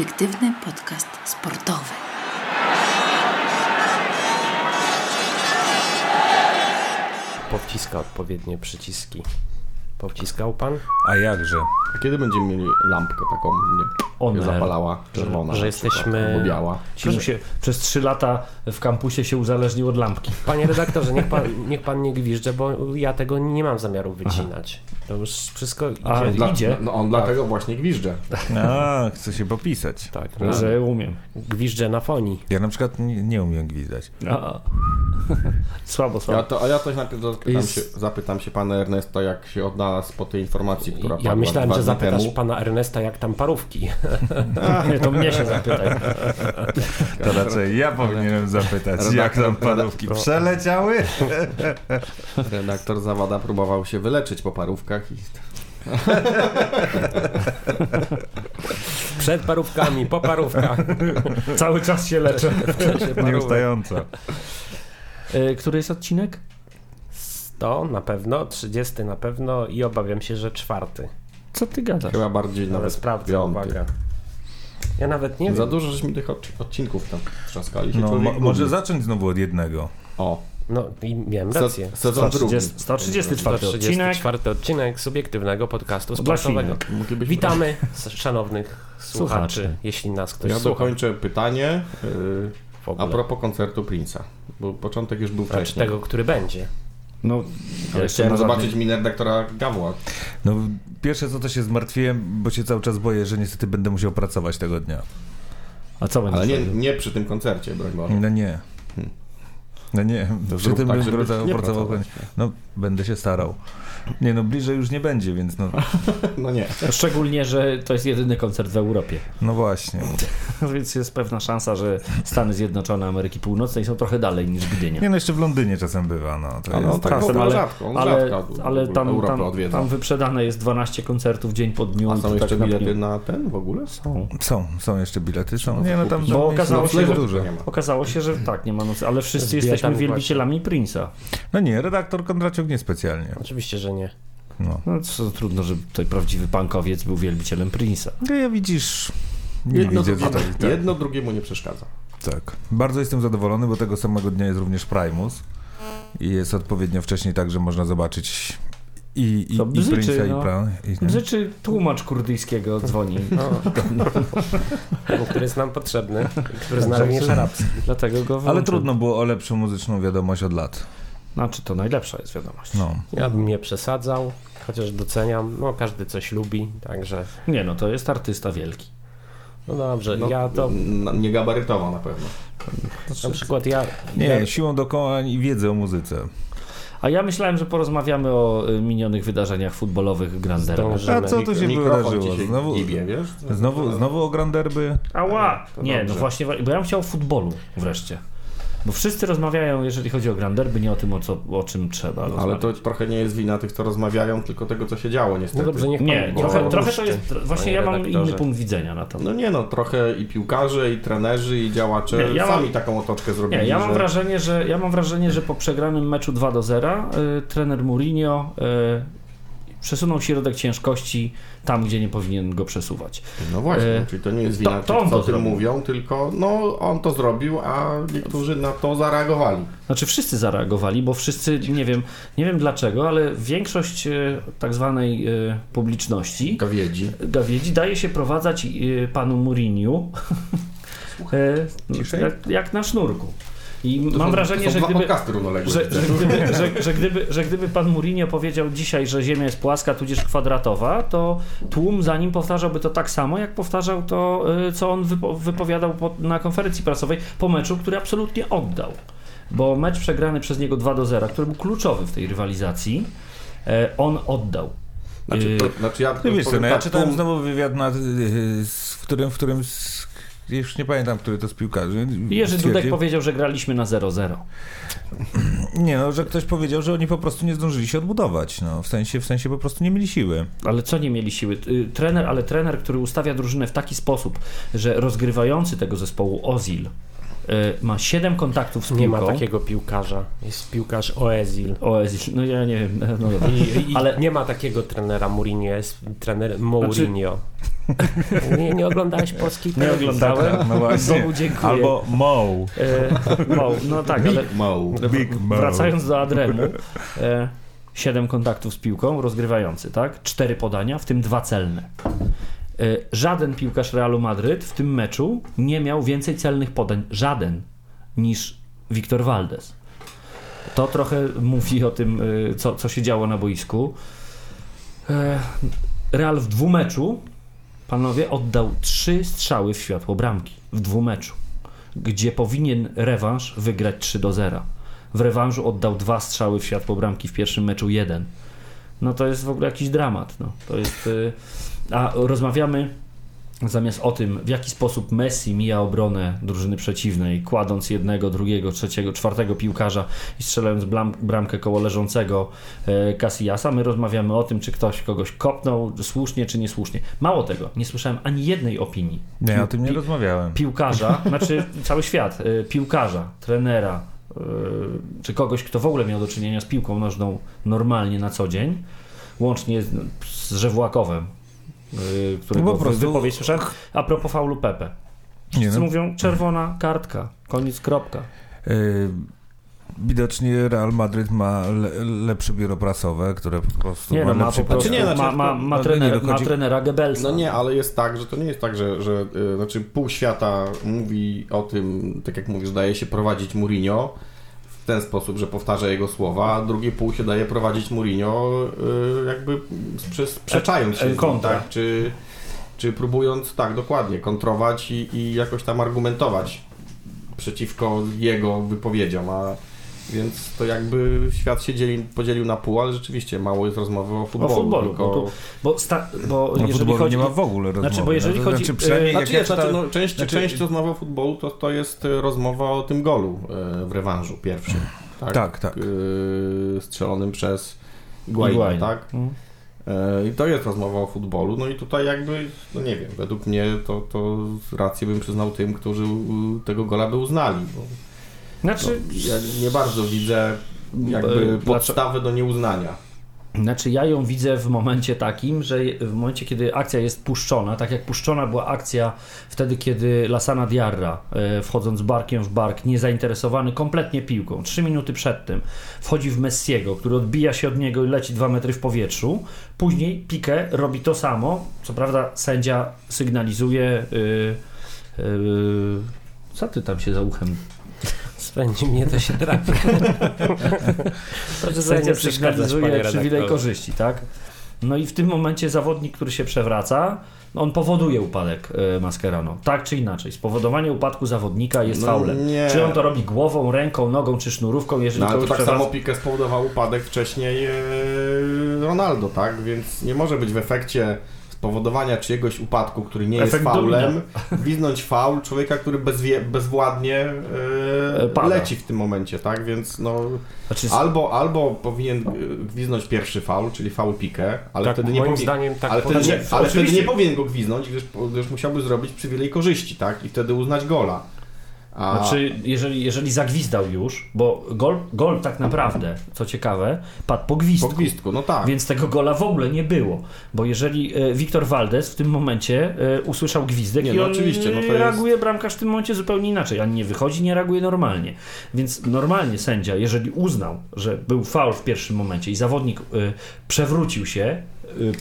Subiektywny podcast sportowy. Powciska odpowiednie przyciski. Powciskał pan? A jakże? A kiedy będziemy mieli lampkę taką, nie, zapalała, czerwona że przykład, jesteśmy- biała? Ci się przez trzy lata w kampusie się uzależnił od lampki. Panie redaktorze, niech pan, niech pan nie gwizdże, bo ja tego nie mam zamiaru wycinać. To już wszystko idzie. A, Dla, idzie? No on dlatego właśnie gwizdże. A, chce się popisać. Tak, no, Że umiem. gwizdże na fonii. Ja na przykład nie, nie umiem gwizdać. A. Słabo, słabo. Ja to, a ja też najpierw zapytam, Jest- się, zapytam się pana Ernesta, jak się odnalazł po tej informacji, która Ja myślałem, że zapytasz temu. pana Ernesta, jak tam parówki. Nie, to mnie się zapytaj. To raczej ja powinienem zapytać, jak tam parówki przeleciały? Redaktor Zawada próbował się wyleczyć po parówkach i Przed parówkami, po parówkach. Cały czas się leczę. Nieustająco. E, Który jest odcinek? 100 na pewno, 30 na pewno i obawiam się, że czwarty. Co ty gadasz? chyba bardziej Ale nawet sprawdzę, piąty. uwaga. Ja nawet nie Za wiem. dużo żeśmy tych odci- odcinków tam trzaskali się No, mo- może zacząć znowu od jednego. O, No i miałem rację. sezon drugi. 130, 134 odcinek. 134 odcinek subiektywnego podcastu sportowego. Witamy szanownych słuchaczy, Słuchaczy. jeśli nas ktoś Ja słucha. dokończę pytanie yy, w ogóle. a propos koncertu Prince'a, bo początek już był Znaczy wcześniej. tego, który będzie. No, Ale chciałem zobaczyć żadnej- minę redaktora Gawła. No, pierwsze co to się zmartwiłem, bo się cały czas boję, że niestety będę musiał pracować tego dnia. A co będzie? Ale nie, nie przy tym koncercie, broń Boże. No nie. No nie, To przy tym tak, żeby pracował. No, będę się starał. Nie no, bliżej już nie będzie, więc no, No nie. Szczególnie, że to jest jedyny koncert w Europie. no właśnie. Więc jest pewna szansa, że Stany Zjednoczone Ameryki Północnej są trochę dalej niż Gdynia. Nie no, jeszcze w Londynie czasem bywa, no. To A no jest, tak, czasem, ale, ale- rzadko, on Ale, rzadko ale tam, tam, tam wyprzedane jest 12 koncertów dzień po dniu. A są jeszcze tak bilety naprawdę- na ten w ogóle? Są. Są, są jeszcze bilety, są. Nie no, tam, Bo tam okazało jest się, że- dużo. Nie ma. Okazało się, że tak, nie ma nocy, ale wszyscy jesteśmy wielbicielami Prince'a. No nie, redaktor Kondraciuk nie specjalnie. Oczywiście, że nie. No. No co trudno, że tutaj prawdziwy punkowiec był wielbicielem Prince'a. No ja widzisz, nie Jedno, widzę drugiemu, tutaj. Tak, jedno drugiemu nie przeszkadza. tak. Bardzo jestem zadowolony, bo tego samego dnia jest również Primus. I jest odpowiednio wcześniej tak, że można zobaczyć i, i, To i bzyczy, Prince'a, no. i Pra. I? Rzeczy tłumacz kurdyjskiego dzwoni. Ten, który jest nam potrzebny, który zna również arabski. Dlatego go Ale trudno było o lepszą muzyczną wiadomość od lat. Znaczy, to najlepsza jest wiadomość. No. Ja bym nie przesadzał, chociaż doceniam. No każdy coś lubi, także Nie no, to jest artysta wielki. no dobrze. No, ja to Nie gabarytowo na pewno. na przykład ja. Nie, ja siłą dokonań i wiedzy o muzyce. A ja myślałem, że porozmawiamy o y, minionych wydarzeniach futbolowych Grandera. Zdąży- A co tu się wydarzyło? Znowu, gibie, wiesz? znowu, znowu o Granderby? Ała! Nie, no właśnie, bo ja bym chciał o futbolu wreszcie. Bo wszyscy rozmawiają, jeżeli chodzi o Granderby, nie o tym, o, co, o czym trzeba Ale rozmawiać. to trochę nie jest wina tych, co rozmawiają, tylko tego, co się działo niestety. No dobrze, niech pan Nie, bo- trochę, trochę to jest. Właśnie ja mam inny punkt widzenia na to. No nie no, trochę i piłkarze, i trenerzy, i działacze Nie, ja sami mam- taką otoczkę zrobili, Nie, ja mam że... wrażenie, że ja mam wrażenie, że po przegranym meczu 2 do 0 y, trener Mourinho y, przesunął środek ciężkości tam, gdzie nie powinien go przesuwać. No właśnie, E, czyli to nie jest wina to tych, co o tym mówią, tylko no on to zrobił, a niektórzy na to zareagowali. Znaczy wszyscy zareagowali, bo wszyscy, nie wiem, nie wiem dlaczego, ale większość y, tak zwanej y, publiczności Gawiedzi. Gawiedzi daje się prowadzać y, panu Mourinho Ciszej? jak, jak na sznurku. I To mam są, wrażenie, to są że gdyby, że, że, gdyby, że, że, gdyby, że gdyby pan Mourinho powiedział dzisiaj, że Ziemia jest płaska, tudzież kwadratowa, to tłum za nim powtarzałby to tak samo, jak powtarzał to, y, co on wypo, wypowiadał po, na konferencji prasowej po meczu, który absolutnie oddał. Bo mecz przegrany przez niego 2 do 0, który był kluczowy w tej rywalizacji, e, on oddał. Znaczy, to, Y, znaczy ja No wiesz powiem no ja tak, czytałem tłum- znowu wywiad, na, y, z- w którym, w którym już nie pamiętam, który to z piłkarzy. Jerzy Dudek powiedział, że graliśmy na 0-0. Nie no, że ktoś powiedział, że oni po prostu nie zdążyli się odbudować, no, w sensie, w sensie po prostu nie mieli siły. Ale co nie mieli siły? Y, Trener, ale trener, który ustawia drużynę w taki sposób, że rozgrywający tego zespołu Ozil ma 7 kontaktów z Nie piłką. ma takiego piłkarza. Jest piłkarz Oezil. Oezil, no ja nie wiem, no. I, i Ale- nie ma takiego trenera Mourinho, jest trener Mourinho. Nie, nie oglądałeś polskiej Nie telewizji? oglądałem. No właśnie. Znowu dziękuję. Albo Mo. E, Mo, no tak, ale Mo. Big wracając do Adremu, e, 7 kontaktów z piłką, rozgrywający, tak? 4 podania, w tym dwa celne. E, żaden piłkarz Realu Madryt w tym meczu nie miał więcej celnych podań, żaden, niż Wiktor Valdes. To trochę mówi o tym, e, co, co się działo na boisku. E, Real w dwumeczu, panowie, oddał trzy strzały w światło bramki. W dwumeczu gdzie powinien rewanż wygrać 3 do 0. W rewanżu oddał dwa strzały w światło bramki, w pierwszym meczu jeden. No to jest w ogóle jakiś dramat. No. To jest, a rozmawiamy zamiast o tym, w jaki sposób Messi mija obronę drużyny przeciwnej, kładąc jednego, drugiego, trzeciego, czwartego piłkarza i strzelając blam, bramkę koło leżącego e, Casillasa, my rozmawiamy o tym, czy ktoś kogoś kopnął słusznie, czy niesłusznie. Mało tego, nie słyszałem ani jednej opinii Nie, Pił- o tym nie pi- rozmawiałem. piłkarza, znaczy cały świat, y, piłkarza, trenera, y, czy kogoś, kto w ogóle miał do czynienia z piłką nożną normalnie na co dzień, łącznie z, z Żewłakowem, y, którego No po prostu- wypowiedź słyszałem, a propos faulu Pepe. Nie, Wszyscy no. mówią czerwona kartka, koniec, kropka. Y, Widocznie Real Madryt ma le, lepsze biuro prasowe, które po prostu Nie ma no, ma lepszy po prostu, Znaczy nie, ma, znaczy, ma, ma, trenera, nie, no, ma chodzi- trenera Goebbelsa. No nie, ale jest tak, że to nie jest tak, że, że y, znaczy pół świata mówi o tym, tak jak mówisz, daje się prowadzić Mourinho w ten sposób, że powtarza jego słowa, a drugie pół się daje prowadzić Mourinho y, jakby sprze- sprzeczając się z nim, tak? Czy, czy próbując, tak, dokładnie, kontrować i, i jakoś tam argumentować przeciwko jego wypowiedziom, a więc to jakby świat się dzieli, podzielił na pół, ale rzeczywiście mało jest rozmowy o o futbolu. futbolu, tylko... bo, tu, bo, sta, bo No jeżeli futbolu chodzi... nie ma w ogóle rozmowy. Znaczy, bo jeżeli no, chodzi- Znaczy, przynajmniej Znaczy, jak jest, ja znaczy, no, część, znaczy- część rozmowy o futbolu to, to jest e, rozmowa o tym golu e, w rewanżu pierwszym. Tak, Tak, tak. E, strzelonym przez Higuaina. tak? Mm. E, I to jest rozmowa o futbolu. No i tutaj jakby, no nie wiem, według mnie to, to rację bym przyznał tym, którzy tego gola by uznali. Bo Znaczy, ja nie bardzo widzę E, jakby dlaczego- podstawy do nieuznania. Znaczy ja ją widzę w momencie takim, że w momencie, kiedy akcja jest puszczona, tak jak puszczona była akcja wtedy, kiedy Lasana Diarra, e, wchodząc barkiem w bark, niezainteresowany kompletnie piłką, trzy minuty przed tym, wchodzi w Messiego, który odbija się od niego i leci dwa metry w powietrzu. Później Piqué robi to samo, co prawda sędzia sygnalizuje... Yy, yy, co ty tam się za uchem Spędzi mnie to się trafi. Proszę sobie Sędzia sygnalizuje przywilej korzyści, tak? No i w tym momencie zawodnik, który się przewraca, on powoduje upadek e, Mascherano. Tak czy inaczej. Spowodowanie upadku zawodnika jest No faulem. nie. Czy on to robi głową, ręką, nogą czy sznurówką, jeżeli No ale to tak przewraca... samo Piqué spowodował upadek wcześniej e, Ronaldo, tak? Więc nie może być w efekcie spowodowania czyjegoś upadku, który nie Efekt jest faulem, gwiznąć faul człowieka, który bezwie, bezwładnie pada. leci w tym momencie, tak? Więc no Znaczy, albo, albo powinien e, gwiznąć pierwszy faul, czyli faul Piqué, ale Tak, wtedy nie moim powinien... zdaniem tak ale wtedy, nie, ale wtedy nie powinien go gwiznąć, gdyż, gdyż musiałby zrobić przywilej korzyści, tak? I wtedy uznać gola. A, Znaczy, jeżeli, jeżeli zagwizdał już, bo gol, gol tak naprawdę, co ciekawe, padł po gwizdku. po gwizdku, no tak. Więc tego gola w ogóle nie było. Bo jeżeli e, Wiktor Valdes w tym momencie e, usłyszał gwizdek Nie, i no oczywiście, no to e, jest- reaguje bramkarz w tym momencie zupełnie inaczej. Ani nie wychodzi, nie reaguje normalnie. Więc normalnie sędzia, jeżeli uznał, że był faul w pierwszym momencie i zawodnik e, przewrócił się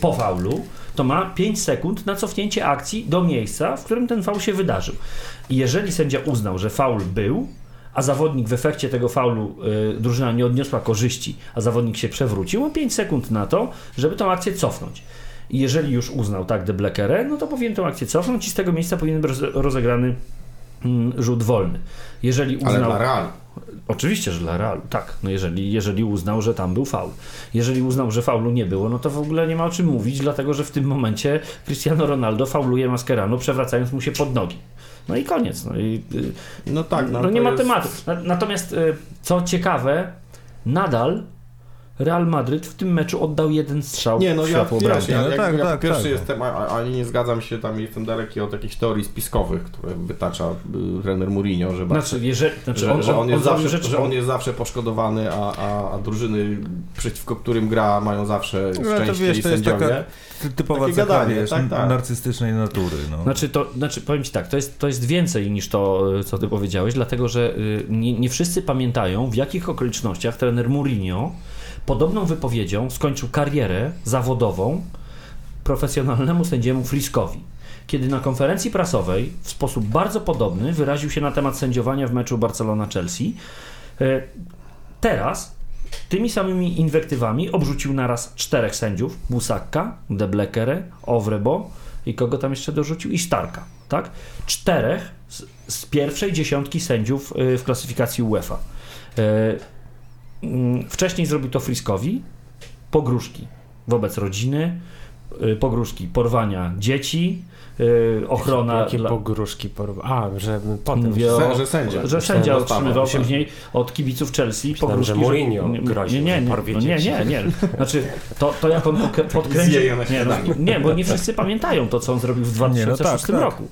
po faulu, to ma 5 sekund na cofnięcie akcji do miejsca, w którym ten faul się wydarzył. I jeżeli sędzia uznał, że faul był, a zawodnik w efekcie tego faulu y, drużyna nie odniosła korzyści, a zawodnik się przewrócił, ma 5 sekund na to, żeby tą akcję cofnąć. I jeżeli już uznał tak de Blekere, no to powinien tą akcję cofnąć i z tego miejsca powinien być roze- rozegrany mm, rzut wolny. Jeżeli uznał... Ale dla Realu. Oczywiście, że dla Realu, tak. No jeżeli, jeżeli uznał, że tam był faul. Jeżeli uznał, że faulu nie było, no to w ogóle nie ma o czym mówić, dlatego że w tym momencie Cristiano Ronaldo fauluje Mascherano, przewracając mu się pod nogi. No i koniec. No, i, y, No tak, no, no, nie ma jest- tematu. Na- Natomiast y, co ciekawe, nadal Real Madryt w tym meczu oddał jeden strzał Nie, no w ja, światło wiesz, bramki. ja, No jak, tak, ja tak, pierwszy tak. jestem, a- a- ani nie zgadzam się, tam jestem daleki od jakichś teorii spiskowych, które wytacza y, trener Mourinho, że, Znaczy, jeżeli, znaczy że, on, że, on jest zawsze, rzecz, że on jest zawsze poszkodowany, a, a, a drużyny, przeciwko którym gra, mają zawsze No, to szczęście wiesz, i to jest sędziowie. taka ty- typowa Takie cecha, gadanie, wiesz, tak, tak. narcystycznej natury. No. Znaczy, to, znaczy, powiem Ci tak, to jest, to jest więcej niż to, y, co Ty powiedziałeś, dlatego że y, nie, nie wszyscy pamiętają, w jakich okolicznościach trener Mourinho podobną wypowiedzią skończył karierę zawodową profesjonalnemu sędziemu Friskowi. Kiedy na konferencji prasowej w sposób bardzo podobny wyraził się na temat sędziowania w meczu Barcelona-Chelsea, y, teraz tymi samymi inwektywami obrzucił naraz czterech sędziów: Musakka, De Blekere, Ovrebo i kogo tam jeszcze dorzucił? I Starka, tak? Czterech z, z pierwszej dziesiątki sędziów y, w klasyfikacji UEFA. Mm, Wcześniej zrobił to Friskowi, pogróżki wobec rodziny, y, pogróżki porwania dzieci, y, ochrona Jakie dla- pogróżki porwa. A, że potem... Mówię o- że sędzia. że sędzia że otrzymywał Myślałem- później od kibiców Chelsea Myślałem, pogróżki. że Mourinho nie, groził, nie, nie, że nie, porwie no nie, nie, nie. Znaczy, to, to jak on podkręcił... Nie, no, nie, bo nie wszyscy pamiętają to, co on zrobił w 2006 Nie, no tak, tak.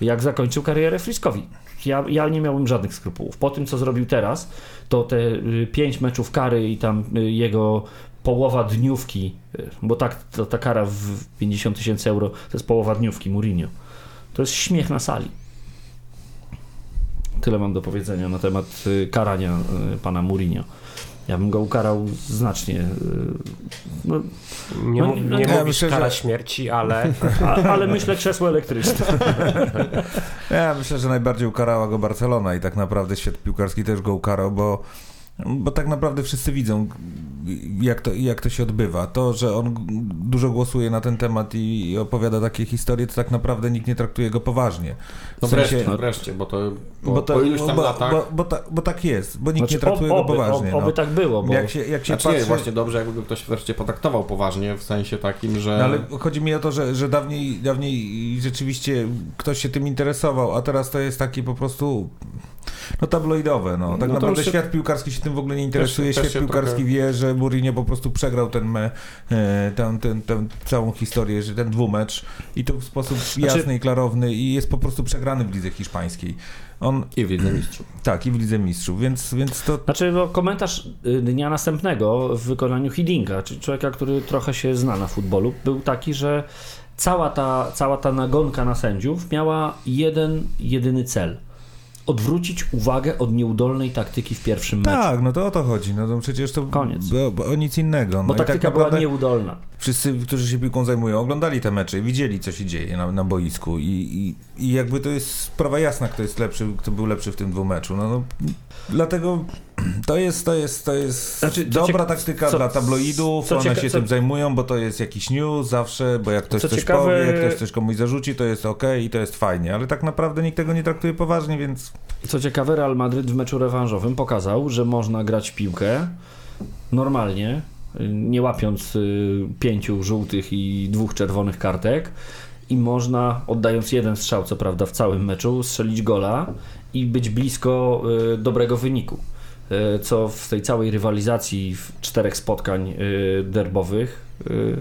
Jak zakończył karierę Friskowi. Ja, ja nie miałbym żadnych skrupułów. Po tym, co zrobił teraz, to te y, pięć meczów kary i tam y, jego połowa dniówki, y, bo tak, to, ta kara w 50 tysięcy euro to jest połowa dniówki Mourinho. To jest śmiech na sali. Tyle mam do powiedzenia na temat karania pana Mourinho. Ja bym go ukarał znacznie. y, No, Nie, No, no, nie ja mówisz myślę, kara że- śmierci, ale a, ale myślę krzesło elektryczne. Ja myślę, że najbardziej ukarała go Barcelona i tak naprawdę świat piłkarski też go ukarał, bo, bo tak naprawdę wszyscy widzą, jak to, jak to się odbywa. To, że on dużo głosuje na ten temat i, i opowiada takie historie, to tak naprawdę nikt nie traktuje go poważnie. W No sensie- wreszcie, wreszcie, bo to po, bo, to, po iluś tam bo, latach... bo, bo, ta, bo tak jest, bo nikt Znaczy, nie traktuje ob- go oby, poważnie. ob- Oby no. tak było, bo Jak się, jak się Znaczy patrzy... nie, właśnie dobrze, jakby go ktoś wreszcie potraktował poważnie, w sensie takim, że... No ale chodzi mi o to, że, że dawniej, dawniej rzeczywiście ktoś się tym interesował, a teraz to jest takie po prostu no tabloidowe. No. Tak No naprawdę się- świat piłkarski się tym w ogóle nie interesuje. też świat się piłkarski trochę- wie, że Mourinho po prostu przegrał ten, me, e, tę, tę, tę całą historię, że ten dwumecz i to w sposób Znaczy- jasny i klarowny i jest po prostu przegrany w lidze hiszpańskiej. On, I w Lidze Mistrzów. tak, i w lidze mistrzów, więc, więc to Znaczy, bo komentarz y, dnia następnego w wykonaniu Hidinga, czyli człowieka, który trochę się zna na futbolu, był taki, że cała ta, cała ta nagonka na sędziów miała jeden, jedyny cel. Odwrócić uwagę od nieudolnej taktyki w pierwszym meczu. tak, no to o to chodzi. No to przecież to Koniec. Bo o nic innego. No Bo tak taktyka naprawdę- była nieudolna. wszyscy, którzy się piłką zajmują, oglądali te mecze i widzieli, co się dzieje na, na boisku. I, i, I jakby to jest sprawa jasna, kto jest lepszy, kto był lepszy w tym dwumeczu. No, no, dlatego to jest, to jest, to jest Znaczy, dobra cieka- taktyka co- dla tabloidów, one cieka- się co- tym zajmują, bo to jest jakiś news zawsze, bo jak ktoś Co coś ciekawe- powie, ktoś coś komuś zarzuci, to jest okej i to jest fajnie, ale tak naprawdę nikt tego nie traktuje poważnie, więc Co ciekawe, Real Madryt w meczu rewanżowym pokazał, że można grać w piłkę normalnie, y, nie łapiąc y, pięciu żółtych i dwóch czerwonych kartek i można, oddając jeden strzał, co prawda w całym meczu, strzelić gola i być blisko y, dobrego wyniku. Y, Co w tej całej rywalizacji w czterech spotkań y, derbowych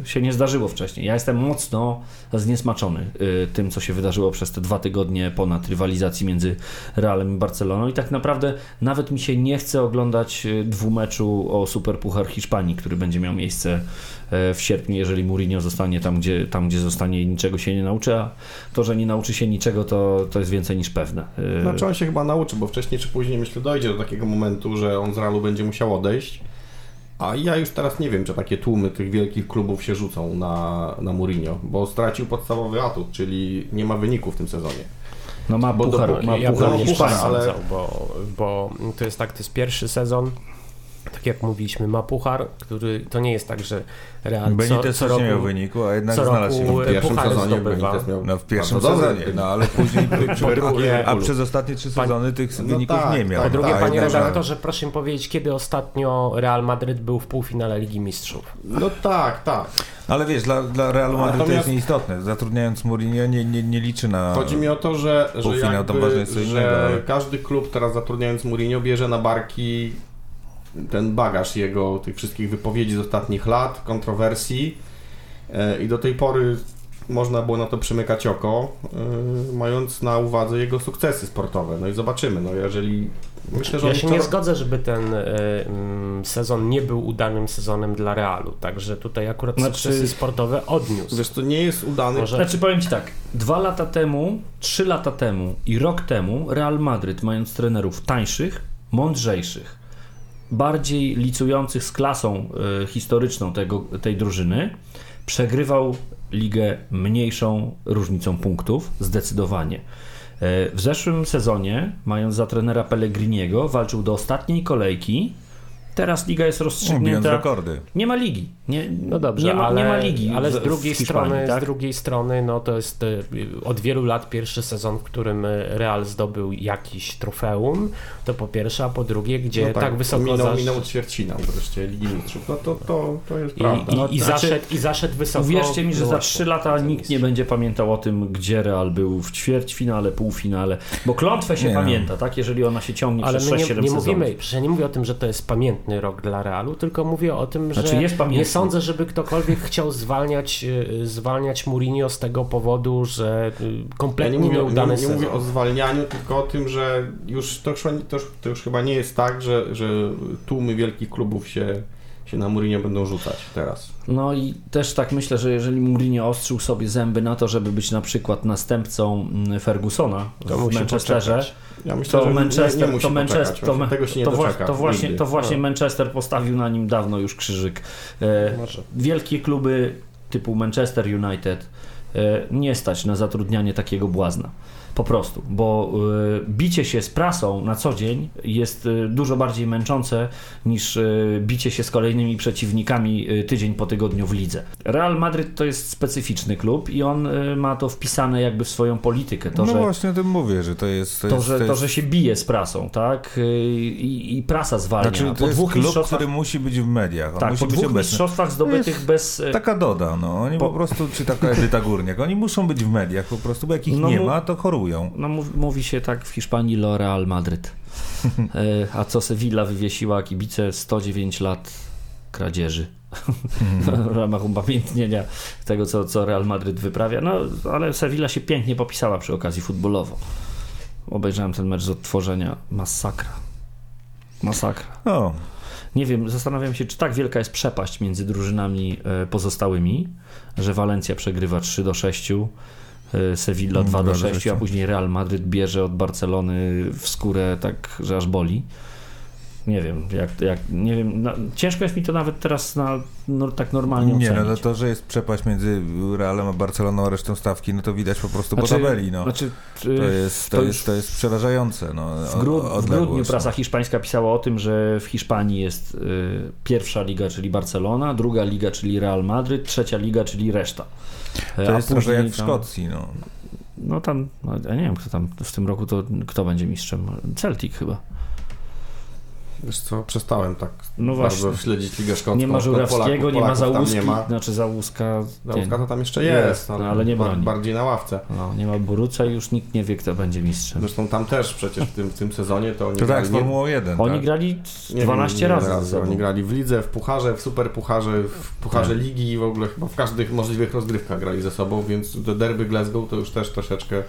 się nie zdarzyło wcześniej. Ja jestem mocno zniesmaczony y, tym, co się wydarzyło przez te dwa tygodnie ponad rywalizacji między Realem i Barceloną i tak naprawdę nawet mi się nie chce oglądać y, dwumeczu o Superpuchar Hiszpanii, który będzie miał miejsce w sierpniu, jeżeli Mourinho zostanie tam, gdzie, tam, gdzie zostanie i niczego się nie nauczy, a to, że nie nauczy się niczego, to, to jest więcej niż pewne. Y, Znaczy on się chyba nauczy, bo wcześniej czy później myślę dojdzie do takiego momentu, że on z Realu będzie musiał odejść. A ja już teraz nie wiem, czy takie tłumy tych wielkich klubów się rzucą na, na Mourinho, bo stracił podstawowy atut, czyli nie ma wyniku w tym sezonie. No ma bo puchar, dopóki- ma ja puchar nie puchar, Hiszpanii. ale- bo, bo to jest tak, to jest pierwszy sezon, tak jak mówiliśmy, ma puchar, który to nie jest tak, że Real co, Benitez co też nie miał roku, wyniku, a jednak co znalazł się roku w W pierwszym sezonie miał No w pierwszym sezonie, no ale później przy, Po drugie- a przez ostatnie trzy sezony tych No wyników tak, nie miał. Po drugie, tak, panie tak. redaktorze, proszę mi powiedzieć, kiedy ostatnio Real Madryt był w półfinale Ligi Mistrzów? No tak, tak. Ale wiesz, dla, dla Realu Madryt to Natomiast- jest nieistotne. Zatrudniając Mourinho nie, nie, nie liczy na... Chodzi mi o to, że, że, to jakby, co że każdy klub teraz zatrudniając Mourinho bierze na barki ten bagaż jego, tych wszystkich wypowiedzi z ostatnich lat, kontrowersji e, i do tej pory można było na to przymykać oko, e, mając na uwadze jego sukcesy sportowe. No i zobaczymy, no jeżeli... Myślę, że Ja się to- nie zgodzę, żeby ten mm, sezon nie był udanym sezonem dla Realu, także tutaj akurat Znaczy- sukcesy sportowe odniósł. Wiesz, to nie jest udany... Może- Znaczy powiem Ci tak, dwa lata temu, trzy lata temu i rok temu Real Madryt, mając trenerów tańszych, mądrzejszych, bardziej licujących z klasą e, historyczną tego, tej drużyny, przegrywał ligę mniejszą różnicą punktów, zdecydowanie. E, W zeszłym sezonie, mając za trenera Pellegriniego, walczył do ostatniej kolejki. Teraz liga jest rozstrzygnięta. rekordy. Nie ma ligi. Nie, No dobrze, nie ma, ale, nie ma ligi. ale z drugiej Hiszpanii, strony, tak? z drugiej strony, no to jest e, od wielu lat pierwszy sezon, w którym e, Real zdobył jakiś trofeum. To po pierwsze, a po drugie, gdzie no tak, wysoko minął, zasz... minął ćwierćfinał wreszcie Ligi Mistrzów. No to, to, to jest i, prawda. i, No, i, znaczy, zaszedł, i zaszedł wysoko. Uwierzcie mi, że no za właśnie, 3 lata nikt nie będzie pamiętał o tym, gdzie Real był w ćwierćfinale, półfinale, bo klątwę się Nie. pamięta, tak? Jeżeli ona się ciągnie Ale przez my 6-7 nie, nie sezonów. mówimy, ja nie mówię o tym, że to jest pamiętny rok dla Realu, tylko mówię o tym, że Znaczy, jest pamiętny. nie sądzę, żeby ktokolwiek chciał zwalniać, y, zwalniać Mourinho z tego powodu, że y, Ja kompletnie nie mówię, nieudany nie, nie sezon. mówię o zwalnianiu, tylko o tym, że już to, już- to, już- to już chyba nie jest tak, że, że tłumy wielkich klubów się, się na Mourinho będą rzucać teraz. No i też tak myślę, że jeżeli Mourinho ostrzył sobie zęby na to, żeby być na przykład następcą mm, Fergusona To w Manchesterze, poczekać. Ja myślę, to Manchester, nie, nie musi to Manchester, to, właśnie. tego się nie to, doczeka. to właśnie, nigdy. to właśnie. Manchester postawił na nim dawno już krzyżyk. E, wielkie kluby typu Manchester United e, nie stać na zatrudnianie takiego błazna. Po prostu, bo e, bicie się z prasą na co dzień jest e, dużo bardziej męczące niż e, bicie się z kolejnymi przeciwnikami tydzień po tygodniu w lidze. Real Madryt to jest specyficzny klub i on ma to wpisane jakby w swoją politykę. To, no że właśnie o tym mówię, że to jest... To, to, jest, że, to, jest, że się bije z prasą, tak? Y, I, i prasa zwalnia. Znaczy, po to jest dwóch klub, mistrzostwach, który musi być w mediach. On tak, musi po być dwóch obecny. mistrzostwach zdobytych jest bez... y, Taka doda, no. Oni Po- po, prostu, czy taka Edyta Górniak, oni muszą być w mediach po prostu, bo jak ich No nie ma, to chorują. No mów, mówi się tak w Hiszpanii Lo Real Madryt. Y, A co Sevilla wywiesiła kibice 109 lat kradzieży. w ramach upamiętnienia tego, co, co Real Madryt wyprawia. No, ale Sevilla się pięknie popisała przy okazji futbolowo. Obejrzałem ten mecz z odtworzenia. Masakra. Masakra. No, Nie wiem, zastanawiam się, czy tak wielka jest przepaść między drużynami e, pozostałymi, że Walencja przegrywa 3 do 6, e, Sevilla Mm, 2 do 2 do 6, a 6. później Real Madryt bierze od Barcelony w skórę tak, że aż boli. Nie wiem, jak, jak nie wiem, na, ciężko jest mi to nawet teraz na, no, tak normalnie nie, no ocenić. to, że jest przepaść między Realem a Barceloną a resztą stawki, no to widać po prostu po tabeli, no. Znaczy, To jest, to, to jest, to jest przerażające, no. W, gru, w grudniu no. prasa hiszpańska pisała o tym, że w Hiszpanii jest y, pierwsza liga, czyli Barcelona, druga liga, czyli Real Madryt, trzecia liga, czyli reszta. To jest trochę jak w Szkocji, no. No tam, no, ja nie wiem kto tam w tym roku to kto będzie mistrzem. Celtic chyba. Wiesz co, przestałem tak No bardzo właśnie. śledzić Ligę Szkocką. Nie ma Żurawskiego, Polaków- nie ma Załuski, Nie ma. znaczy Załuska. Załuska to tam jeszcze Jest, jest, ale, ale nie broni. bardziej na ławce. No, nie ma Boruca i już nikt nie wie kto będzie mistrzem. Zresztą tam też przecież w tym, w tym sezonie to oni To tak grali nie- Formułą 1, Oni tak? grali nie 12 wiem, razy. sobą. Oni grali w lidze, w pucharze, w superpucharze, w pucharze Tak. ligi i w ogóle chyba w każdych możliwych rozgrywkach grali ze sobą, więc do derby Glasgow to już też troszeczkę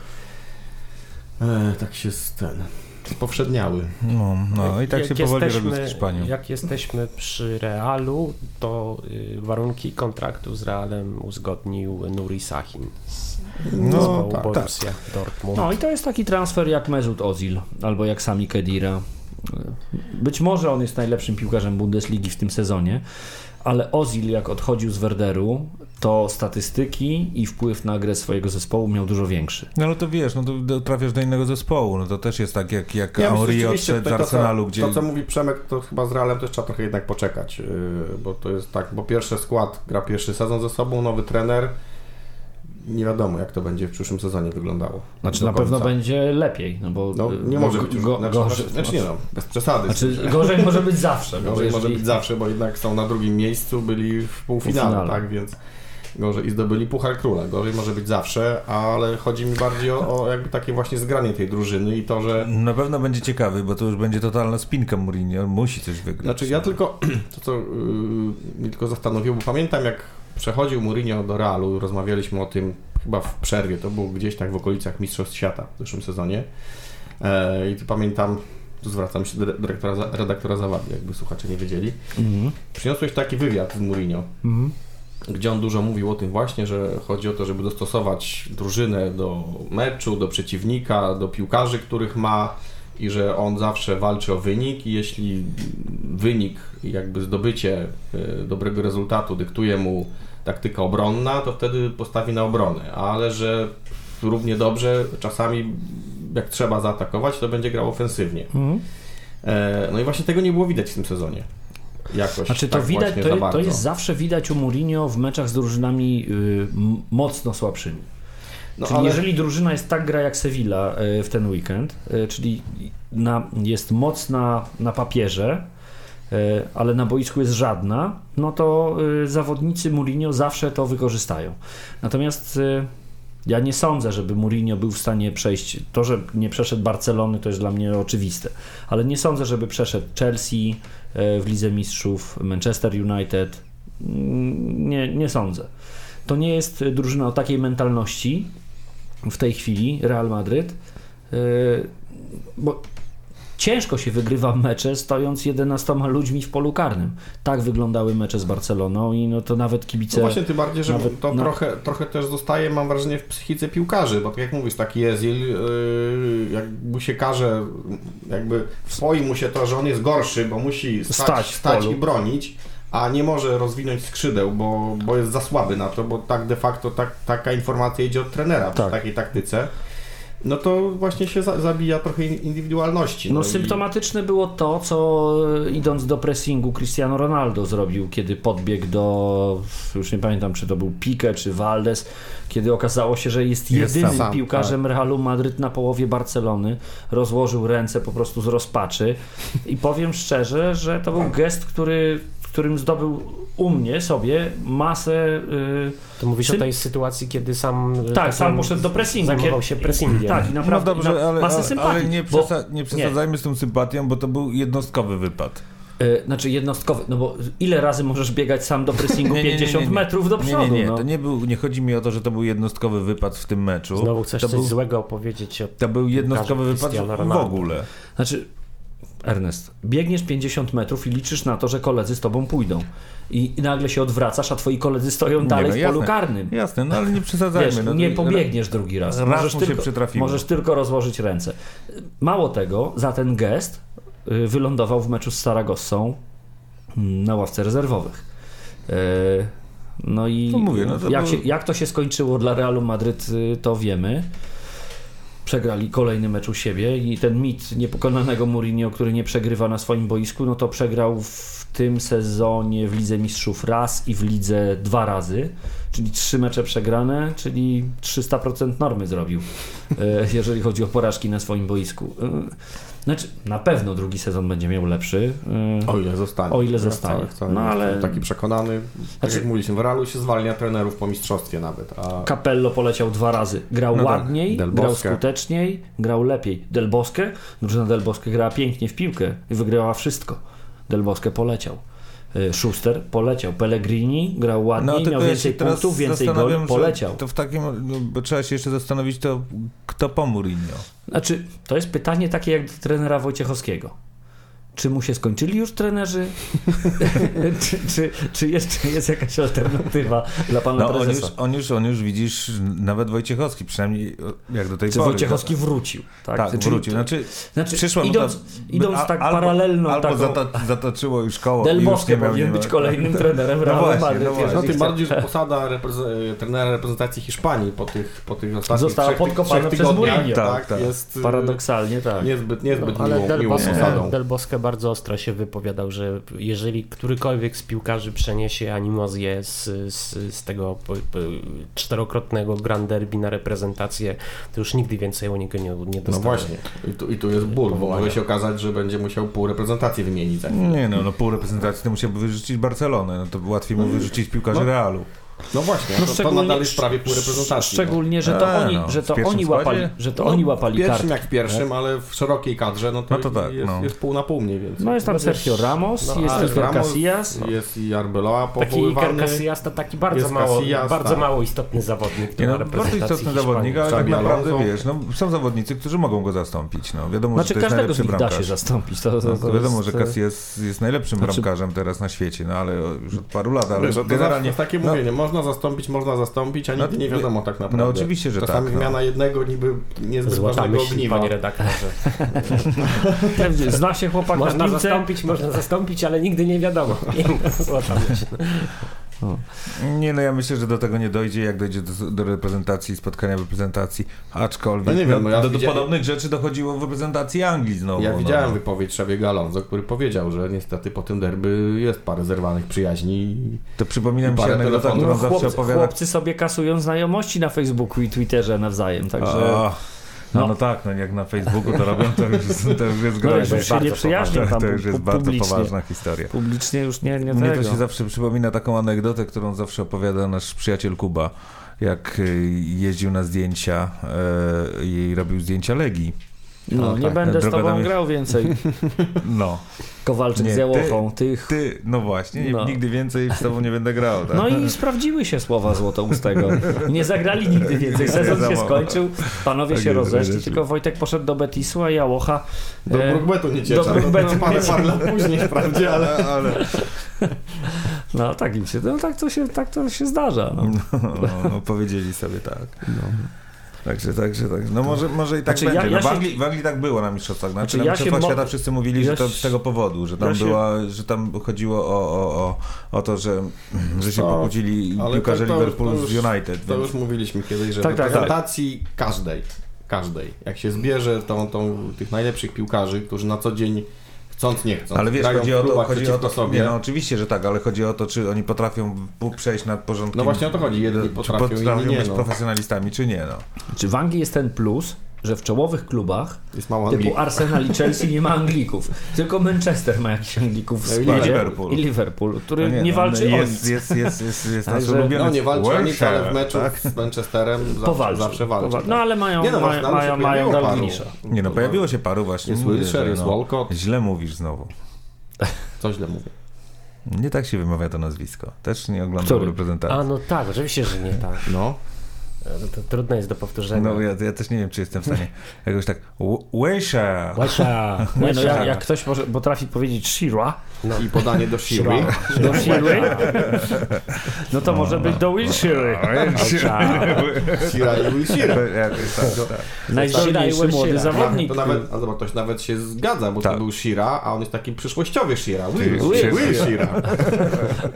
e, tak się z ten spowszedniały. No, no i tak Jak się powoli robi z jesteśmy- Hiszpanią. Jak jesteśmy przy Realu, to y, warunki kontraktu z Realem uzgodnił Nuri Sahin z No, tak, Borussia Dortmund. No i to jest taki transfer jak Mesut Ozil albo jak Sami Kedira. Być może on jest najlepszym piłkarzem Bundesligi w tym sezonie, ale Ozil jak odchodził z Werderu, to statystyki i wpływ na grę swojego zespołu miał dużo większy. No ale to wiesz, no to trafiasz do innego zespołu, no to też jest tak jak, jak Ja Henry odszedł z tutaj to, co- Arsenalu, gdzie... To, co mówi Przemek, to chyba z Realem też trzeba trochę jednak poczekać, yy, bo to jest tak, bo pierwszy skład gra pierwszy sezon ze sobą, nowy trener, nie wiadomo jak to będzie w przyszłym sezonie wyglądało. Znaczy na pewno będzie lepiej, no bo No, nie bo może być już, go, znaczy, gorzej, znaczy, znaczy nie no, bez przesady. znaczy, gorzej może być zawsze. Gorzej może jeżeli- być zawsze, bo jednak są na drugim miejscu, byli w półfinale, Półfinale. tak, więc gorzej i zdobyli Puchar Króla. Gorzej może być zawsze, ale chodzi mi bardziej o, o jakby takie właśnie zgranie tej drużyny i to, że Na pewno będzie ciekawy, bo to już będzie totalna spinka Mourinho. Musi coś wygrać. Znaczy ja tylko, to co yy, mnie tylko zastanowiło, bo pamiętam jak przechodził Mourinho do Realu, rozmawialiśmy o tym chyba w przerwie, to było gdzieś tak w okolicach Mistrzostw Świata w zeszłym sezonie e, i tu pamiętam, tu zwracam się do dyrektora, redaktora Zawady, jakby słuchacze nie wiedzieli, Mhm. przyniosłeś taki wywiad z Mourinho, Mhm. Gdzie on dużo mówił o tym właśnie, że chodzi o to, żeby dostosować drużynę do meczu, do przeciwnika, do piłkarzy, których ma i że on zawsze walczy o wynik i jeśli wynik, jakby zdobycie e, dobrego rezultatu dyktuje mu taktyka obronna, to wtedy postawi na obronę, ale że równie dobrze czasami jak trzeba zaatakować, to będzie grał ofensywnie. Mhm. E, No i właśnie tego nie było widać w tym sezonie. Jakoś Znaczy to tak widać, to, to jest zawsze widać u Mourinho w meczach z drużynami y, mocno słabszymi. No, czyli ale- jeżeli drużyna jest tak gra jak Sevilla y, w ten weekend, y, czyli na, jest mocna na papierze, y, ale na boisku jest żadna, no to y, zawodnicy Mourinho zawsze to wykorzystają. Natomiast y, ja nie sądzę, żeby Mourinho był w stanie przejść. To, że nie przeszedł Barcelony, to jest dla mnie oczywiste, ale nie sądzę, żeby przeszedł Chelsea w Lidze Mistrzów, Manchester United. Mm, Nie, nie sądzę. To nie jest drużyna o takiej mentalności w tej chwili, Real Madryt, yy, bo ciężko się wygrywa mecze stojąc 11 ludźmi w polu karnym. Tak wyglądały mecze z Barceloną i no to nawet kibice... No właśnie, tym bardziej, że nawet to na- trochę, trochę też zostaje, mam wrażenie, w psychice piłkarzy, bo tak jak mówisz, taki Jezil, yy, jak mu się każe, jakby wpoi mu się to, że on jest gorszy, bo musi stać, Stać stać, i bronić, a nie może rozwinąć skrzydeł, bo, bo jest za słaby na to, bo tak de facto tak, taka informacja idzie od trenera przy Tak. takiej taktyce. No to właśnie się za, zabija trochę in- indywidualności. No i- symptomatyczne było to, co e, idąc do pressingu Cristiano Ronaldo zrobił, kiedy podbiegł do, już nie pamiętam czy to był Pique czy Valdes, kiedy okazało się, że jest Jest jedynym sam, piłkarzem Realu Madryt na połowie Barcelony, rozłożył ręce po prostu z rozpaczy i powiem szczerze, że to był gest, który, którym zdobył u mnie sobie masę y, To mówisz o tej sytuacji, kiedy sam... że tak, sam poszedł do pressingu. Zajmował się pressingiem. Tak, i No naprawdę dobrze, na, ale, masę sympatii. ale nie, bo- przesa- nie przesadzajmy z tą sympatią, bo to był jednostkowy wypad. E, Znaczy jednostkowy, no bo ile razy możesz biegać sam do pressingu 50 metrów do przodu? Nie, nie, nie. no. To nie, był, nie chodzi mi o to, że to był jednostkowy wypad w tym meczu. Znowu chcesz to coś był, złego opowiedzieć o to był jednostkowy wypad w ogóle. Znaczy, Ernest, biegniesz 50 metrów i liczysz na to, że koledzy z tobą pójdą. I, nagle się odwracasz, a twoi koledzy stoją Nie, dalej no w polu jasne. karnym. Jasne, no ale nie przesadzajmy. Wiesz, no, nie pobiegniesz drugi raz. raz możesz, tylko, możesz tylko rozłożyć ręce. Mało tego, za ten gest y, wylądował w meczu z Saragossą mm, na ławce rezerwowych. E, No i No mówię, no to jak, się, jak to się skończyło dla Realu Madryt, y, to wiemy. Przegrali kolejny mecz u siebie i ten mit niepokonanego Mourinho, który nie przegrywa na swoim boisku, no to przegrał w tym sezonie w Lidze Mistrzów raz i w Lidze dwa razy, czyli trzy mecze przegrane, czyli 300% normy zrobił, e, jeżeli chodzi o porażki na swoim boisku. E, Znaczy, na pewno drugi sezon będzie miał lepszy. e, O ile zostanie. O ile Ja zostanie. Wcale, wcale No, nie ale- taki przekonany. Tak Znaczy- jak mówiliśmy, w Realu się zwalnia trenerów po mistrzostwie nawet. A Capello poleciał dwa razy. Grał No tak, ładniej, grał skuteczniej, grał lepiej. Del Bosque, drużyna Del Bosque grała pięknie w piłkę i wygrała wszystko. Del Bosque poleciał. Y, Schuster poleciał. Pellegrini grał ładniej, miał tylko ja więcej teraz punktów, więcej goli, poleciał. To w takim, no, bo trzeba się jeszcze zastanowić, to kto po Mourinho. Znaczy, to jest pytanie takie jak do trenera Wojciechowskiego. Czy mu się skończyli już trenerzy? czy, czy, czy jeszcze jest jakaś alternatywa dla pana No on prezesa? już, on, już, on już widzisz, nawet Wojciechowski, przynajmniej jak do tej Czy pory. Wojciechowski wrócił? Tak, Tak, Czyli- wrócił. Znaczy, Znaczy, przyszła idąc, ta- idąc tak albo, paralelną Albo taką... zata, zatoczyło już koło Del Bosque powinien nie być kolejnym trenerem No Realu Madryt. no. No tym bardziej, że posada trenera reprezentacji Hiszpanii po tych, po tych ostatnich Została trzech, podkopana trzech przez Mourinho. tak, Tak, tak. jest y, Paradoksalnie tak. niezbyt, niezbyt No, ale miłą, Bosque. Del Bosque bardzo ostro się wypowiadał, że jeżeli którykolwiek z piłkarzy przeniesie animozję z, z, z tego czterokrotnego Grand Derby na reprezentację, to już nigdy więcej u niego nie, nie No dostanie. właśnie. I tu, I tu jest ból, bo może się okazać, że będzie musiał pół reprezentacji wymienić. Nie no, no pół reprezentacji to musiałby wyrzucić Barcelonę, no to łatwiej mu wyrzucić piłkarzy No. Realu. No właśnie, No to, to szczególnie- nadal jest prawie pół reprezentacji. Szczególnie, że to E, oni, no, że to oni łapali, składzie? że to no. oni łapali pierwszym kartę. jak w pierwszym, ale w szerokiej kadrze, no to, No to tak, jest, no. jest pół na pół mniej więcej. No jest tam Sergio Ramos, No, jest ale Iker Ramos, Casillas. Jest i Arbeloa Taki Iker powoływany. Casillas to taki bardzo, mało, Casillas, bardzo tak. mało istotny zawodnik. No, bardzo istotny zawodnik, ale tak naprawdę wiesz, no, są zawodnicy, którzy mogą go zastąpić. No, wiadomo, Znaczy że to jest każdego z najlepszy nich da bramkarz. się zastąpić. To, to, No, to to wiadomo, że Casillas jest najlepszym Znaczy- bramkarzem teraz na świecie, no ale już od paru lat, ale generalnie... takie no, mówienie, można zastąpić, można zastąpić, a nigdy No, nie wiadomo tak naprawdę. no oczywiście, że Czasami tak, no. wymiana jednego niby niezbyt Złota ważnego ogniwa. panie redaktorze. Zna się chłopak Można na piłce. zastąpić, można zastąpić, ale nigdy nie wiadomo. Złota myśl. Nie, no ja myślę, że do tego nie dojdzie, jak dojdzie do, do reprezentacji, spotkania w reprezentacji, aczkolwiek No nie wiem, no ja do, do widziałem- podobnych rzeczy dochodziło w reprezentacji Anglii znowu. Ja no, widziałem no. wypowiedź Szabiego Alonso, który powiedział, że niestety po tym derby jest parę zerwanych przyjaźni. i- To przypomina mi się anegdota, którą No, zawsze chłopcy, opowiada... chłopcy sobie kasują znajomości na Facebooku i Twitterze nawzajem, także A, no, No. no tak, no jak na Facebooku to robią, to już, to już jest no, groźne. już jest się nie przyjaźnią to, tam to już jest bardzo poważna historia. Publicznie już nie, nie Mnie tego. to się zawsze przypomina taką anegdotę, którą zawsze opowiada nasz przyjaciel Kuba, jak y, jeździł na zdjęcia y, i robił zdjęcia Legii. No, No, nie tak. będę z tobą grał więcej. No, Kowalczyk Nie, z Jałochą, tych... ty, no właśnie, nie, No. nigdy więcej z tobą nie będę grał. Tak? No i sprawdziły się słowa Złotoustego. Nie zagrali nigdy więcej. Sezon się skończył, panowie Tak się jest, rozeszli, tak tylko Wojtek poszedł do Betisu, a Jałocha... Do e, Brugbetu nie ciecza. do Brugbetu no, parę, nie parę lat później wprawdzie, ale... ale, ale No tak im się, no tak to się, tak to się zdarza. No. no, no, powiedzieli sobie tak. Także, także, także. No może, może i tak Znaczy, ja- będzie. ja no, w, się- Anglii, w Anglii tak było na Mistrzostwach. Znaczy, Znaczy, na ja Mistrzostwach mo- Świata wszyscy mówili, ja że to z tego powodu, że tam, ja się- była, że tam chodziło o, o, o, o to, że, że się To- pokłócili ale piłkarze to- to- Liverpoolu to z United. To więc- już mówiliśmy kiedyś, że Tak, w tak, reprezentacji każdej, każdej, jak się zbierze tą, tą, tych najlepszych piłkarzy, którzy na co dzień chcąc, nie chcąc, Ale wiesz, grają chodzi o to, chodzi o to sobie. nie, no oczywiście, że tak, ale chodzi o to, czy oni potrafią przejść nad porządkiem. No właśnie o to chodzi, jedni czy potrafią, inni potrafią nie, być no. profesjonalistami, czy nie, no. Czy w Anglii jest ten plus, że w czołowych klubach Jest mało typu. Arsenal i Chelsea nie ma Anglików. Tylko Manchester ma jakichś Anglików w No i składzie. Liverpool. I Liverpool, który No nie, no, walczy no o jest, nic. jest, jest, jest, jest nasz ulubiony No nie walczy o nic, ale w meczu tak? z Manchesterem zawsze, Powalczy. zawsze walczy. Powal- No ale mają, Nie no, mają, mają, mają. Nie no, pojawiło się paru właśnie. Jest Wilshere, jest no, Walcott. Źle mówisz znowu. Co źle mówię. Nie tak się wymawia to nazwisko. Też nie oglądam reprezentacji. A no tak, oczywiście, że nie tak. No. To, to trudne jest do powtórzenia. No ja, ja też nie wiem, czy jestem w stanie jakoś tak Wilshere. Łasia, Nie, no, jak, jak ktoś może, potrafi powiedzieć Shira, No. I podanie do Shiri. do Shiry, no to może być do Wilshiry. Shira i Will Shira. Jakoś tak, tak. I młody zawodnik. To nawet, a zobacz, ktoś nawet się zgadza, bo Tak. to był Shira, a on jest taki przyszłościowy Shira. Will, Will Will, Shira. Will Shira.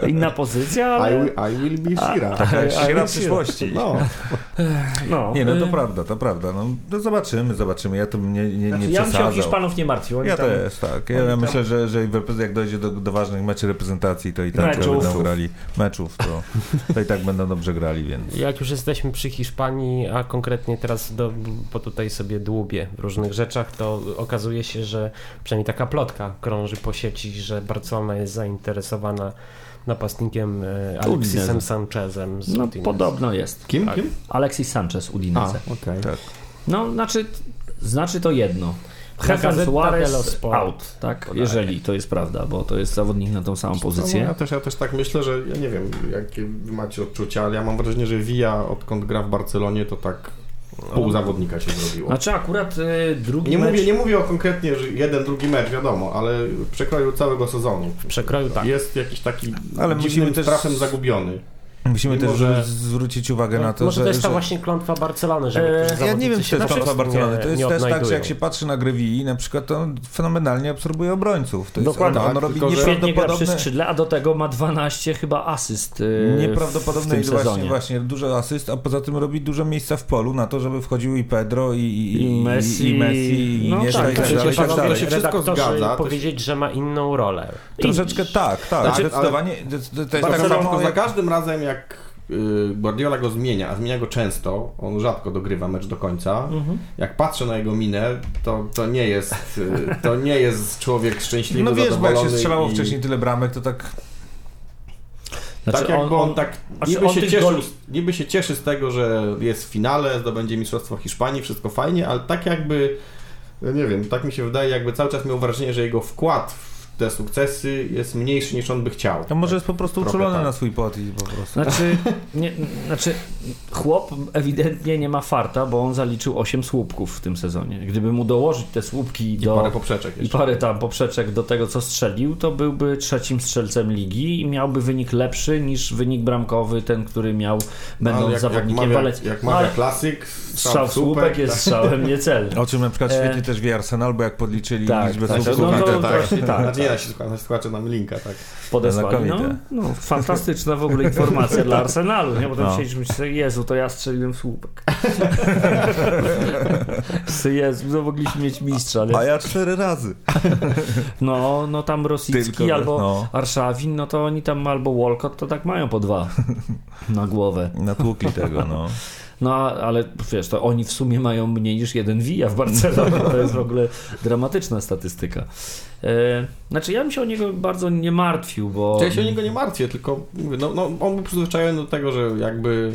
Inna pozycja, I ale... will, I will be Shira. Taka jest A, Shira przyszłości. No. No, Nie, no to prawda, to prawda. No, no zobaczymy, zobaczymy. Ja to nie, nie, Znaczy, nie ja bym się o. Hiszpanów nie martwił. Ja tam, też, tak. Ja, oni ja tam- myślę, że, że jak dojdzie do, do ważnych meczy reprezentacji, to i tak Meczów. będą grali meczów, to, to i tak będą dobrze grali, więc. Jak już jesteśmy przy Hiszpanii, a konkretnie teraz, do, bo tutaj sobie dłubię w różnych rzeczach, to okazuje się, że przynajmniej taka plotka krąży po sieci, że Barcelona jest zainteresowana napastnikiem e, Alexisem. Sanchezem z No Udinese. podobno jest. Kim? Tak. Kim? Alexis Sanchez, A, Udinese. okej. Tak. No, znaczy, znaczy to jedno. Dello Suarez Sport. out, tak? Jeżeli to jest prawda, bo to jest zawodnik na tą samą No, pozycję. ja, też, ja też tak myślę, że ja nie wiem, jakie wy macie odczucia, ale ja mam wrażenie, że Villa odkąd gra w Barcelonie, to tak pół zawodnika się zrobiło. Znaczy akurat y, drugi Nie mecz... mówię, nie mówię o konkretnie, że jeden, drugi mecz, wiadomo, ale w przekroju całego sezonu. W przekroju tak. Jest jakiś taki Ale dziwnym też- strachem zagubiony. Musimy Mimo, też że- zwrócić uwagę na to, Może że. to jest ta że... właśnie klątwa Barcelony, że E, Ja nie wiem, czy to jest klątwa Barcelony. nie- To jest też tak, że jak się patrzy na grę Vii, na przykład to on fenomenalnie absorbuje obrońców. To jest, Dokładnie. on, on Tak, robi tylko gra przy nieprawdopodobne, skrzydle, a do tego ma 12 chyba asyst y, w nieprawdopodobne tym ile właśnie, sezonie. właśnie dużo asyst, a poza tym robi dużo miejsca w polu na to, żeby wchodził i Pedro, i, i, I Messi. i, Messi, i No Iniesta tak, i tak to się dalej. i tak dalej. się wszystko zgadza, powiedzieć, że ma inną rolę. Troszeczkę tak, tak, Znaczy, zdecydowanie. To, jest tak samo za każdym razem jak y, Guardiola go zmienia, a zmienia go często, on rzadko dogrywa mecz do końca. Mhm. Jak patrzę na jego minę, to, to nie jest y, to nie jest człowiek szczęśliwy, No wiesz, bo jak się strzelało i- wcześniej tyle bramek, to tak Znaczy, tak jakby on, on- tak niby, on się tych cieszył, goli- niby się cieszy z tego, że jest w finale, zdobędzie Mistrzostwo Hiszpanii, wszystko fajnie, ale tak jakby, ja nie wiem, tak mi się wydaje, jakby cały czas miał wrażenie, że jego wkład w te sukcesy jest mniejszy niż on by chciał. To może jest po prostu uczulony tak. na swój pot i po prostu. Znaczy, nie, znaczy, chłop ewidentnie nie ma farta, bo on zaliczył 8 słupków w tym sezonie. Gdyby mu dołożyć te słupki I do, parę poprzeczek i jeszcze. parę tam poprzeczek do tego, co strzelił, to byłby trzecim strzelcem ligi i miałby wynik lepszy niż wynik bramkowy, ten, który miał, będąc Ale jak, jak zawodnikiem jak No, mawia ale klasyk, strzał słupek jest strzałem niecelnym. O czym na przykład E, świetnie też wie Arsenal, bo jak podliczyli tak, liczbę tak, słupków no na to- te, tak. właśnie tak. Znaczy nie, nasi słucha- nasi słuchacze nam linka, tak. podesłali. No, no, fantastyczna w ogóle informacja dla Arsenalu, nie? Bo tam No. chcieliśmy sobie, Jezu, to ja strzeliłem w słupek. Jezu, no mogliśmy mieć mistrza, ale A ja cztery razy. no, no tam Rosicki Tylko, albo no. Arszawin, no to oni tam albo Walcott, to tak mają po dwa na głowę. Natłukli tego, no. No, ale wiesz, to oni w sumie mają mniej niż jeden wija w Barcelonie. To jest w ogóle dramatyczna statystyka. E, znaczy, ja bym się o niego bardzo nie martwił, bo... Ja się o niego nie martwię, tylko mówię, no, no, on był przyzwyczajony do tego, że jakby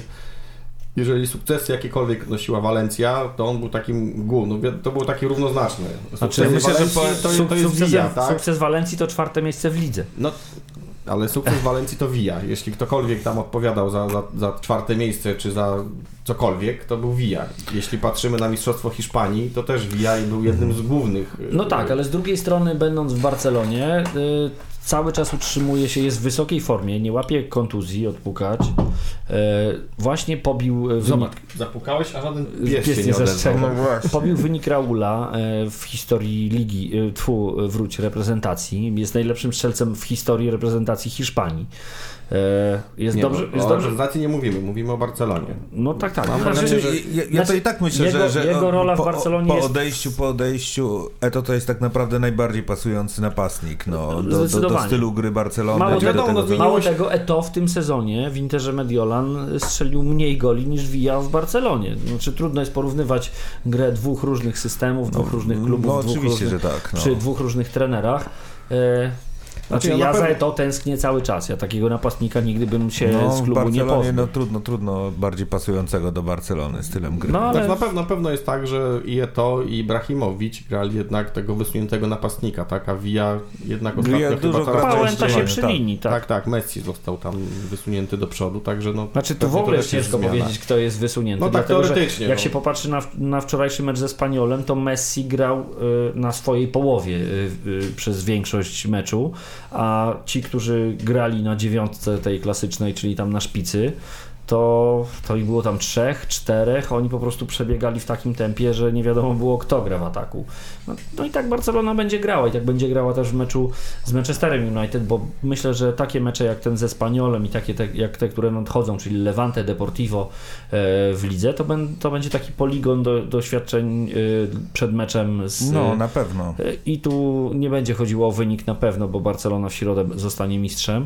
jeżeli sukcesy jakiekolwiek nosiła Walencja, to on był takim głównym, to było takie równoznaczne. Znaczy, myślę, że Walencji po- to, to jest sukcesem, Villa, tak? sukces Walencji to czwarte miejsce w lidze. No, ale sukces Walencji to Villa. Jeśli ktokolwiek tam odpowiadał za, za, za czwarte miejsce, czy za cokolwiek, to był Villa. Jeśli patrzymy na Mistrzostwo Hiszpanii, to też Villa i był jednym z głównych. No tak, ale z drugiej strony, będąc w Barcelonie, y, cały czas utrzymuje się, jest w wysokiej formie, nie łapie kontuzji, odpukać. Y, właśnie pobił y, wynik, Zobacz, zapukałeś, a żaden pies, nie zastrzegł. No pobił wynik Raula y, w historii ligi, y, tfu, wróć, reprezentacji. Jest najlepszym strzelcem w historii reprezentacji Hiszpanii. Y, Jest Nie, dobrze, no, jest o dobrze. nie mówimy, mówimy o Barcelonie. No tak, tak. Mam Znaczy, wrażenie, że- ja, ja to znaczy, i tak myślę, jego- że, że jego rola w po, Barcelonie po jest- odejściu, po odejściu Eto to jest tak naprawdę najbardziej pasujący napastnik no, do, do, do stylu gry Barcelony. Mało wiadomo, tego, no, Mało tego, Eto w tym sezonie w Interze Mediolan strzelił mniej goli niż Villa w Barcelonie. Znaczy trudno jest porównywać grę dwóch różnych systemów, dwóch różnych klubów, No dwóch oczywiście, różnych, że tak. No. przy dwóch różnych trenerach. E, znaczy ja ja za pewno- Eto tęsknię cały czas. Ja takiego napastnika nigdy bym się no, z klubu nie Barcelonie pozbył. no, trudno, trudno bardziej pasującego do Barcelony stylem gry. No, ale- Znaczy, na, pewno, na pewno jest tak, że i Eto i Brahimowicz grali jednak tego wysuniętego napastnika, tak? A Villa jednak ostatnio Villa chyba dużo coraz się przy tak. linii, tak. Tak, tak, Messi został tam wysunięty do przodu, także no... Znaczy tu w ogóle to ciężko zmiana. powiedzieć, kto jest wysunięty. No tak, dlatego, teoretycznie, Jak no. się popatrzy na, na wczorajszy mecz ze Spaniolem, to Messi grał y, na swojej połowie y, y, przez większość meczu, a ci, którzy grali na dziewiątce tej klasycznej, czyli tam na szpicy, to, to ich było tam trzech, czterech, oni po prostu przebiegali w takim tempie, że nie wiadomo było kto gra w ataku. No, no i tak Barcelona będzie grała i tak będzie grała też w meczu z Manchesterem United, bo myślę, że takie mecze jak ten ze Spaniolem i takie te, jak te, które nadchodzą, czyli Levante, Deportivo e, w lidze, to, ben, to będzie taki poligon do, doświadczeń e, przed meczem z, No, na pewno. E, I tu nie będzie chodziło o wynik na pewno, bo Barcelona w środę zostanie mistrzem.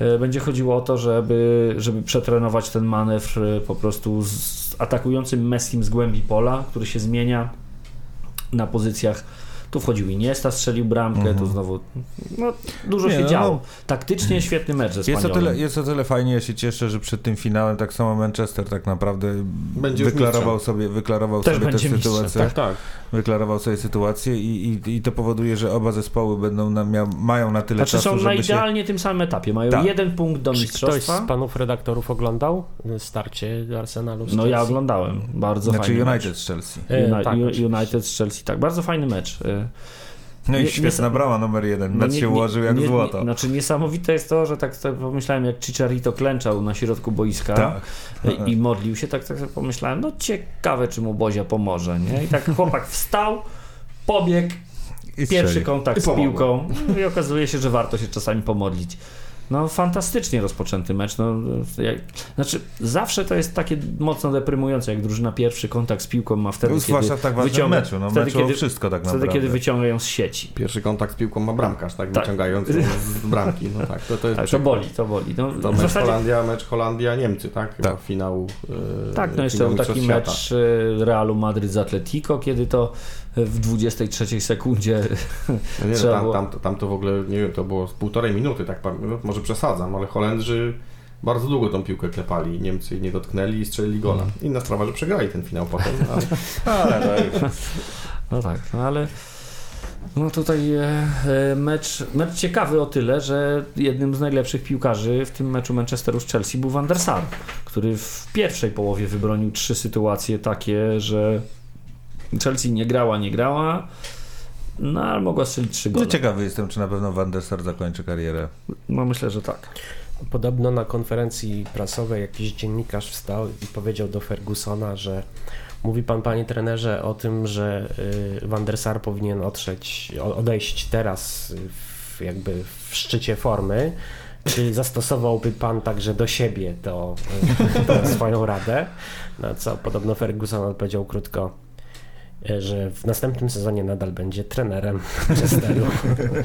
E, Będzie chodziło o to, żeby, żeby przetrenować ten manewr e, po prostu z atakującym Messim z głębi pola, który się zmienia na pozycjach. Tu wchodził Iniesta, strzelił bramkę, Mhm. tu znowu no, dużo Nie, się no, działo. no. Taktycznie świetny mecz ze Jest o, tyle, jest o tyle fajnie, ja się cieszę, że przed tym finałem tak samo Manchester tak naprawdę Będzie wyklarował mistrzem. sobie, wyklarował Też sobie tę sytuację. Tak, tak. Wyklarował sobie sytuację i, i, i to powoduje, że oba zespoły będą na, mia, mają na tyle Znaczy czasu, są na żeby się... idealnie tym samym etapie. Mają Tak. jeden punkt do Czy ktoś mistrzostwa. z panów redaktorów oglądał starcie Arsenalu z No ja oglądałem. Bardzo Znaczy fajny United mecz. z Chelsea. E, Uni- tak. United z Chelsea, tak. Bardzo fajny mecz. No i Nie- świetna nie- brama numer jeden. No się ułożył jak nie- złoto. Nie, znaczy niesamowite jest to, że tak sobie pomyślałem, jak Chicharito klęczał na środku boiska tak. i, modlił się, tak, tak sobie pomyślałem, no ciekawe, czy mu Bozia pomoże, nie? I tak chłopak wstał, pobiegł, I pierwszy kontakt I z piłką no i okazuje się, że warto się czasami pomodlić. No fantastycznie rozpoczęty mecz. No, jak, znaczy zawsze to jest takie mocno deprymujące, jak drużyna pierwszy kontakt z piłką ma wtedy, No, kiedy tak ważnym wyciąga- meczu. No, wtedy, kiedy- wszystko tak wtedy, naprawdę. kiedy wyciąga ją z sieci. Pierwszy kontakt z piłką ma bramkarz, tak? Tak. Wyciągając ją z bramki. No tak, to, to jest Tak, to boli, to boli. No, To mecz zasadzie Holandia, mecz Holandia-Niemcy, tak? Chyba Tak. finał. e, Tak, no jeszcze był taki Mistrzostw Świata. mecz e, Realu Madryt z Atletico, kiedy to w 23 sekundzie No nie, trzeba tam, było- tam, tam to w ogóle, nie wiem, to było z półtorej minuty, tak no, może przesadzam, ale Holendrzy Bardzo długo tą piłkę klepali, Niemcy jej nie dotknęli i strzelili gola. Inna sprawa, że przegrali ten finał potem, ale No tak, no ale no tutaj e, e, mecz, mecz ciekawy o tyle, że jednym z najlepszych piłkarzy w tym meczu Manchesteru z Chelsea był Van der Sar, który w pierwszej połowie wybronił trzy sytuacje takie, że Chelsea nie grała, nie grała, no ale mogła strzelić trzy No gole. ciekawy jestem, czy na pewno Van der Sar zakończy karierę. No myślę, że tak. Podobno na konferencji prasowej jakiś dziennikarz wstał i powiedział do Fergusona, że mówi pan, panie trenerze, o tym, że y, Van der Sar powinien otrzeć, odejść teraz w, jakby w szczycie formy. Czy zastosowałby pan także do siebie to, y, tę swoją radę? Na co podobno Ferguson odpowiedział krótko, że w następnym sezonie nadal będzie trenerem Manchesteru.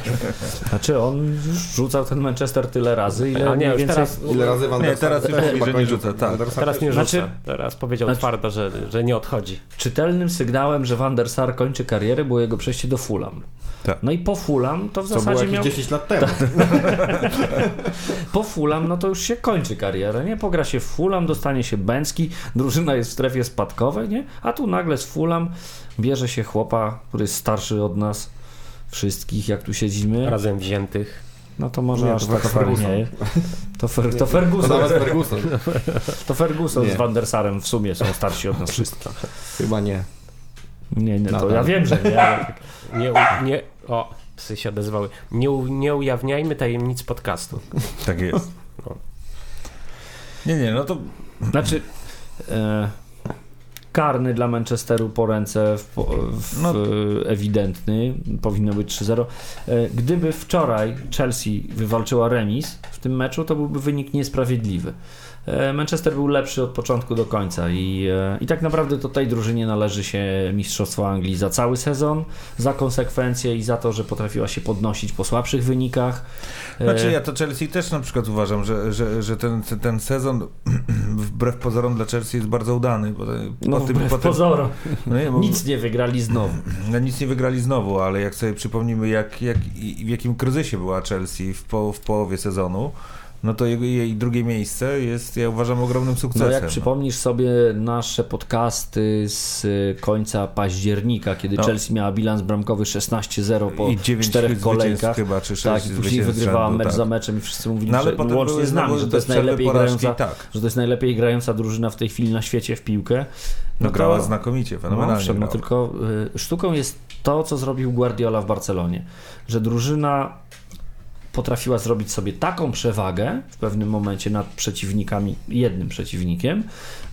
Znaczy on już rzucał ten Manchester tyle razy, ile A nie, już więcej... teraz, ile razy Van Nie, der Sar teraz już mówi, że nie rzuca, tak. Teraz nie rzuca. Znaczy- teraz powiedział znaczy- twardo, że, że nie odchodzi. Czytelnym sygnałem, że Van der Sar kończy karierę było jego przejście do Fulham. Tak. No i po Fulham to w Co było zasadzie jakieś miał... 10 lat temu. Po Fulham, no to już się kończy karierę, nie? Pogra się w Fulham, dostanie się Bęcki, drużyna jest w strefie spadkowej, nie? A tu nagle z Fulham bierze się chłopa, który jest starszy od nas wszystkich, jak tu siedzimy. Razem wziętych. No to może Nie, aż to tak to stary Ferguson. nie. To, fer, to To Ferguson. nawet Ferguson. To Ferguson Nie. z Van der Sarem w sumie są starsi od nas wszystkich. Chyba nie. Nie, nie, to Nadal. ja wiem, że nie. ale- Nie, nie, o, psy się odezwały. Nie, u, nie ujawniajmy tajemnic podcastu. Tak jest. No. Nie, nie, no to Znaczy, e, karny dla Manchesteru po ręce w, w, No. ewidentny, powinno być 3-0. E, gdyby wczoraj Chelsea wywalczyła remis w tym meczu, to byłby wynik niesprawiedliwy. E, Manchester był lepszy od początku do końca i, e, i tak naprawdę to tej drużynie należy się Mistrzostwo Anglii za cały sezon, za konsekwencje i za to, że potrafiła się podnosić po słabszych wynikach. E, Znaczy ja to Chelsea też na przykład uważam, że, że, że ten, ten sezon wbrew pozorom dla Chelsea jest bardzo udany. Bo, no, po tym, wbrew po tym, pozorom, no nie, bo, nic nie wygrali znowu. no, nic nie wygrali znowu, ale jak sobie przypomnimy jak, jak, w jakim kryzysie była Chelsea w, po, w połowie sezonu, no to jego, jej drugie miejsce jest, ja uważam, ogromnym sukcesem. No jak przypomnisz sobie nasze podcasty z y, końca października, kiedy No. Chelsea miała bilans bramkowy 16-0 po I dziewięć czterech zwycięstw kolejkach. chyba, czy sześć Tak, i później wygrywała rzędu, mecz tak. za meczem i wszyscy mówili, No ale że łącznie z nami, że to jest najlepiej porażki, grająca, tak. że to jest najlepiej grająca drużyna w tej chwili na świecie w piłkę. No, to- grała znakomicie, No, fenomenalnie owszem, no tylko y, sztuką jest to, co zrobił Guardiola w Barcelonie, że drużyna potrafiła zrobić sobie taką przewagę w pewnym momencie nad przeciwnikami, jednym przeciwnikiem,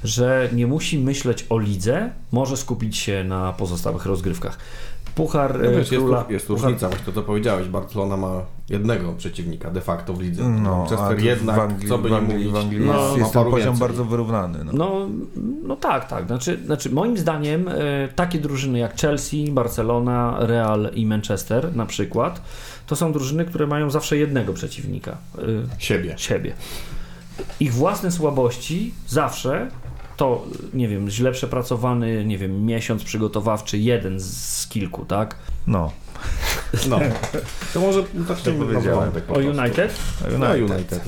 że nie musi myśleć o lidze, może skupić się na pozostałych rozgrywkach. Puchar No y, wiesz, jest, króla. jest puchar, różnica, właśnie to co powiedziałeś. Barcelona ma jednego przeciwnika de facto w lidze. No, Manchester jednak, w Anglii, co by nie Anglii, mówić, w Anglii no, jest, ma jest ten poziom więcej. bardzo wyrównany. No. No, no tak, tak. Znaczy, znaczy moim zdaniem y, takie drużyny jak Chelsea, Barcelona, Real i Manchester na przykład, to są drużyny, które mają zawsze jednego przeciwnika. y, Siebie. siebie. Ich własne słabości zawsze to, nie wiem, źle przepracowany, nie wiem, miesiąc przygotowawczy, jeden z, kilku, tak? no. No. To może zacznijmy To nowy powiedziałem. po O prostu. United? No United.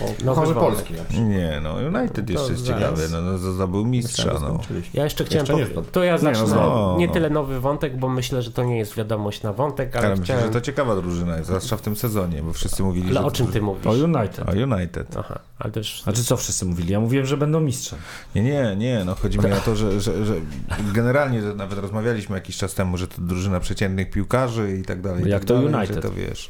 O, Nowy Nowy wątek. Polski na przykład. Nie, no United jeszcze jest ciekawy, no, no zdobył mistrza, no. Ja jeszcze chciałem Jeszcze nie zdobył. To ja zacznę. no, no. nie tyle nowy wątek, bo myślę, że to nie jest wiadomość na wątek, ale, Ale myślę, chciałem... że to ciekawa drużyna jest, zwłaszcza w tym sezonie, bo wszyscy mówili, Ale że... o czym ty mówisz? O United. O United. Aha, ale też... Znaczy co wszyscy mówili? Ja mówiłem, że będą mistrzem. Nie, nie, nie, no chodzi mi o to, że, że, że generalnie nawet rozmawialiśmy jakiś czas temu, że to drużyna przeciętnych piłkarzy i tak dalej. Jak tak to dalej, United. To wiesz.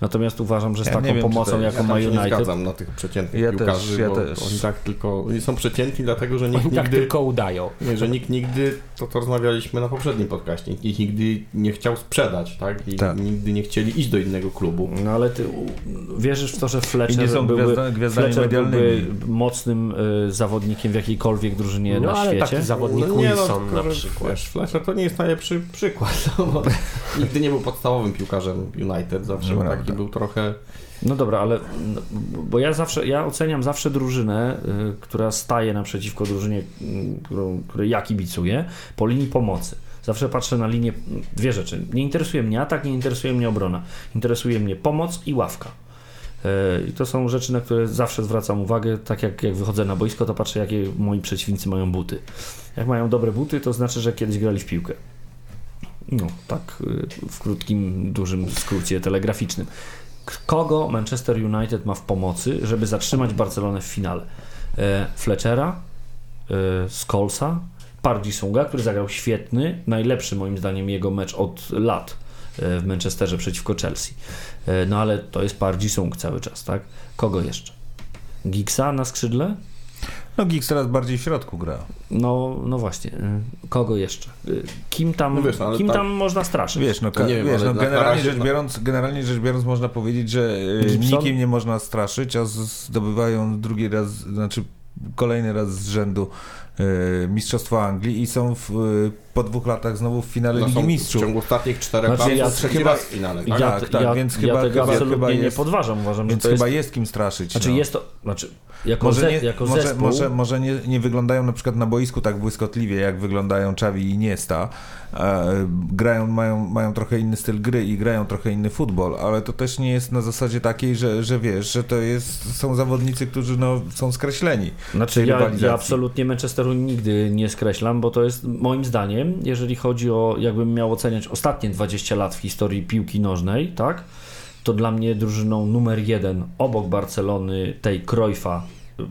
Natomiast uważam, że z Ja taką nie wiem, to pomocą, jaką Ja ma się nie United, zgadzam na tych przeciętnych Ja też, piłkarzy, ja bo też. oni tak tylko oni są przeciętni dlatego, że nikt Oni tak nigdy tylko udają. nie, że nikt nigdy, to co rozmawialiśmy na poprzednim podcaście, nikt ich nigdy nie chciał sprzedać, tak? I Tak. nigdy nie chcieli iść do innego klubu. No ale ty wierzysz w to, że Fletcher I nie są byłby, gwiazda, gwiazdami Fletcher byłby mocnym y, zawodnikiem w jakiejkolwiek drużynie No na ale świecie? taki zawodnik No nie, no, Wilson tylko, na przykład. Wiesz, Fletcher to nie jest najlepszy przykład. No, bo nigdy nie był podstawowym piłkarzem United, zawsze No, taki był trochę... No dobra, ale bo ja zawsze, ja oceniam zawsze drużynę, y, która staje naprzeciwko drużynie, y, której ja kibicuję, po linii pomocy. Zawsze patrzę na linię, dwie rzeczy. Nie interesuje mnie atak, nie interesuje mnie obrona. Interesuje mnie pomoc i ławka. E, I to są rzeczy, na które zawsze zwracam uwagę. Tak jak, jak wychodzę na boisko, to patrzę, jakie moi przeciwnicy mają buty. Jak mają dobre buty, to znaczy, że kiedyś grali w piłkę. No, tak y, w krótkim, dużym skrócie telegraficznym. Kogo Manchester United ma w pomocy, żeby zatrzymać Barcelonę w finale? E, Fletchera, e, Skolsa, Pardisunga, który zagrał świetny, najlepszy moim zdaniem jego mecz od lat e, w Manchesterze przeciwko Chelsea. No ale to jest Pardisung cały czas, tak? Kogo jeszcze? Gigsa na skrzydle? No Giggs teraz bardziej w środku gra. No, no właśnie. Kogo jeszcze? Kim tam, No wiesz, no, kim tak- tam można straszyć? Wiesz, no, wiem, wiesz, no generalnie, rzecz biorąc, generalnie rzecz biorąc można powiedzieć, że e, Gibson? nikim nie można straszyć, a zdobywają drugi raz, znaczy kolejny raz z rzędu Mistrzostwa Anglii i są w, e, po dwóch latach znowu w finale No, Ligi są w Mistrzów. ciągu ostatnich czterech Znaczy, lat ja chyba- raz w finale. Ja, Tak? Tak, te- tak, ja, więc ja chyba- tego chyba- absolutnie chyba nie jest- podważam. Uważam, Więc że to chyba jest... jest kim straszyć. Znaczy no. jest to... Znaczy, jako, Może, ze, nie, jako może, zespół... może, może nie, nie wyglądają na przykład na boisku tak błyskotliwie, jak wyglądają Czawi i Iniesta. E, grają, mają, mają trochę inny styl gry i grają trochę inny futbol, ale to też nie jest na zasadzie takiej, że, że wiesz, że to jest, są zawodnicy, którzy no, są skreśleni. Znaczy ja, ja absolutnie Manchesteru nigdy nie skreślam, bo to jest moim zdaniem, jeżeli chodzi o, jakbym miał oceniać ostatnie 20 lat w historii piłki nożnej, tak, to dla mnie drużyną numer jeden obok Barcelony, tej Cruyffa,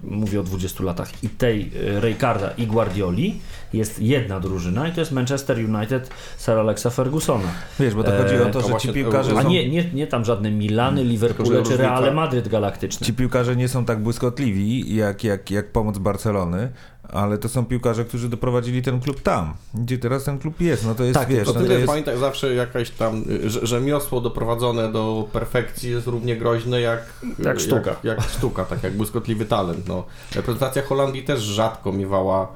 mówię o 20 latach, i tej e, Rijkaarda i Guardioli, jest jedna drużyna i to jest Manchester United Sir Alexa Fergusona. Wiesz, bo to E, chodzi o to, to że ci piłkarze A są... nie, nie, nie tam żadne Milany, Liverpoole że czy Reale różnica- Madryt galaktyczny. Ci piłkarze nie są tak błyskotliwi jak, jak, jak pomoc Barcelony, ale to są piłkarze, którzy doprowadzili ten klub tam, gdzie teraz ten klub jest. No to jest, Tak, wiesz, To no tyle to jest... pamiętaj zawsze jakaś tam że- rzemiosło doprowadzone do perfekcji jest równie groźne jak, Jak sztuka. Jak, jak sztuka, tak jak błyskotliwy talent. No. Reprezentacja Holandii też rzadko miewała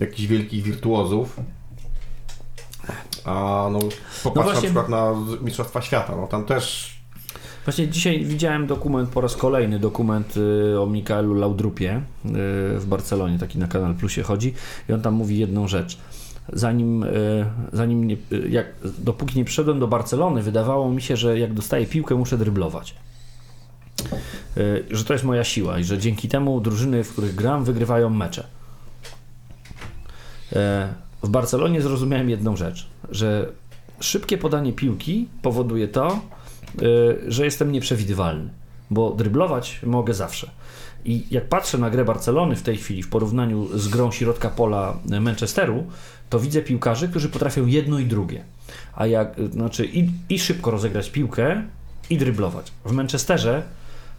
jakichś wielkich wirtuozów. A no, popatrz No właśnie- na przykład na Mistrzostwa Świata, no tam też Właśnie dzisiaj widziałem dokument, po raz kolejny dokument y, o Mikaelu Laudrupie y, w Barcelonie, taki na Kanal Plusie chodzi i on tam mówi jedną rzecz. Zanim, y, zanim nie, jak, dopóki nie przyszedłem do Barcelony, wydawało mi się, że jak dostaję piłkę, muszę dryblować. Że to jest moja siła i że dzięki temu drużyny, w których gram, wygrywają mecze. E, W Barcelonie zrozumiałem jedną rzecz, że szybkie podanie piłki powoduje to, y, że jestem nieprzewidywalny, bo dryblować mogę zawsze. I jak patrzę na grę Barcelony w tej chwili w porównaniu z grą środka pola Manchesteru, to widzę piłkarzy, którzy potrafią jedno i drugie. A jak, znaczy i, i szybko rozegrać piłkę, i dryblować. W Manchesterze,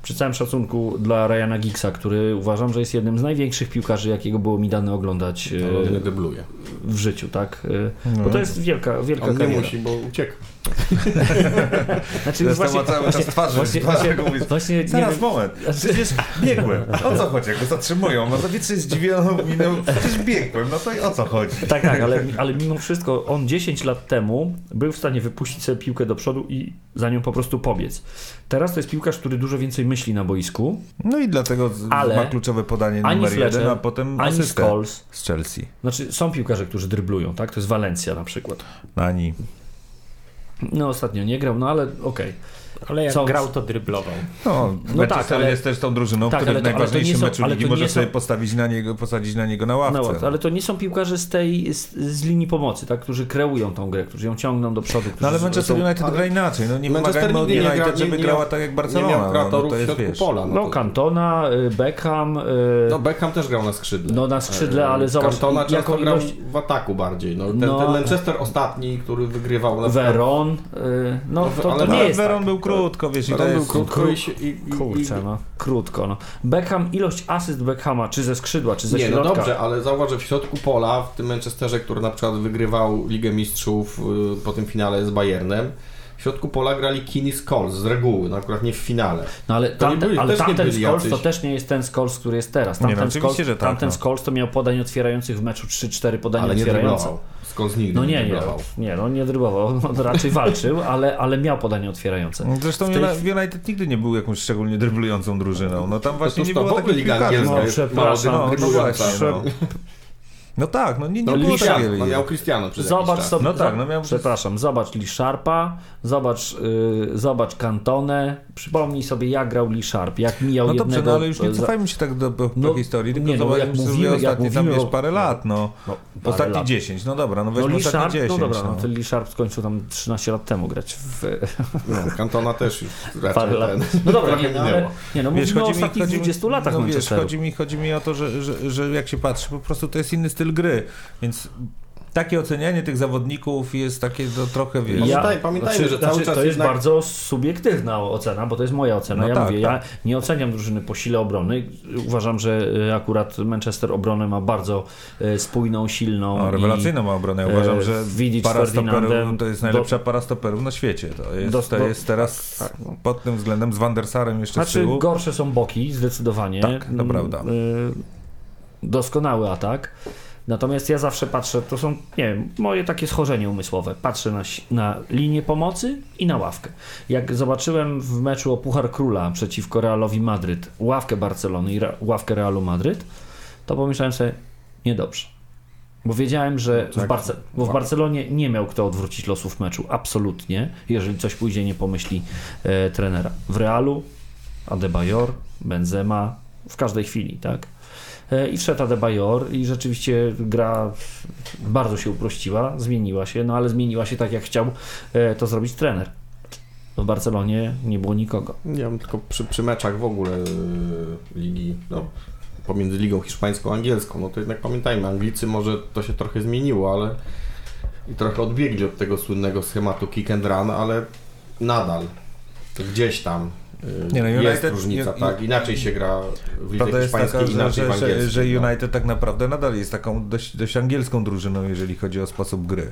przy całym szacunku dla Ryana Giggsa, który uważam, że jest jednym z największych piłkarzy, jakiego było mi dane oglądać no, nie debluje. w życiu, tak? Y, Bo to jest wielka, wielka On nie kariera. musi, bo ucieka. Znaczy, Zresztą ma cały czas twarzy, właśnie, twarzy właśnie, mówi, właśnie Zaraz, wiem, moment. Przecież biegłem. O co chodzi? Jak go zatrzymują? No to wiecie, zdziwioną miną. Przecież biegłem. No to i o co chodzi? Tak, tak, ale, ale mimo wszystko on 10 lat temu był w stanie wypuścić sobie piłkę do przodu i za nią po prostu pobiec. Teraz to jest piłkarz, który dużo więcej myśli na boisku, No i dlatego Ale ma kluczowe podanie ani numer jeden, Fletcher, a potem ani Scholes. z Chelsea. Znaczy, są piłkarze, którzy dryblują, tak? To jest Walencja na przykład. Ani. No ostatnio nie grał, no ale okej. Ale jak Co- grał, to dryblował. No, No Manchester tak, ale- jest też tą drużyną, tak, która ale w to- ale to najważniejszym nie są- meczu ligi może nie sobie są- postawić na niego, posadzić na niego na ławce. No, ale to nie są piłkarze z tej, z, z linii pomocy, tak? Którzy kreują tą grę, którzy ją ciągną do przodu. No ale Manchester są- United ale- gra inaczej. No nie Manchester wymagajmy od nie United, gra- nie- żeby nie grała tak jak Nie Barcelona. miał no, no to jest, pola. No, to- Cantona, y, Beckham, y, No Beckham też grał na skrzydle. No, na skrzydle, ale zobacz, Cantona często jaką grał ilość- w ataku bardziej. No, ten, No. ten Manchester ostatni, który wygrywał na Veron, y, no to, nie Ale jest Veron tak. był krótko, wiesz, i to był jest... krótko i, się- i, i, Kurczę, no. Krótko, no. Beckham, ilość asyst Beckhama, czy ze skrzydła, czy ze Nie, no środka. dobrze, ale zauważ, że w środku pola, w tym Manchesterze, który na przykład wygrywał Ligę Mistrzów y, po tym finale z Bayernem, w środku pola grali Kini Scholes z reguły, no akurat nie w finale. No ale, To nie tamten, byli- ale nie tamten to też nie jest ten Scholes, który jest teraz. Nie, no, Tamten, oczywiście, Scholes, że tak, tamten no. Scholes to miał podań otwierających w meczu 3-4 podania Ale nie otwierające. dryblował. Scholes nigdy No nie nie, nie, dryblował. nie, no nie drybował, on raczej walczył, ale, ale miał podanie otwierające. Zresztą tej- Uni- United nigdy nie był jakąś szczególnie dryblującą drużyną. No tam właśnie cóż nie to było Liga piłkarzy. Angielska No, przepraszam, No, no właśnie, no. No tak, no nie, nie No, było Lisza. takiej... no miał Cristiano przez Zobacz sobie. No tak, no miał- Przepraszam, zobacz Lee Sharpa, zobacz, yy, zobacz Cantone. Przypomnij sobie, jak grał Lee Sharp, jak mijał No dobrze, jednego. no ale już nie cofajmy się tak do, do, No, historii, tylko nie, no, zobaczmy jak sobie mówimy- jak ostatnie, tam mówimy wiesz, o- parę lat, no. No, parę Ostatnie lat. 10, no dobra, no No weźmy Lee ostatnie Sharp, 10. no dobra, no no. to Lee Sharp skończył tam 13 lat temu grać w No, Cantona też już raczej parę lat. No dobra, nie, no, ale, nie, no Wiesz, mówimy o chodzi mi- ostatnich chodzi mi- 20 latach no wiesz, chodzi mi, chodzi mi o to, że, że, że jak się patrzy, po prostu to jest inny styl gry, więc takie ocenianie tych zawodników jest takie to trochę, wiesz... Pamiętaj- pamiętajmy, że cały czas znaczy, To jest jednak- bardzo subiektywna ocena, bo to jest moja ocena. No ja tak, mówię, tak. ja nie oceniam drużyny po sile obrony. Uważam, że y, akurat Manchester obronę ma bardzo y, spójną, silną. No, i- rewelacyjną ma obronę. Ja uważam, e, że Vidic z para stoperów to jest do- najlepsza para stoperów na świecie. To jest, Do- to do- jest teraz tak, no. pod tym względem z Van der Sarem jeszcze z Znaczy, tyłu. gorsze są boki, zdecydowanie. Tak, to Mm, prawda. Doskonały atak. Natomiast ja zawsze patrzę, to są, nie wiem, moje takie schorzenie umysłowe. Patrzę na, na linię pomocy i na ławkę. Jak zobaczyłem w meczu o Puchar Króla przeciwko Realowi Madryt ławkę Barcelony i ławkę Realu Madryt, to pomyślałem sobie, niedobrze. Bo wiedziałem, że w, tak. Barce- bo w Barcelonie nie miał kto odwrócić losów meczu. Absolutnie. Jeżeli coś pójdzie, nie pomyśli e, trenera. W Realu Adebayor, Benzema, w każdej chwili, tak? E, I wszedł Adebayor i rzeczywiście gra bardzo się uprościła, zmieniła się, no ale zmieniła się tak, jak chciał e, to zrobić trener. W Barcelonie nie było nikogo. Nie tylko przy, przy meczach w ogóle y, ligi, no, pomiędzy ligą hiszpańską a angielską, no to jednak pamiętajmy, Anglicy może to się trochę zmieniło, ale i trochę odbiegli od tego słynnego schematu kick and run, ale nadal gdzieś tam Nie no, jest United- różnica, i- tak, inaczej się gra w lidze jest hiszpańskiej, taka, inaczej że, w angielskiej. że no. United tak naprawdę nadal jest taką dość, dość angielską drużyną, jeżeli chodzi o sposób gry.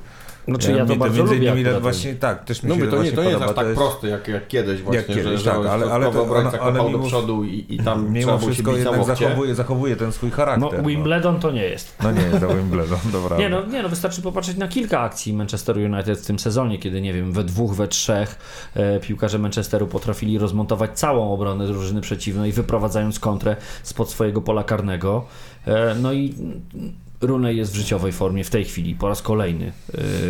Znaczy ja to między- bardzo między lubię innymi akurat. właśnie, tak, też mi No się to nie, to nie jest aż tak jest- proste jak, jak kiedyś właśnie, kiedyś, że, że tak, ale- ale to- ale- ale kopał do mimo- przodu i, i tam Mimo wszystko jednak zachowuje, zachowuje ten swój No charakter. Wimbledon to nie jest. No, no nie jest to Wimbledon, dobra. Nie no, nie no, wystarczy popatrzeć na kilka akcji Manchester United w tym sezonie, kiedy nie wiem, we dwóch, we trzech e, piłkarze Manchesteru potrafili rozmontować całą obronę drużyny przeciwnej, wyprowadzając kontrę spod swojego pola karnego. E, no i Rooney jest w życiowej formie w tej chwili, po raz kolejny e,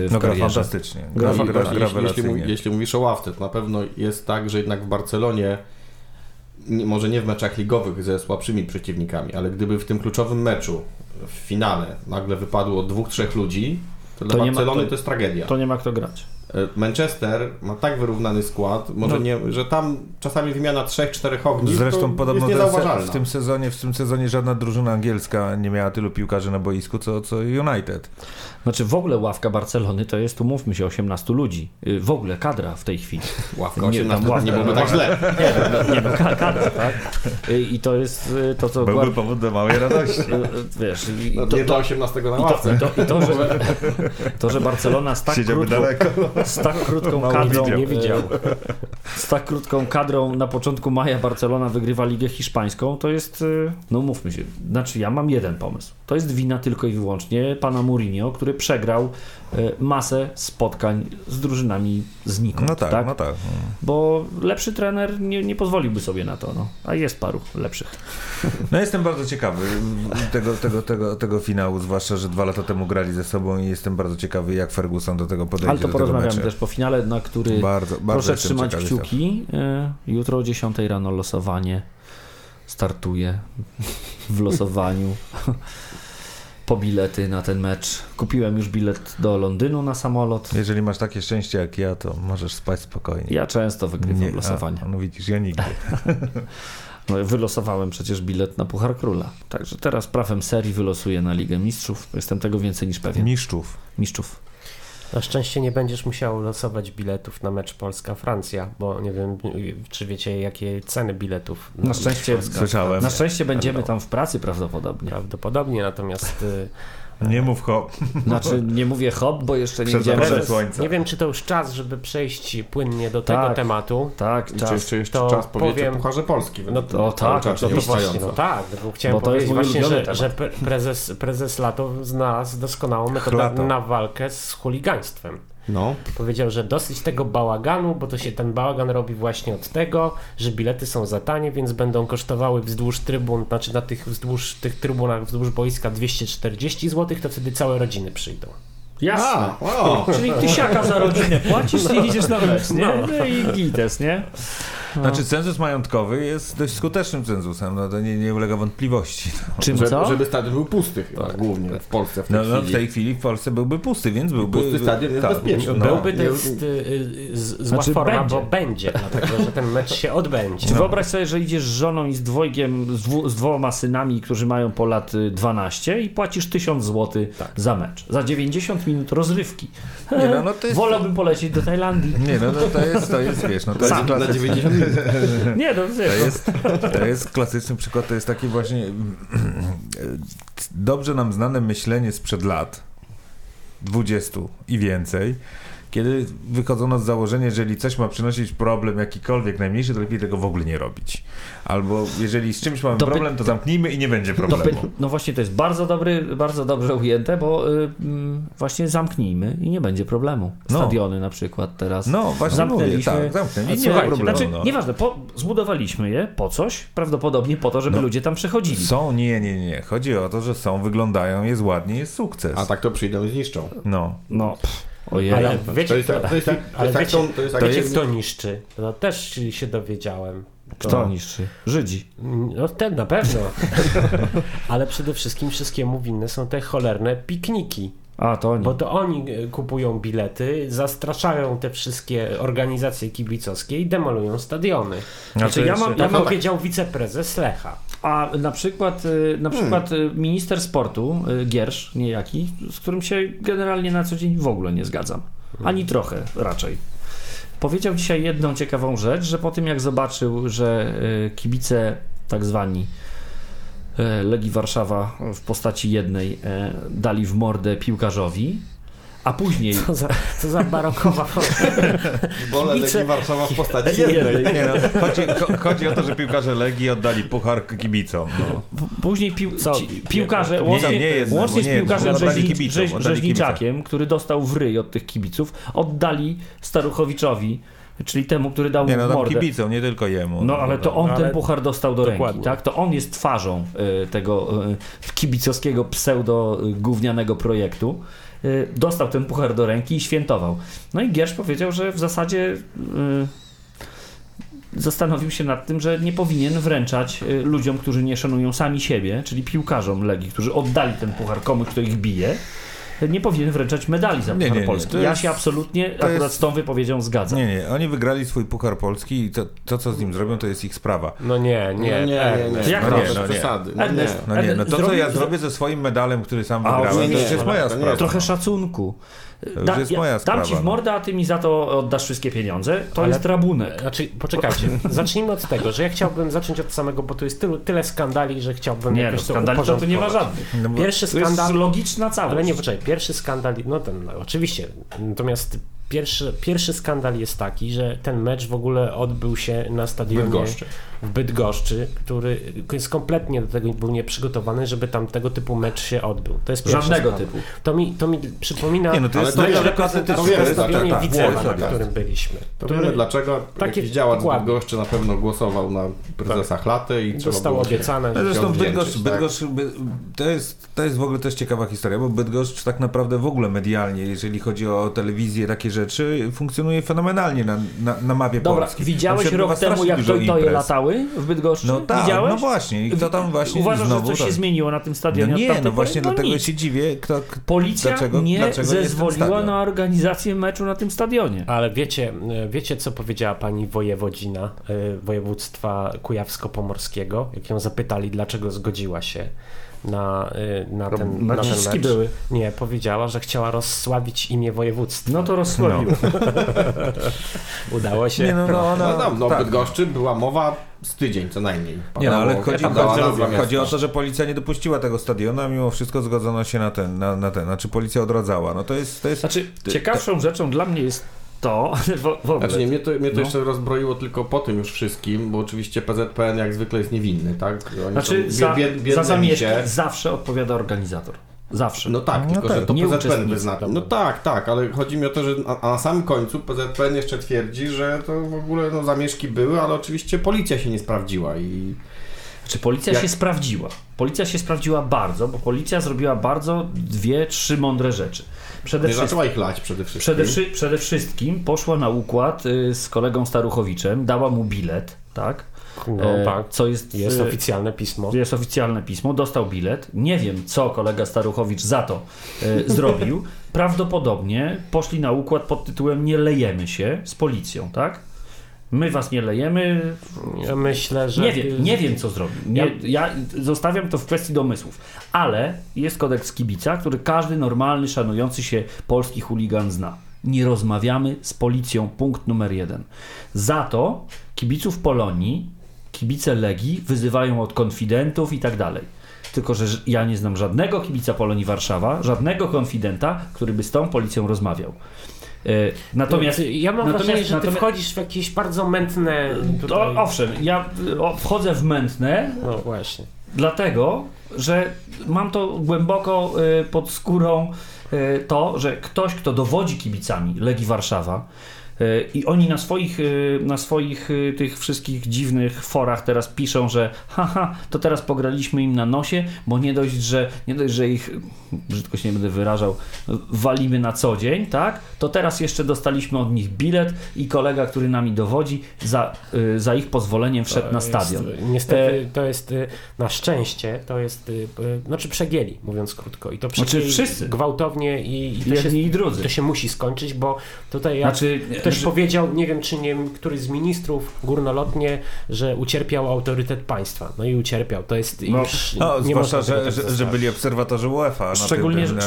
w No gra karierze. fantastycznie. Gra Gra, gra, właśnie gra, jeśli, jeśli, jeśli mówisz o ławce, to na pewno jest tak, że jednak w Barcelonie, nie, może nie w meczach ligowych ze słabszymi przeciwnikami, ale gdyby w tym kluczowym meczu, w finale, nagle wypadło dwóch, trzech ludzi, to dla To ma- Barcelony to- to, jest tragedia. To nie ma kto grać. E, Manchester ma tak wyrównany skład, może No. nie, że tam czasami wymiana trzech, czterech ogniw Zresztą to podobno w tym, sezonie, w tym sezonie żadna drużyna angielska nie miała tylu piłkarzy na boisku, co, co United. Znaczy w ogóle ławka Barcelony to jest, umówmy się, 18 ludzi. Y, W ogóle kadra w tej chwili. Ławka Nie, 18, tam ławka, nie byłoby no, tak źle. Nie, no, nie no, ka- kadra, tak? Y, I to jest y, to, co... Byłby powód do małej radości. Wiesz, i, No, to, nie to, 18 na i, to, ławce. i, to, i to, że, to, że Barcelona z tak, Siedziałby krótką, daleko. z tak krótką Mało kadrą widział. Nie widział. z tak krótką kadrą na początku maja Barcelona wygrywa Ligę Hiszpańską, to jest, no mówmy się, znaczy ja mam jeden pomysł. To jest wina tylko i wyłącznie pana Mourinho, który przegrał y, masę spotkań z drużynami znikąd. No tak, tak? no tak. Bo lepszy trener nie, nie pozwoliłby sobie na to, no. a jest paru lepszych. No jestem bardzo ciekawy tego, tego, tego, tego finału, zwłaszcza, że dwa lata temu grali ze sobą i jestem bardzo ciekawy, jak Ferguson do tego podejdzie. Ale to porozmawiamy też po finale, na który Bardzo, bardzo proszę trzymać kciuki. Y, Jutro o 10 rano losowanie startuje w losowaniu. Po bilety na ten mecz. Kupiłem już bilet do Londynu na samolot. Jeżeli masz takie szczęście jak ja, to możesz spać spokojnie. Ja często wygrywam losowanie. A, no widzisz, ja nigdy. No, wylosowałem przecież bilet na Puchar Króla. Także teraz prawem serii wylosuję na Ligę Mistrzów. Jestem tego więcej niż pewien. Mistrzów. Mistrzów. Na szczęście nie będziesz musiał losować biletów na mecz Polska-Francja, bo nie wiem, czy wiecie, jakie ceny biletów. Na szczęście, Słyszałem. na szczęście będziemy tam w pracy prawdopodobnie. Prawdopodobnie, natomiast y, Nie mów hop. Znaczy nie mówię hop, bo jeszcze nie widziałem. słońca. nie wiem, czy to już czas, żeby przejść płynnie do Tak. tego tematu. Tak, Czy czas. jeszcze, jeszcze to czas powiedzieć powiem- o Pucharze Polski? No to- o, tak. No właśnie, nieustająco. no tak, bo chciałem Bo to powiedzieć właśnie, że, że pre- prezes, prezes Lato znalazł doskonałą metodę Chlato. na walkę z chuligaństwem. No. Powiedział, że dosyć tego bałaganu, bo to się ten bałagan robi właśnie od tego, że bilety są za tanie, więc będą kosztowały wzdłuż trybun, znaczy na tych wzdłuż tych trybunach wzdłuż boiska 240 zł, to wtedy całe rodziny przyjdą. Jasne. A, wow. Czyli tysiaka za rodzinę płacisz i idziesz na mecz, nie? No i gites, nie? No. Znaczy cenzus majątkowy jest dość skutecznym cenzusem, no to nie, nie ulega wątpliwości. Czym Żeby, co? żeby stadion był pusty chyba, głównie w Polsce w tej No, no w chwili. tej chwili w Polsce byłby pusty, więc byłby... Pusty stadion jest bezpieczny. No. Byłby to jest y, y, zła Znaczy, forma, będzie. bo będzie, dlatego że ten mecz się odbędzie. Czy wyobraź sobie, że idziesz z żoną i z dwojgiem, z, dwu, z dwoma synami, którzy mają po lat y, 12 i płacisz 1000 zł za mecz. Za 90 minut rozrywki. Nie, no, no to jest... Wolałbym polecieć do Tajlandii. Nie, no, no to jest, to jest, wiesz, no to Na, jest na klasyczny, 90 minut. Nie, no to jest, to jest klasyczny przykład, to jest takie właśnie dobrze nam znane myślenie sprzed lat, 20 i więcej, kiedy wychodzono z założenia, jeżeli coś ma przynosić problem jakikolwiek najmniejszy, to lepiej tego w ogóle nie robić. Albo jeżeli z czymś mamy problem, to zamknijmy i nie będzie problemu. no właśnie to jest bardzo dobry, bardzo dobrze ujęte, bo y, mm, właśnie zamknijmy i nie będzie problemu. No. Stadiony na przykład teraz. No, właśnie mówię, Zamknęliśmy. tak, zamknęli, A nie ma problemu. Znaczy, no. nieważne, po, zbudowaliśmy je po coś, prawdopodobnie po to, żeby No. ludzie tam przechodzili. Są, nie, nie, nie. Chodzi o to, że są, wyglądają, jest ładnie, jest sukces. A tak to przyjdą i zniszczą. No. No, pff, ojej. Ale wiecie, To jest, kto, to jest, to jest, ale wiecie, są- to jest wiecie jak- kto niszczy? No też się dowiedziałem. To- Kto niszczy? Żydzi. No ten na pewno. Ale przede wszystkim wszystkiemu winne są te cholerne pikniki. A, to oni. Bo to oni e, kupują bilety, zastraszają te wszystkie organizacje kibicowskie i demolują stadiony. Znaczy, ja mam- Tak mam- powiedział wiceprezes Lecha. A na przykład, y, na przykład y, minister sportu, y, Giersz niejaki, z którym się generalnie na co dzień w ogóle nie zgadzam. Ani trochę raczej. Powiedział dzisiaj jedną ciekawą rzecz, że po tym jak zobaczył, że kibice tak zwani Legii Warszawa w postaci jednej dali w mordę piłkarzowi, a później Co za, co za barokowa kibice- Legii Warszawa w postaci jednej. Nie no, chodzi, cho- chodzi o to, że piłkarze Legii oddali puchar kibicom. No. Później pił, Co? ci, piłkarze, Nie, łącznie, nie jednemu, łącznie z nie piłkarzem rzeźniczakiem, który dostał w ryj od tych kibiców, oddali Staruchowiczowi, czyli temu, który dał Nie mu no, mordę. kibicom, nie tylko jemu. No ale to on ale- ten puchar dostał do Dokładnie. ręki, tak? To on jest twarzą y, tego y, kibicowskiego pseudo-gównianego projektu. Y, dostał ten puchar do ręki i świętował. No i Giersz powiedział, że w zasadzie y, zastanowił się nad tym, że nie powinien wręczać y, ludziom, którzy nie szanują sami siebie, czyli piłkarzom Legii, którzy oddali ten puchar komuś, kto ich bije, nie powinien wręczać medali za Nie, puchar nie, nie. Polski. To Ja jest- się absolutnie akurat jest- z tą wypowiedzią zgadzam. Nie, nie, oni wygrali swój puchar polski i to, to co z nim zrobią, to jest ich sprawa. No nie, nie, Nie, nie, nie, nie. To jak no, No nie. przesady. No nie. No nie, no to co ja zrobię ze swoim medalem, który sam wygrałem, nie, to nie, jest moja nie sprawa. Trochę szacunku. Już jest moja Dam sprawa, ci w no. mordę, a ty mi za to oddasz wszystkie pieniądze. To Ale- jest rabunek. Znaczy, poczekajcie, zacznijmy od tego, że ja chciałbym zacząć od samego, bo tu jest tylu, tyle skandali, że chciałbym Nie, no, jakoś to skandali to tu nie ma żadnych. No Pierwszy To jest skandal, logiczna całość. ale nie, poczekaj, pierwszy skandal, no ten, no, oczywiście, natomiast pierwszy, pierwszy skandal jest taki, że ten mecz w ogóle odbył się na stadionie Bydgoszczy. w Bydgoszczy, który jest kompletnie do tego był nieprzygotowany, żeby tam tego typu mecz się odbył. To jest pierwszy Żadnego skandal. typu. To mi, to mi przypomina Nie, no to jest to to jest reprezentacja to wiemy, na stadionie tak, tak, Widzewa, tak, na tak. którym byliśmy. To który wiemy dlaczego. Takie- dokładnie. Bydgoszczy na pewno głosował na prezesa Chlaty i trzeba zostało obiecane, No że Zresztą Bydgoszcz, tak? Bydgoszcz by, to, jest, to jest w ogóle też ciekawa historia, bo Bydgoszcz tak naprawdę w ogóle medialnie, jeżeli chodzi o telewizję, takie rzeczy, funkcjonuje fenomenalnie na, na, na mapie Dobra, Polski. widziałeś rok temu, jak to i to je latały w Bydgoszczy? No tak, Widziałeś? no właśnie. I kto tam właśnie Uważasz, znowu... że coś tak. się zmieniło na tym No stadionie od nie, no właśnie dlatego nic. się dziwię, kto... k- Policja dlaczego- nie dlaczego zezwoliła na organizację meczu na tym stadionie. Ale wiecie, wiecie, co powiedziała pani wojewodzina y, województwa kujawsko-pomorskiego, jak ją zapytali, dlaczego zgodziła się na, y, na, ten, na ten mecz? były. Nie, powiedziała, że chciała rozsławić imię województwa. No to rozsławiło. Udało się. Nie, no, no, No, ona, no, no tak. Bydgoszczy była mowa z tydzień co najmniej. Nie no, ale chodzi, chodzi, chodzi o to, że policja nie dopuściła tego stadionu, a mimo wszystko zgodzono się na ten, na, na ten, znaczy policja odradzała. No to jest, to jest Znaczy, ciekawszą rzeczą dla mnie jest to, w, w ogóle, Znaczy nie, mnie to, mnie to No. jeszcze rozbroiło tylko po tym już wszystkim, bo oczywiście PZPN jak zwykle jest niewinny, tak? Oni Znaczy, są za, bied- za zamieszki zawsze odpowiada organizator. Zawsze. No tak, No tylko tak, że to nie PZPN wyznacza. No tak, tak, ale chodzi mi o to, że a, a na samym końcu PZPN jeszcze twierdzi, że to w ogóle no, zamieszki były, ale oczywiście policja się nie sprawdziła i Czy policja Jak- się sprawdziła? Policja się sprawdziła bardzo, bo policja zrobiła bardzo dwie, trzy mądre rzeczy. Przede nie wszystkim, zaczęła ich lać przede wszystkim. przede, przede wszystkim poszła na układ y, z kolegą Staruchowiczem, dała mu bilet, tak? No E, tak, Co jest, jest y, oficjalne pismo. jest oficjalne pismo, dostał bilet. Nie wiem, co kolega Staruchowicz za to e, zrobił. Prawdopodobnie poszli na układ pod tytułem Nie lejemy się z policją, tak? My was nie lejemy. Ja myślę, że... Nie wiem, nie wiem co zrobił. Nie, ja zostawiam to w kwestii domysłów. Ale jest kodeks kibica, który każdy normalny, szanujący się polski chuligan zna. Nie rozmawiamy z policją, punkt numer jeden. Za to kibiców Polonii, kibice Legii wyzywają od konfidentów i tak dalej. Tylko, że ja nie znam żadnego kibica Polonii Warszawa, żadnego konfidenta, który by z tą policją rozmawiał. E, Natomiast ja mam natomiast- wrażenie, że ty natomiast- wchodzisz w jakieś bardzo mętne... Tutaj... o, owszem, ja wchodzę w mętne, No właśnie. Dlatego, że mam to głęboko y, pod skórą y, to, że ktoś, kto dowodzi kibicami Legii Warszawa i oni na swoich, y, na swoich y, tych wszystkich dziwnych forach teraz piszą, że haha, to teraz pograliśmy im na nosie, bo nie dość, że, nie dość, że ich, brzydko się nie będę wyrażał, walimy na co dzień, tak? To teraz jeszcze dostaliśmy od nich bilet i kolega, który nami dowodzi, za, za ich pozwoleniem wszedł na To stadion. Jest, niestety to jest na szczęście, to jest, znaczy przegięli, mówiąc krótko. I to Znaczy przegięli wszyscy. gwałtownie i, i to, się, Jedni i drudzy. to się musi skończyć, bo tutaj jak Znaczy, ktoś że- powiedział, nie wiem czy nie któryś z ministrów górnolotnie, że ucierpiał autorytet państwa. No i ucierpiał. To jest No. już No, nie zwłaszcza, można tego że, tak że, że byli obserwatorzy UEFA. na Szczególnie, tym, że, na-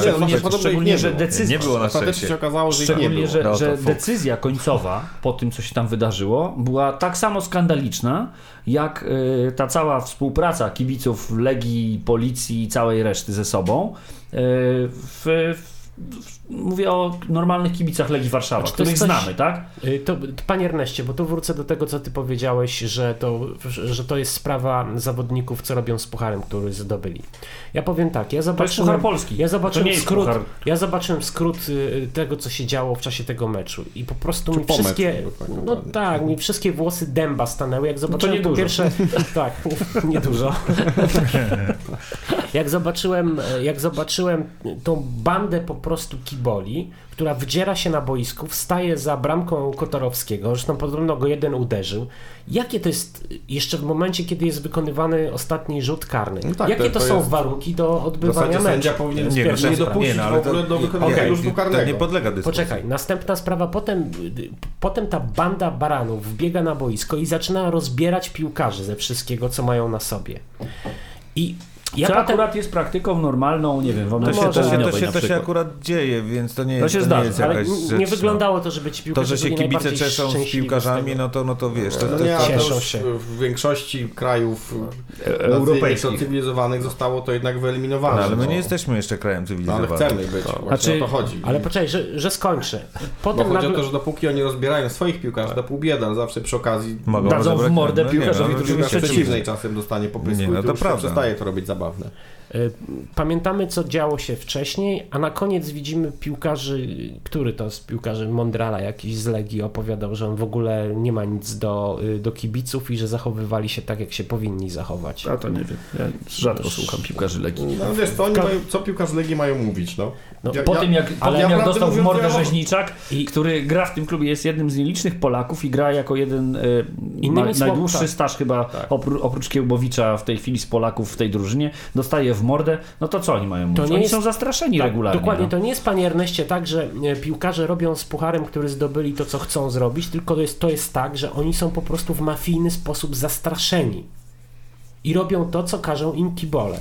szczególnie, nie że było. decyzja. Nie było na szczęście. się okazało, że nie Szczególnie, było. że, No że decyzja końcowa po tym, co się tam wydarzyło, była tak samo skandaliczna, jak y, ta cała współpraca kibiców Legii, Policji i całej reszty ze sobą. Y, w, w, mówię o normalnych kibicach Legii Warszawa, Znaczy, to których coś- znamy, tak? Y, To, panie Erneście, bo tu wrócę do tego, co ty powiedziałeś, że to, że to jest sprawa zawodników, co robią z pucharem, który zdobyli. Ja powiem tak, ja To jest zobaczyłem, Puchar Polski. ja to zobaczyłem nie jest skrót, Puchar. ja zobaczyłem skrót y, tego, co się działo w czasie tego meczu i po prostu Czy mi wszystkie, tak no tak, mi wszystkie włosy dęba stanęły, jak zobaczyłem po niedużo. pierwsze, tak, niedużo. jak zobaczyłem, jak zobaczyłem tą bandę po prostu kiboli, która wdziera się na boisku, wstaje za bramką Kotorowskiego, zresztą podobno go jeden uderzył. Jakie to jest, jeszcze w momencie, kiedy jest wykonywany ostatni rzut karny, No tak, jakie to- to, to są jest- warunki do odbywania zasadzie sędzia meczu? powinien Nie, nie, no, nie sędzia- dopuścić nie, no, ale w ogóle to- do wykonania okej, rzutu To karnego. nie podlega dyskusji. Poczekaj, następna sprawa, potem, potem ta banda baranów wbiega na boisko i zaczyna rozbierać piłkarzy ze wszystkiego, co mają na sobie. I ja Co potem... akurat jest praktyką normalną, nie wiem, w To się, to, się, to, się, to się akurat dzieje, więc to nie To jest, się to zdarza, nie jest Ale jakaś rzecz. nie no. wyglądało to, żeby ci To, piłkarze że się kibice cieszą z piłkarzami, tego. no to, no to wiesz, to, No to, nie, to, ale to cieszą już się. w większości krajów to europejskich. cywilizowanych zostało to jednak wyeliminowane. no, ale my no. nie jesteśmy jeszcze krajem No, cywilizowanym. ale chcemy być, właśnie Znaczy- o to chodzi. Ale poczekaj, że, że skończę. Bo Potem chodzi o nagle... to, że dopóki oni rozbierają swoich piłkarzy, to pół bieda, ale zawsze przy okazji Mogą Dadzą w mordę no piłkarzowi no, drużyny przeciwnej czasem dostanie popysku no to to przestaje to robić zabawne. Y, Pamiętamy, co działo się wcześniej, a na koniec widzimy piłkarzy, który to z piłkarzy Mondrala, jakiś z Legii opowiadał, że on w ogóle nie ma nic do, y, do kibiców i że zachowywali się tak, jak się powinni zachować. A to nie wiem. Ja rzadko słucham piłkarzy Legii. No wiesz, co, oni mają, co piłkarze Legii mają mówić, no? No, Ja- Po ja- tym jak, po ale tym ja jak dostał w mordę Rzeźniczak, I- który gra w tym klubie, jest jednym z nielicznych Polaków i gra jako jeden e, Innymi ma, słowy, najdłuższy tak. staż chyba Tak. opró- oprócz Kiełbowicza w tej chwili z Polaków w tej drużynie, dostaje w mordę, no to co oni mają mówić? nie oni jest- są zastraszeni Tak, regularnie. Dokładnie, no. to nie jest, panie Erneście, tak, że e, piłkarze robią z pucharem, który zdobyli to, co chcą zrobić, tylko to jest, to jest tak, że oni są po prostu w mafijny sposób zastraszeni. I robią to, co każą im kibole.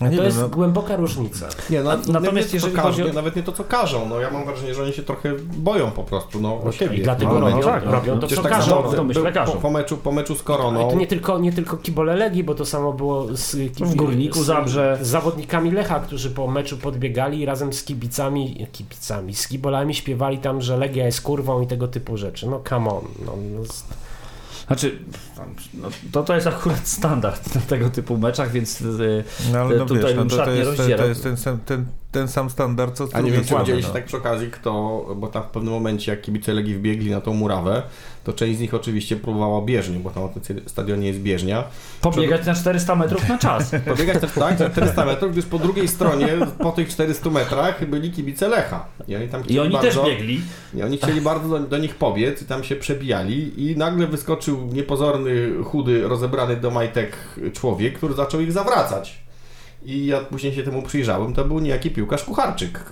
No nie to wiem, jest no, głęboka różnica. Nie, no, natomiast jeżeli co chodzi o- każą, nawet nie to, co każą. No, ja mam wrażenie, że oni się trochę boją po prostu no, o siebie. I dlatego No, no, robią, tak, no. robią to, Przecież co tak każą. samo w domyśle każą. po, po, meczu, po meczu z Ale Koroną. to nie tylko, nie tylko kibole Legii, bo to samo było z, W Górniku z, Zabrze. z zawodnikami Lecha, którzy po meczu podbiegali i razem z kibicami, kibicami, z kibolami śpiewali tam, że Legia jest kurwą i tego typu rzeczy. No come on. No, no, z- Znaczy, no, to, to jest akurat standard na tego typu meczach, więc y, No ale no tutaj wiesz, no to, to nie jest, to, to jest ten, sam- ten, ten sam standard, co z A nie wiem, czy widzieliście no. tak przy okazji, kto, bo tam w pewnym momencie jak kibice Legii wbiegli na tą murawę, to część z nich oczywiście próbowała bieżnię, bo tam na tym stadionie jest bieżnia. pobiegać na 400 metrów na czas. Pobiegać też tak, za 400 metrów, gdyż po drugiej stronie, po tych 400 metrach byli kibice Lecha. I oni tam I chcieli oni bardzo, też biegli. I oni chcieli bardzo do, do nich pobiec i tam się przebijali i nagle wyskoczył niepozorny, chudy, rozebrany do majtek człowiek, który zaczął ich zawracać. I ja później się temu przyjrzałem, to był niejaki piłkarz Kucharczyk,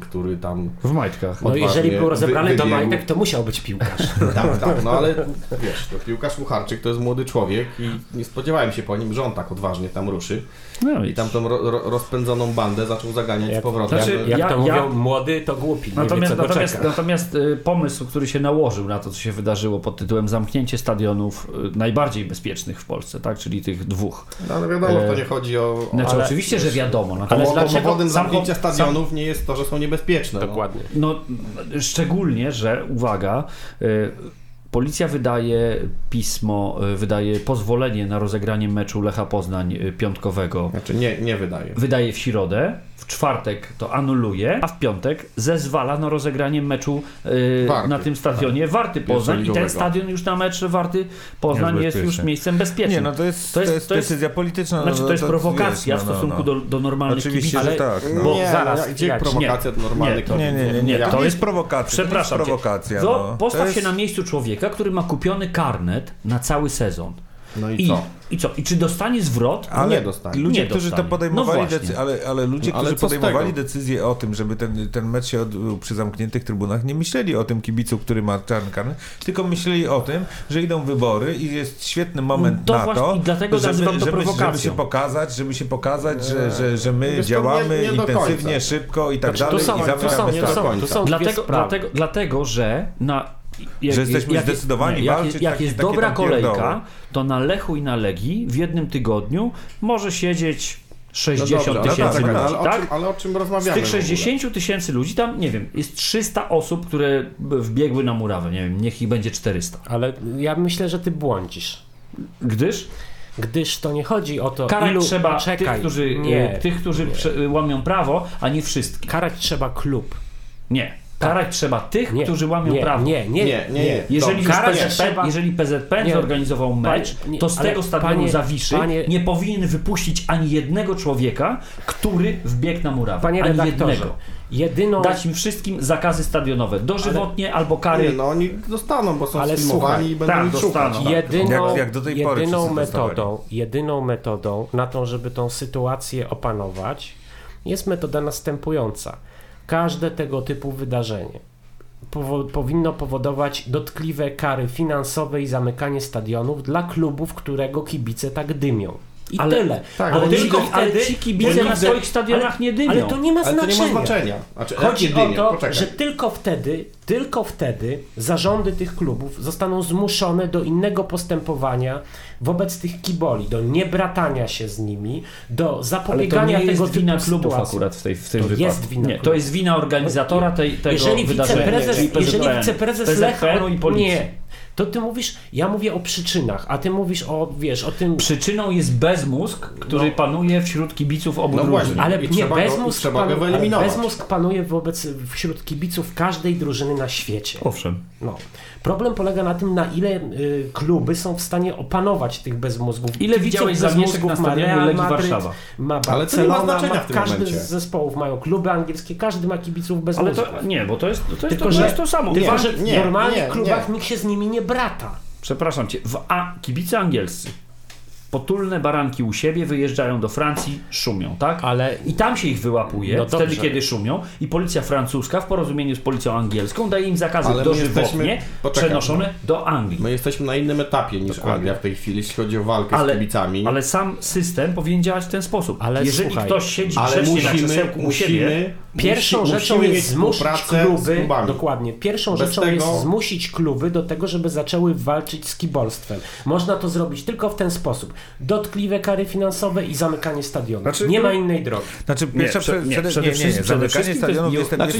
który tam... W majtkach. No jeżeli był rozebrany do majtek, to musiał być piłkarz. Tak, tak, no ale wiesz, to piłkarz Kucharczyk to jest młody człowiek i nie spodziewałem się po nim, że on tak odważnie tam ruszy. No I tam tą ro, ro, rozpędzoną bandę zaczął zaganiać z Jak- powrotem. Znaczy, Jak ja- to ja- mówią, młody to głupi, Natomiast, wie natomiast, natomiast y, pomysł, który się nałożył na to, co się wydarzyło pod tytułem zamknięcie stadionów y, najbardziej bezpiecznych w Polsce, tak, czyli tych dwóch. No ale wiadomo, E, to nie chodzi o... Znaczy, Ale- oczywiście, że wiadomo. Ale Natomiast dlaczego powodem sam- zamknięcia sam- stadionów nie jest to, że są niebezpieczne. No. Dokładnie. No, szczególnie, że uwaga, y, policja wydaje pismo, y, wydaje pozwolenie na rozegranie meczu Lecha Poznań y, piątkowego. Znaczy nie, nie wydaje. Wydaje w środę, w czwartek to anuluje, a w piątek zezwala na rozegranie meczu y, Warty. na tym stadionie Warty Poznań i ten stadion już na mecz Warty Poznań Jest jest, już miejscem bezpiecznym. Nie, no to jest, To to jest- jest, to jest- decyzja polityczna. Znaczy no, to jest prowokacja wiesz, w no, no, stosunku no. do, do normalnych Oczywiście, kibiców. tak. No. Bo nie, zaraz, no, gdzie chwileczkę. prowokacja do normalnych Nie, Nie, nie, nie, nie. Nie, To jest- jest prowokacja. Przepraszam jest prowokacja. No. postaw jest... się na miejscu człowieka, który ma kupiony karnet na cały sezon. No i I, co? I co? I czy dostanie zwrot? Ale nie dostanie. ludzie, Nie którzy to dostanie. podejmowali, No właśnie. decy- ale, ale ludzie, No, ale którzy podejmowali decyzję o tym, żeby ten, ten mecz się odbył przy zamkniętych trybunach, nie myśleli o tym kibicu, który ma czarny karnet, tylko myśleli o tym, że idą wybory i jest świetny moment To na właśnie to, i dlatego żeby, to żeby, żeby się pokazać, żeby się pokazać, że, że, że my Wiesz działamy nie- nie intensywnie, szybko i tak Znaczy, dalej to są, i to są, to są, to są dwie Dlatego, sprawy. dlatego, dlatego, że na. Jak, Że jesteśmy zdecydowani nie, jak, walczyć, jak takie- jest takie dobra kolejka, to na Lechu i na Legii w jednym tygodniu może siedzieć 60 no dobrze, tysięcy ale, ludzi, ale, o tak? czym, ale o czym Z rozmawiamy tych w ogóle? 60 tysięcy ludzi, tam nie wiem, jest 300 osób, które wbiegły na murawę. Nie wiem, niech ich będzie 400. Ale ja myślę, że ty błądzisz. Gdyż Gdyż to nie chodzi o to, karać ilu... trzeba Czekaj, tych, którzy, nie, tych, którzy prze, łamią prawo, a nie wszystkich. Karać trzeba klub. Nie. Karać trzeba tych, Nie, którzy łamią nie, prawo. Nie, nie, Nie, nie, nie. Jeżeli, karać PZPN, trzeba- jeżeli PZPN Nie. zorganizował mecz, Panie- nie, to z ale tego stadionu panie- Zawiszy panie- nie powinien wypuścić ani jednego człowieka, który wbiegł na murawę. Panie ani jednego. jedyną... Dać im wszystkim zakazy stadionowe. Dożywotnie albo kary. Nie, no oni dostaną, bo są Ale sfilmowani słuchaj, i będą tak, szukać. dostaną. Jedyną, Jak- jak do tej pory jedyną wszyscy metodą, jedyną metodą na to, żeby tą sytuację opanować, jest metoda następująca. Każde tego typu wydarzenie powo- powinno powodować dotkliwe kary finansowe i zamykanie stadionów dla klubów, którego kibice tak dymią. I Ale- tyle. tak, ale, tylko ci, ale wtedy, ci kibice na swoich stadionach nie dymią. Ale to nie ma Ale to nie znaczenia. ma znaczenia. Znaczy, Chodzi o to, poczekaj. że tylko wtedy, tylko wtedy zarządy tych klubów zostaną zmuszone do innego postępowania wobec tych kiboli, do niebratania się z nimi, do Ale to zapobiegania nie tego jest wina klubów sytuacji. akurat w, tej, w tym To wypadku. jest wina nie, to jest wina organizatora tej, tego jeżeli wydarzenia. wiceprezes, jeżeli PZPN, wiceprezes Lecha, i policji. nie, to ty mówisz, ja mówię o przyczynach, a ty mówisz o, wiesz, o tym... Przyczyną jest bezmózg, który No. panuje wśród kibiców obu No drużyn. Ale I nie, bezmózg, go wyeliminować. bezmózg panuje wobec, wśród kibiców każdej drużyny na świecie. Owszem. No. Problem polega na tym, na ile y, kluby są w stanie opanować tych bezmózgów. Ile widziałeś zamieszek bezmózgów na ma stadionie Real Legii Madryt, Warszawa? Ma Ale to nie ma znaczenia ma w tym każdy momencie. z zespołów mają kluby angielskie, każdy ma kibiców Ale bezmózgów. to nie, bo to jest to, jest, Tylko, to, że- jest to samo. Tylko, Dwa- że w nie, normalnych nie, klubach nie. nikt się z nimi nie brata. Przepraszam cię. W A kibice angielscy potulne baranki u siebie wyjeżdżają do Francji, szumią, tak? Ale I tam się ich wyłapuje, No wtedy kiedy szumią i policja francuska w porozumieniu z policją angielską daje im zakazy Ale dożywotnie jesteśmy- przenoszone do Anglii. My jesteśmy na innym etapie niż Dokładnie. Anglia w tej chwili, jeśli chodzi o walkę Ale- z kibicami. Ale sam system powinien działać w ten sposób. Ale Jeżeli słuchaj, ktoś siedzi Ale grzecznie na musimy, krzesełku u siebie, musimy Pierwszą Musi- rzeczą jest zmusić kluby, dokładnie, pierwszą Bez rzeczą tego- jest zmusić kluby do tego, żeby zaczęły walczyć z kibolstwem. Można to zrobić tylko w ten sposób. Dotkliwe kary finansowe i zamykanie stadionu. Znaczy, nie ma innej drogi. Znaczy, pierwsza prze- przede, nie, przede, nie, nie, nie, zamykanie to jest znaczy, jestem-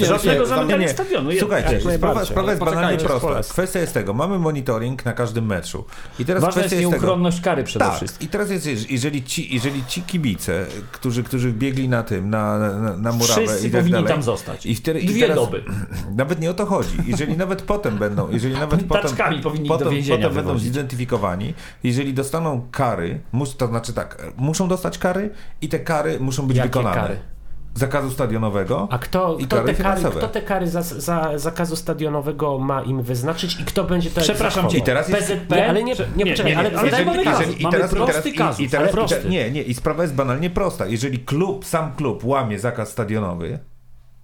żadnego jestem- zamykania nie, nie. stadionu, jest- Słuchajcie, sprawa, sprawa jest banalnie prosta. Kwestia jest tego, mamy monitoring na każdym meczu. I teraz Ważna kwestia jest jest tego... nieuchronność kary przede Tak, wszystkim. i teraz jest, jeżeli ci, jeżeli ci kibice, którzy, którzy biegli na tym, na, na, na murawę i powinni dalej, tam zostać. I wtedy, i Dwie teraz, doby. Nawet nie o to chodzi. Jeżeli nawet potem będą, jeżeli nawet potem, Taczkami powinni do potem, więzienia potem będą zidentyfikowani, jeżeli dostaną kary, mus, to znaczy tak, muszą dostać kary i te kary muszą być Jakie wykonane. kary? Zakazu stadionowego A kto, i kto, kary te, kary, kto te kary za, za zakazu stadionowego ma im wyznaczyć i kto będzie to Przepraszam cię, I teraz jest... PZP, nie, ale nie, nie, Nie, nie, ale, nie, ale jeżeli- mamy jeżeli- kazus. i Mamy teraz- prosty i, i, i teraz, prosty. I nie, nie, i sprawa jest banalnie prosta. Jeżeli klub, sam klub łamie zakaz stadionowy,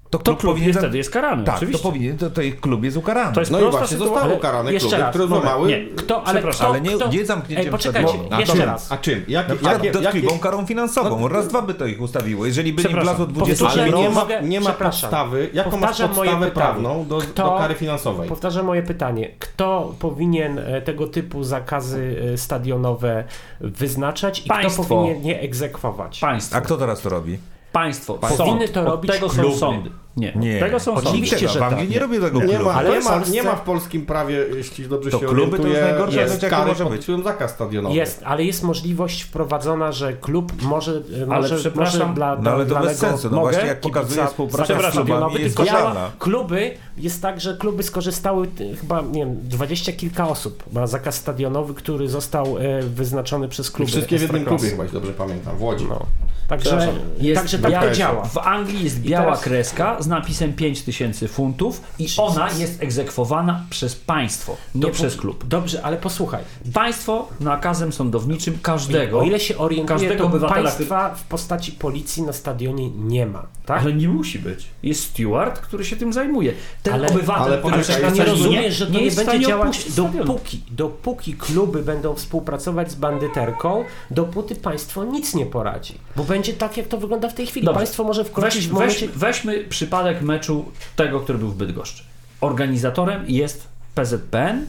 to To klub, klub powinien... jest wtedy jest karany, tak, oczywiście. to powinien, to, to ich klub jest ukarany. To jest No i właśnie sytuacja. zostały ukarane Jeszcze kluby, raz, które moment, złamały... Nie, kto, ale kto, ale nie- kto, nie zamknięciem Ej, poczekajcie, jeszcze czym? raz. A czym? Jak, Na przykład jakie, dotkliwą jakie, karą finansową. No- Raz, dwa by to ich ustawiło. Jeżeli by nie wlazło 20 powtórzę, ale nie ma, nie ma przepraszam. podstawy. Jaką masz Powtarzam moje podstawę pytanie. prawną do, Kto- do kary finansowej? Powtarzam moje pytanie. Kto powinien e, tego typu zakazy e, stadionowe wyznaczać i Państwo. kto powinien je egzekwować? Państwo. A kto teraz to robi? Państwo. Powinny to Od robić tego kluby. są sądy. Nie, Nie. tego są sądy. Oczywiście, tego, że w Anglii tak. nie robią tego Nie klubu. ma, Ale nie, w ma, Polsce- nie ma w polskim prawie, jeśli dobrze To się kluby to jest najgorsza jest rzecz, jaka kary może być. zakaz stadionowy. Jest, ale jest możliwość wprowadzona, że klub może, e, Ale może, przepraszam, może dla, No ale to dla bez sensu, no mogę, właśnie jak pokazuje współpraca z klubami stadionowy, jest działa. Kluby, jest tak, że kluby skorzystały, chyba, nie wiem, dwadzieścia kilka osób ma zakaz stadionowy, który został e, wyznaczony przez kluby Wszystkie w jednym klubie chyba, dobrze pamiętam, w Łodzi. No. Także, jest także tak to biała- działa. W Anglii jest biała kreska z napisem 5000 funtów i ona jest egzekwowana przez państwo, nie przez klub. Dobrze, ale posłuchaj. Państwo nakazem sądowniczym każdego, O ile się orientuję, każdego to obywatela, państwa w postaci policji na stadionie nie ma. Tak? ale nie musi być. Jest steward, który się tym zajmuje. Ten Ale- obywatel, ale który się nie rozumiesz, że to nie, w będzie działać dopóki, dopóki kluby będą współpracować z bandyterką, dopóty państwo nic nie poradzi. Bo będzie tak, jak to wygląda w tej chwili. Dobrze. Państwo może wkroczyć Weź, w momencie... weź, weźmy przypadek meczu tego, który był w Bydgoszczy. Organizatorem jest PZPN,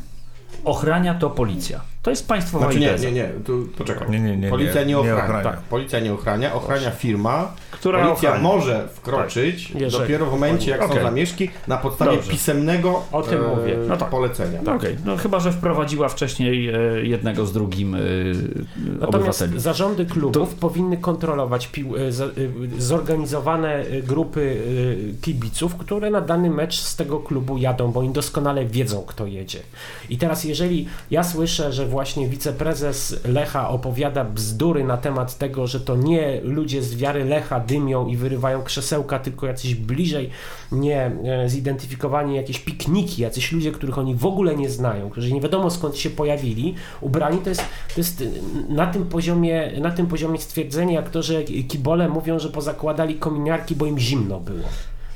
ochrania to policja. To jest państwowa Znaczy nie, nie, nie, tu poczekaj. Nie, nie, nie, Policja nie, nie, nie ochrania. ochrania. Tak, policja nie ochrania, ochrania firma. Która policja ochrania. może wkroczyć Tak, dopiero w momencie, jak Okej. są zamieszki, na podstawie Dobrze. pisemnego O tym e, mówię. No tak. polecenia. No Okej, no chyba, że wprowadziła wcześniej e, jednego z drugim e, Natomiast obywateli. zarządy klubów powinny kontrolować e, e, zorganizowane grupy e, kibiców, które na dany mecz z tego klubu jadą, bo oni doskonale wiedzą, kto jedzie. I teraz, jeżeli ja słyszę, że właśnie wiceprezes Lecha opowiada bzdury na temat tego, że to nie ludzie z wiary Lecha dymią i wyrywają krzesełka, tylko jacyś bliżej nie e, zidentyfikowani jakieś pikniki, jacyś ludzie, których oni w ogóle nie znają, którzy nie wiadomo skąd się pojawili, ubrani, to jest, to jest y, na tym poziomie, na tym poziomie stwierdzenie, jak to, że kibole mówią, że pozakładali kominiarki, bo im zimno było.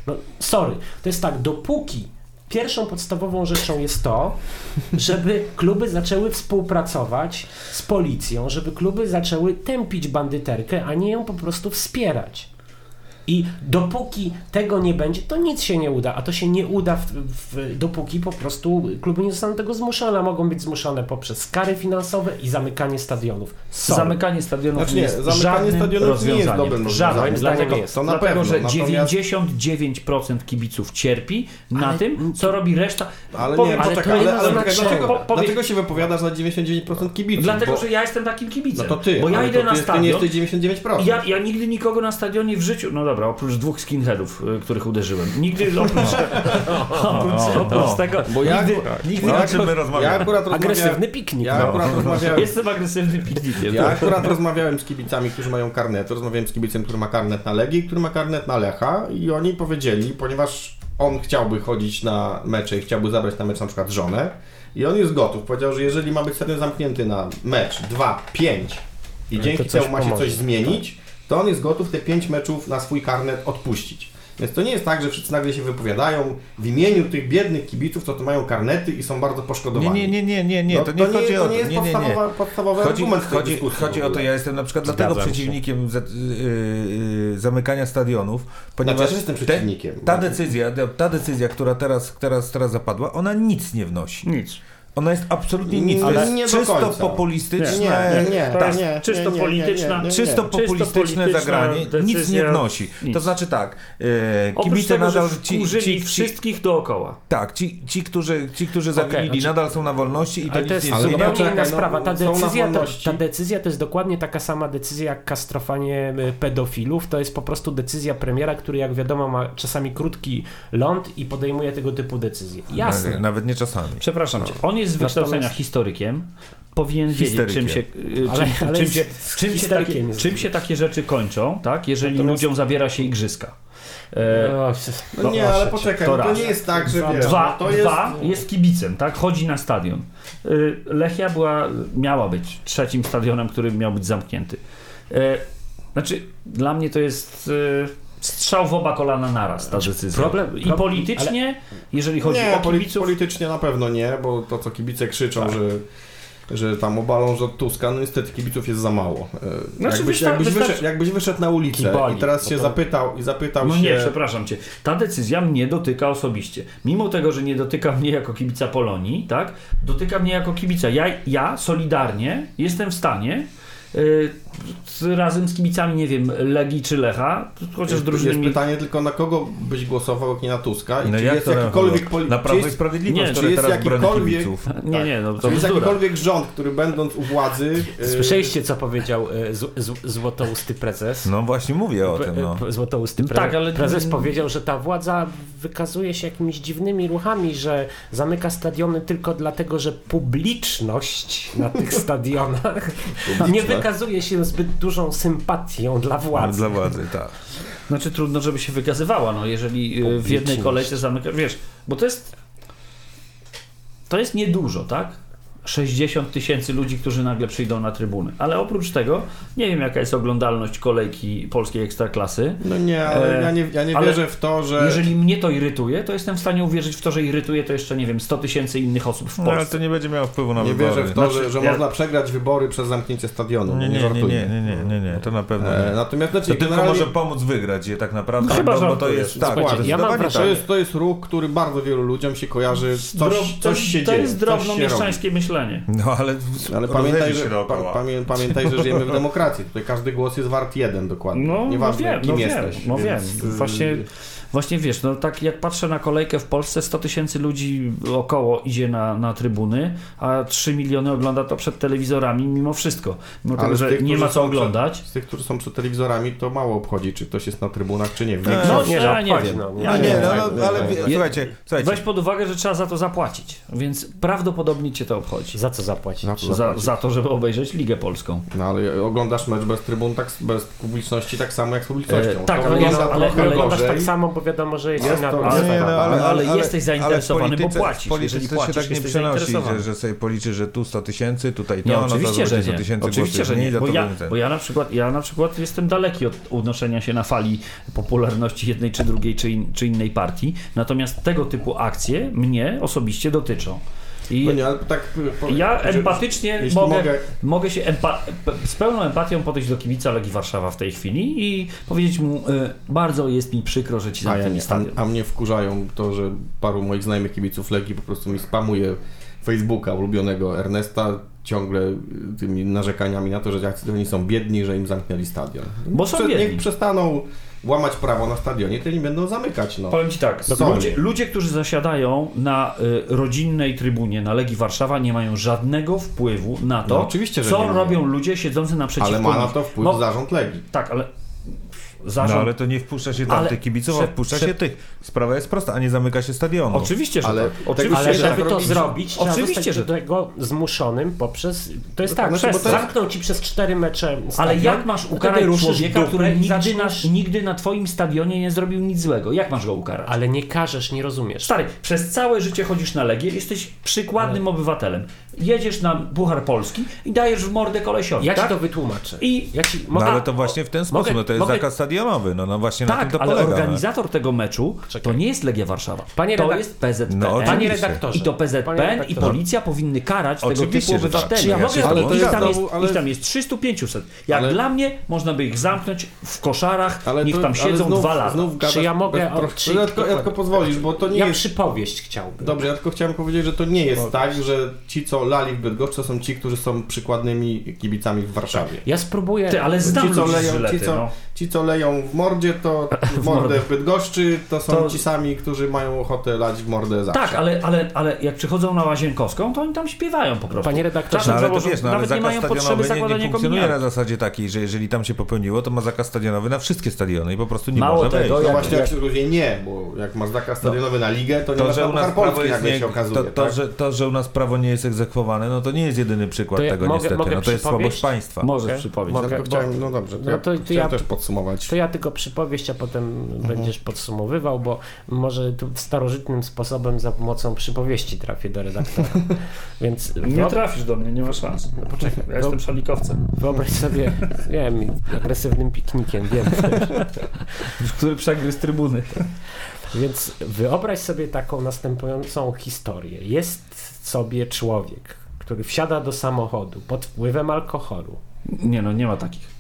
No, sorry, to jest tak, dopóki pierwszą podstawową rzeczą jest to, żeby kluby zaczęły współpracować z policją, żeby kluby zaczęły tępić bandyterkę, a nie ją po prostu wspierać. I dopóki tego nie będzie, to nic się nie uda, a to się nie uda, w, w, dopóki po prostu kluby nie zostaną tego zmuszone, a mogą być zmuszone poprzez kary finansowe i zamykanie stadionów. Sorry. Zamykanie stadionów Znaczy nie nie, jest zamykanie stadionów nie jest rozwiązaniem. dobrym Żadnym. rozwiązaniem. Dlatego, jest. To na dlatego pewno, że natomiast- 99% kibiców cierpi na Ale- tym, co robi reszta. Ale Powiem- nie, ale poczekaj, ale, ale, znaczy- poczekaj, dlaczego, Po- powiedz- dlaczego się wypowiadasz na 99% kibiców? Dlatego, bo, że ja jestem takim kibicem. No to ty, bo ja ale idę to na ty, ty nie stadion. jesteś 99%. Ja, ja nigdy nikogo na stadionie w życiu, no dobra, oprócz dwóch skinheadów, y, których uderzyłem. Nigdy oprócz, oprócz, oprócz tego. Bo ja, nigdy, Nigdy ja, o czym my ja rozmawiamy. Agresywny piknik. ja no. akurat rozmawiałem jestem agresywnym piknikiem. Ja akurat rozmawiałem z kibicami, którzy mają karnet. Rozmawiałem z kibicem, który ma karnet na Legii, który ma karnet na Lecha i oni powiedzieli, ponieważ on chciałby chodzić na mecze i chciałby zabrać na mecz na przykład żonę i on jest gotów. Powiedział, że jeżeli ma być stadion zamknięty na mecz 2, 5 i dzięki temu ma się pomoże, coś zmienić, to on jest gotów te 5 meczów na swój karnet odpuścić. Więc to nie jest tak, że wszyscy nagle się wypowiadają w imieniu tych biednych kibiców, co to mają karnety i są bardzo Nie, poszkodowani. nie, nie, nie, nie, nie, No, to nie chodzi to o nie to. jest Nie, nie, nie. podstawowa, podstawowy Chodzi, argument chodzi, chodzi o to, ja jestem na przykład dlatego Zgadzam się. przeciwnikiem za, yy, zamykania stadionów, ponieważ Znaczy, ja jestem te- przeciwnikiem. ta decyzja, ta decyzja, która teraz, teraz, teraz zapadła, ona nic nie wnosi. Nic. Ona jest absolutnie nic. Jest nie czysto końca. populistyczne. Nie, nie, nie, tak, nie, czysto polityczna- nie. Czysto populistyczne zagranie, nic nie wnosi. nic. To znaczy tak, e, kibice tego, nadal że ci, ci, ci, wszystkich dookoła. tak, ci, ci, którzy, ci, którzy Okej, zawinili, znaczy- nadal są na wolności i to Ale to jest nie Ale zupełnie inna no, sprawa. Ta decyzja, to, wolności. ta decyzja to jest dokładnie taka sama decyzja jak kastrowanie y, pedofilów. To jest po prostu decyzja premiera, który jak wiadomo ma czasami krótki ląd i podejmuje tego typu decyzje. Jasne. Nawet nie czasami. Przepraszam cię. On jest z wykształcenia Natomiast- historykiem. Powinien wiedzieć, czym się, y, Ale- czym, ale czym, jest się, czym, się historykiem takie, czym się takie rzeczy kończą, tak? jeżeli Natomiast- ludziom zabiera się igrzyska. E, O, No nie, ale poczekaj, To no to nie jest tak, że Dwa. wiesz, Dwa, no to jest... dwa jest kibicem, tak? Chodzi na stadion. Y, Lechia była, miała być trzecim stadionem, który miał być zamknięty. E, Znaczy, dla mnie to jest strzał w oba kolana naraz ta decyzja. problem- I politycznie, jeżeli chodzi nie, o kibiców, politycznie na pewno nie, bo to co kibice krzyczą, Tak. że że tam obalą rząd Tuska, no niestety kibiców jest za mało. E, Znaczy, jakbyś, wystar- jakbyś, wyszedł, jakbyś wyszedł na ulicę Kiboli, i teraz bo się to- zapytał i zapytał No się... nie, przepraszam cię. Ta decyzja mnie dotyka osobiście. Mimo tego, że nie dotyka mnie jako kibica Polonii, tak? Dotyka mnie jako kibica. Ja, ja solidarnie jestem w stanie y, razem z kibicami, nie wiem, Legii czy Lecha, chociaż jest, drużyny jest pytanie tylko na kogo byś głosował, jak nie na Tuska i No czy jak jest jakikolwiek... Poli- Na czy Prawo i jest, Sprawiedliwość, nie, które czy jest jakikolwiek-. Nie, nie, no czy to jest jakikolwiek rząd, który będąc u władzy... e, Słyszeliście, co powiedział y, z, z, złotousty prezes? No właśnie mówię o tym, no. Złotousty pre- tak, ale- prezes powiedział, że ta władza wykazuje się jakimiś dziwnymi ruchami, że zamyka stadiony tylko dlatego, że publiczność na tych stadionach nie wykazuje się zbyt dużą sympatią dla władzy. Dla władzy, tak. Znaczy trudno, żeby się wykazywała, no jeżeli y, w jednej kolejce zamykasz, wiesz, bo to jest to jest niedużo, tak? 60 tysięcy ludzi, którzy nagle przyjdą na trybuny. Ale oprócz tego, nie wiem jaka jest oglądalność kolejki polskiej ekstraklasy. No nie, ale E, ja nie, ja nie ale wierzę w to, że... Jeżeli mnie to irytuje, to jestem w stanie uwierzyć w to, że irytuje to jeszcze, nie wiem, 100 tysięcy innych osób w No, ale Polsce. to nie będzie miało wpływu na Nie wybory. wierzę w to, Znaczy, że, że ja- można przegrać wybory przez zamknięcie stadionu. Nie, nie, nie, nie, nie, nie, nie, nie, to na pewno E, nie. natomiast znaczy, To tylko generalnie może pomóc wygrać je tak naprawdę, No chyba bo, bo to jest tak, Słuchajcie, ja mam wrażenie- to, jest, to jest ruch, który bardzo wielu ludziom się kojarzy, coś, Zdro- to, coś się to dzieje. jest coś się robi. Myślenie. No ale, Ale pamiętaj że, się pa, pamię, pamiętaj, że żyjemy w demokracji. Tutaj każdy głos jest wart jeden dokładnie. No, Nieważne no wiem, kim no jesteś. Wiem, no więc, wiem. y, Właśnie, właśnie wiesz, no tak jak patrzę na kolejkę w Polsce, 100 tysięcy ludzi około idzie na, na trybuny, a 3 miliony ogląda to przed telewizorami mimo wszystko. Mimo Ale tego, że tych, nie ma co oglądać. Z tych, którzy są przed telewizorami, to mało obchodzi, czy ktoś jest na trybunach, czy nie. No, większości- nie, ja no, nie wiem. no, nie. Ja No nie no, no, ale słuchajcie, słuchajcie. Weź pod uwagę, że trzeba za to zapłacić, więc prawdopodobnie cię to obchodzi. Za co zapłacić? Za co Za, za to, żeby obejrzeć Ligę Polską. No ale oglądasz mecz bez trybun, tak, bez publiczności tak samo jak z publicznością. E, tak, To ale ale- trochę ale Oglądasz tak samo, bo wiadomo, że jest, Jest inna to- atmosfera. nie, no, ale- ale jesteś zainteresowany, ale w bo polityce- płacisz. Polityce Jeżeli się płacisz, tak nie jesteś przenosi, że, że sobie policzy, że tu 100 tysięcy, tutaj to, Nie, no to oczywiście, że zobaczcie, 100 nie. tysięcy Oczywiście, że nie. za Bo to ja, bo ja na przykład ja na przykład jestem daleki od unoszenia się na fali popularności jednej czy drugiej czy, in, czy innej partii. Natomiast tego typu akcje mnie osobiście dotyczą. I No nie, ale tak... po- ja że- empatycznie mogę, mogę- mogę się empa- z pełną empatią podejść do kibica Legii Warszawa w tej chwili i powiedzieć mu, y, bardzo jest mi przykro, że ci ja zamknęli nie, stadion. a, a mnie wkurzają to, że paru moich znajomych kibiców Legii po prostu mi spamuje Facebooka ulubionego Ernesta ciągle y, tymi narzekaniami na to, że jacy oni są biedni, że im zamknęli stadion. Bo są Prze- biedni. Niech przestaną łamać prawo na stadionie, to nie będą zamykać. No. Powiem Ci tak, ludzie, ludzie, którzy zasiadają na y, rodzinnej trybunie na Legii Warszawa nie mają żadnego wpływu na to, No, co robią ludzie siedzący naprzeciwko Ale ma na to wpływ No, zarząd Legii. Tak, ale No zarząd... ale to nie wpuszcza się Ale tamtych kibiców, a wpuszcza prze- się tych. Sprawa jest prosta, a nie zamyka się stadionu. Oczywiście, że Ale tak. Oczywiście, Ale się że tak żeby to robi- zrobić, trzeba Oczywiście, że do tego zmuszonym poprzez... To jest No, tak, znaczy, przez, bo to jest- zamkną ci przez cztery mecze Ale stadion, jak masz ukarać człowieka, który nigdy zaczynasz- nigdy na twoim stadionie nie zrobił nic złego? Jak masz go ukarać? Ale nie każesz, nie rozumiesz. Stary, przez całe życie chodzisz na Legię, jesteś przykładnym obywatelem. Jedziesz na Puchar Polski i dajesz w mordę kolesiowi, Ja ci tak? to wytłumaczę. I- ja ci, No ale to właśnie w ten sposób, mogę- no to jest mogę- zakaz stadionowy, no, no właśnie na tym Tak, to ale polega. no. organizator tego meczu Czekaj. to nie jest Legia Warszawa. Panie to redak- jest PZPN. No, Panie redaktorze. I to PZPN i policja powinny karać tego Oczywiście, typu że tak. obywateli. Czy ja Ja mogę- ale to jest tam, jest, ale- ich tam jest 300-500. Jak Ale- dla mnie, można by ich zamknąć w koszarach, Ale niech to- tam ale siedzą znów, dwa lata. Znów gadasz Czy ja mogę- czy- ja, tylko, ja tylko pozwolisz, bo to nie ja jest... przypowieść chciałbym. Dobrze, ja tylko chciałem powiedzieć, że to nie jest tak, że ci, co lali w Bydgoszczy, to są ci, którzy są przykładnymi kibicami w Warszawie. Ja spróbuję... Ty, ale znam Ci co, ludzi z leją, Żylety, ci, co, no. Ci, co leją w mordzie, to w mordę. w Bydgoszczy, to są To- ci sami, którzy mają ochotę lać w mordę zawsze. Tak, ale, ale, ale jak przychodzą na Łazienkowską, to oni tam śpiewają po prostu. Panie redaktorze, No ale to wiesz, no, ale nawet nie zakaz mają potrzeby stadionowy nie, zakładania nie funkcjonuje na zasadzie takiej, że jeżeli tam się popełniło, to ma zakaz stadionowy na wszystkie stadiony i po prostu nie Mało może tego, wejść. No jak- właśnie, jak jak- okazuje, nie, bo jak masz zakaz stadionowy na ligę, to nie To, masz że u nas prawo jest nie, się okazuje. to, to, tak? że, to, że u nas prawo nie jest egzekwowane, no to nie jest jedyny przykład tego mogę- niestety. mogę no to jest słabość państwa. Bo- chciałem, no dobrze, to no ja to- ja- też podsumować. To ja tylko przypowieść, a potem będziesz podsumowywał, bo może tu starożytnym sposobem za pomocą przypowieści trafię do redaktora. Więc Nie wyob- trafisz do mnie, nie ma szans. No poczekaj, ja jestem szalikowcem. wyobraź sobie, nie wiem, agresywnym piknikiem, wiem. Który przegryzł trybuny. Więc wyobraź sobie taką następującą historię. Jest sobie człowiek, który wsiada do samochodu pod wpływem alkoholu. Nie no, nie ma takich.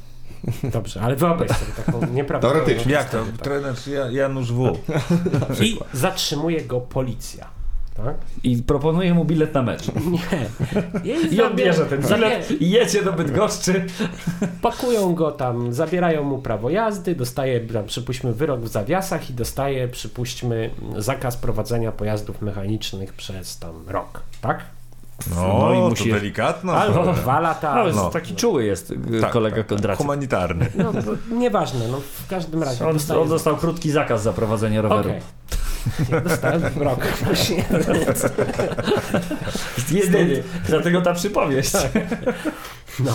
Dobrze, ale wyobraź sobie taką nieprawdopodobną Teoretycznie. Jak to? tak. Trener Ja- Janusz W. I zatrzymuje go policja. Tak? I proponuję mu bilet na mecz. Nie. I on bierze ten bilet i jedzie do Bydgoszczy. Pakują go tam, zabierają mu prawo jazdy, dostaje, tam, przypuśćmy, wyrok w zawiasach i dostaje, przypuśćmy, zakaz prowadzenia pojazdów mechanicznych przez tam rok, tak? No, No i to musi- delikatno. Albo dwa lata. No, no. taki czuły jest y, Tak, kolega tak, tak. Humanitarny. No, bo nieważne, no w każdym razie. On, on dostał krótki zakaz za prowadzenie roweru. Okej. Ja dostałem rok. Właśnie. Jedyny. Dlatego ta przypowieść. No.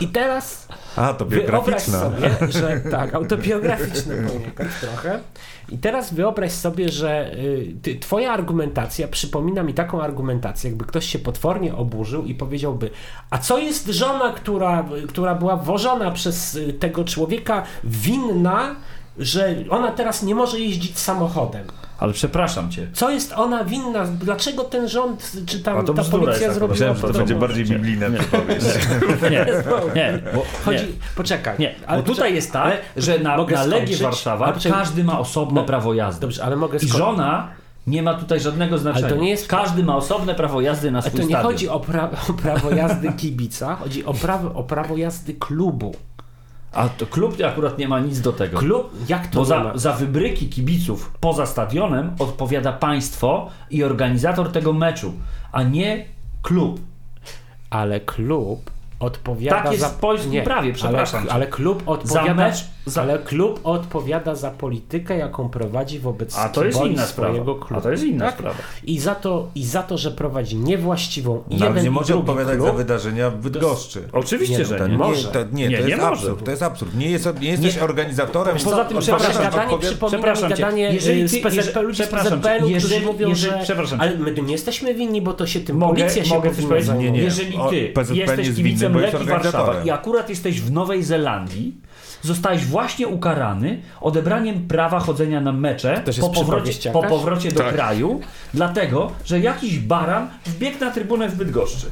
I teraz A, to wyobraź biograficzna. sobie, że tak, autobiograficzny poniekąd trochę. I teraz wyobraź sobie, że y, ty, twoja argumentacja przypomina mi taką argumentację, jakby ktoś się potwornie oburzył i powiedziałby, a co jest żona, która, która była wożona przez y, tego człowieka winna, że ona teraz nie może jeździć samochodem. Ale przepraszam cię. Co jest ona winna? Dlaczego ten rząd, czy tam ta policja zrobiła. Myślałem, że to to będzie bardziej biblijna przypowieść. Nie, nie, bo, Chodzi, nie. poczekaj. Nie, ale bo tutaj jest tak, ale że na, na Legię? Warszawa Ale poczekaj. każdy ma osobne prawo jazdy. Dobrze, ale mogę I skończyć. żona nie ma tutaj żadnego znaczenia. to nie jest- Każdy ma osobne prawo jazdy na Ale swój to nie stadion. chodzi o, pra o prawo jazdy kibica, chodzi o prawo, o prawo jazdy klubu. A to klub akurat nie ma nic do tego. Klub, jak to Bo za, za wybryki kibiców poza stadionem odpowiada państwo i organizator tego meczu, a nie klub. Ale klub odpowiada Tak jest za... w polskim nie, prawie, przepraszam Ale, ale klub odpowiada... mecz- za- Ale klub odpowiada za politykę, jaką prowadzi wobec A to jest inna sprawa. swojego klubu. A to jest inna tak? sprawa. I za, to, I za to, że prowadzi niewłaściwą i No, jeden nie może odpowiadać klub, za wydarzenia w Bydgoszczy. Oczywiście, Nie, że To nie. nie, może. to, nie, Nie, to nie jest może. absurd. To jest absurd. Nie, jest, nie jesteś Nie. organizatorem. Poza tym, przepraszam, gadanie mi przepraszam cię, gadanie jeżeli jeżeli, ty- z PZP, ludzi z PZP-u, którzy mówią, że ale my nie jesteśmy winni, bo to się tym Mogę, policja się mogę coś powiedzieć? Nie, nie. Jeżeli ty jesteś jest kibicem Legii Warszawa i akurat jesteś w Nowej Zelandii, zostałeś właśnie ukarany odebraniem prawa chodzenia na mecze To po powrocie, po powrocie do Tak. kraju, dlatego, że jakiś baran wbiegł na trybunę w Bydgoszczy.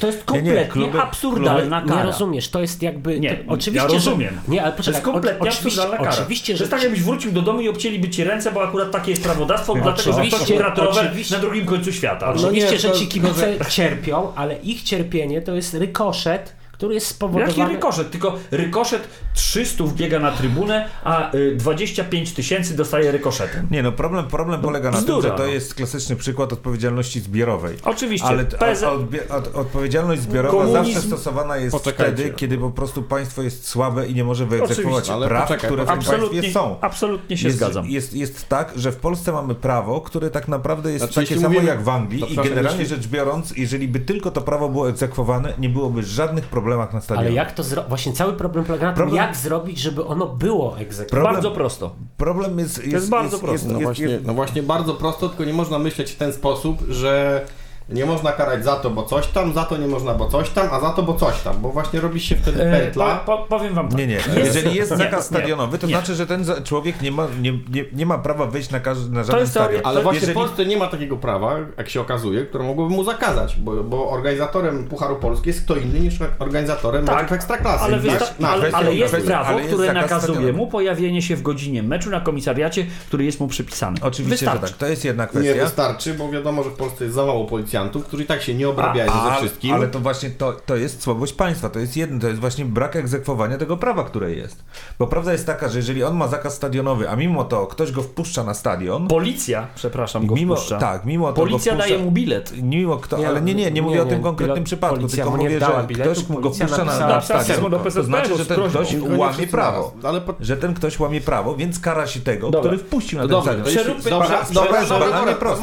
To jest Nie, nie, kompletnie kluby- absurdalna Nie kara. rozumiesz, to jest jakby... Nie, to, oczywiście, ja rozumiem. Że, nie, ale To poczekaj, jest kompletnie o, oczywiście, absurdalna kara. oczywiście, to że... jest tak, jakbyś wrócił do domu i obcięliby ci ręce, bo akurat takie jest prawodawstwo, dlatego że rower oczywiście. na drugim końcu świata. Oczywiście, No nie, że to- ci kibice cierpią, ale ich cierpienie to jest rykoszet, który jest Jaki spowodowany... rykoszet? Tylko rykoszet 300 wbiega na trybunę, a y, 25 tysięcy dostaje rykoszetem. Nie no, problem, problem polega na tym, że to no. jest klasyczny przykład odpowiedzialności zbiorowej. Oczywiście, Ale PZ... od, odpowiedzialność zbiorowa Komunizm- zawsze stosowana jest Poczekajcie. wtedy, kiedy po prostu państwo jest słabe i nie może wyegzekwować praw, poczekaj, które w tym państwie są. absolutnie się jest, zgadzam. Jest, jest tak, że w Polsce mamy prawo, które tak naprawdę jest Znaczy, takie samo mówimy- jak w Anglii i generalnie jeśli- rzecz biorąc, jeżeli by tylko to prawo było egzekwowane, nie byłoby żadnych problemach na stadionie. Ale jak to zrobić? Właśnie cały problem polega na tym, Problem- jak zrobić, żeby ono było egzekwowane. Problem- Bardzo prosto. Problem jest... jest, jest bardzo proste. Jest, No jest, właśnie, jest, no właśnie bardzo prosto, tylko nie można myśleć w ten sposób, że nie można karać za to, bo coś tam, za to nie można, bo coś tam, a za to, bo coś tam, bo właśnie robi się wtedy E, pętla. po, po, powiem wam tak. Nie, nie. Jest- Jeżeli jest nie, zakaz nie, stadionowy, to nie. znaczy, że ten człowiek nie ma, nie, nie, nie ma prawa wyjść na, każdy, na żaden stadion. Ale to- właśnie jeżeli- w Polsce nie ma takiego prawa, jak się okazuje, które mogłoby mu zakazać, bo, bo organizatorem Pucharu Polski jest kto inny niż organizatorem Tak, meczów Ekstraklasy. Ale, wysta- nasz- ale, kwestia- ale jest prawo, ale jest które nakazuje stadionowy. mu pojawienie się w godzinie meczu na komisariacie, który jest mu przypisany. Oczywiście, Wystarczy. że tak. To jest jedna Nie kwestia. wystarczy, bo wiadomo, że w Polsce jest za mało policjantów, którzy i tak się nie obrabiają A, ze wszystkim. Ale to właśnie to, to jest słabość państwa, to jest jedno, to jest właśnie brak egzekwowania tego prawa, które jest. Bo prawda jest taka, że jeżeli on ma zakaz stadionowy, a mimo to ktoś go wpuszcza na stadion, Policja, przepraszam, go mimo, wpuszcza. tak, mimo to Policja go wpuszcza, daje mu bilet. Mimo kto, Nie, ale nie, nie, nie nie, mówię o nie, tym konkretnym pilot- przypadku, policja tylko mówię, że biletu, ktoś mu go policja wpuszcza na, na stadion. To znaczy, że z ten ktoś łamie prawo. Że ten ktoś łamie prawo, więc kara się tego, który wpuścił na ten stadion. to Przeróbmy- dobra, dobra, dobra?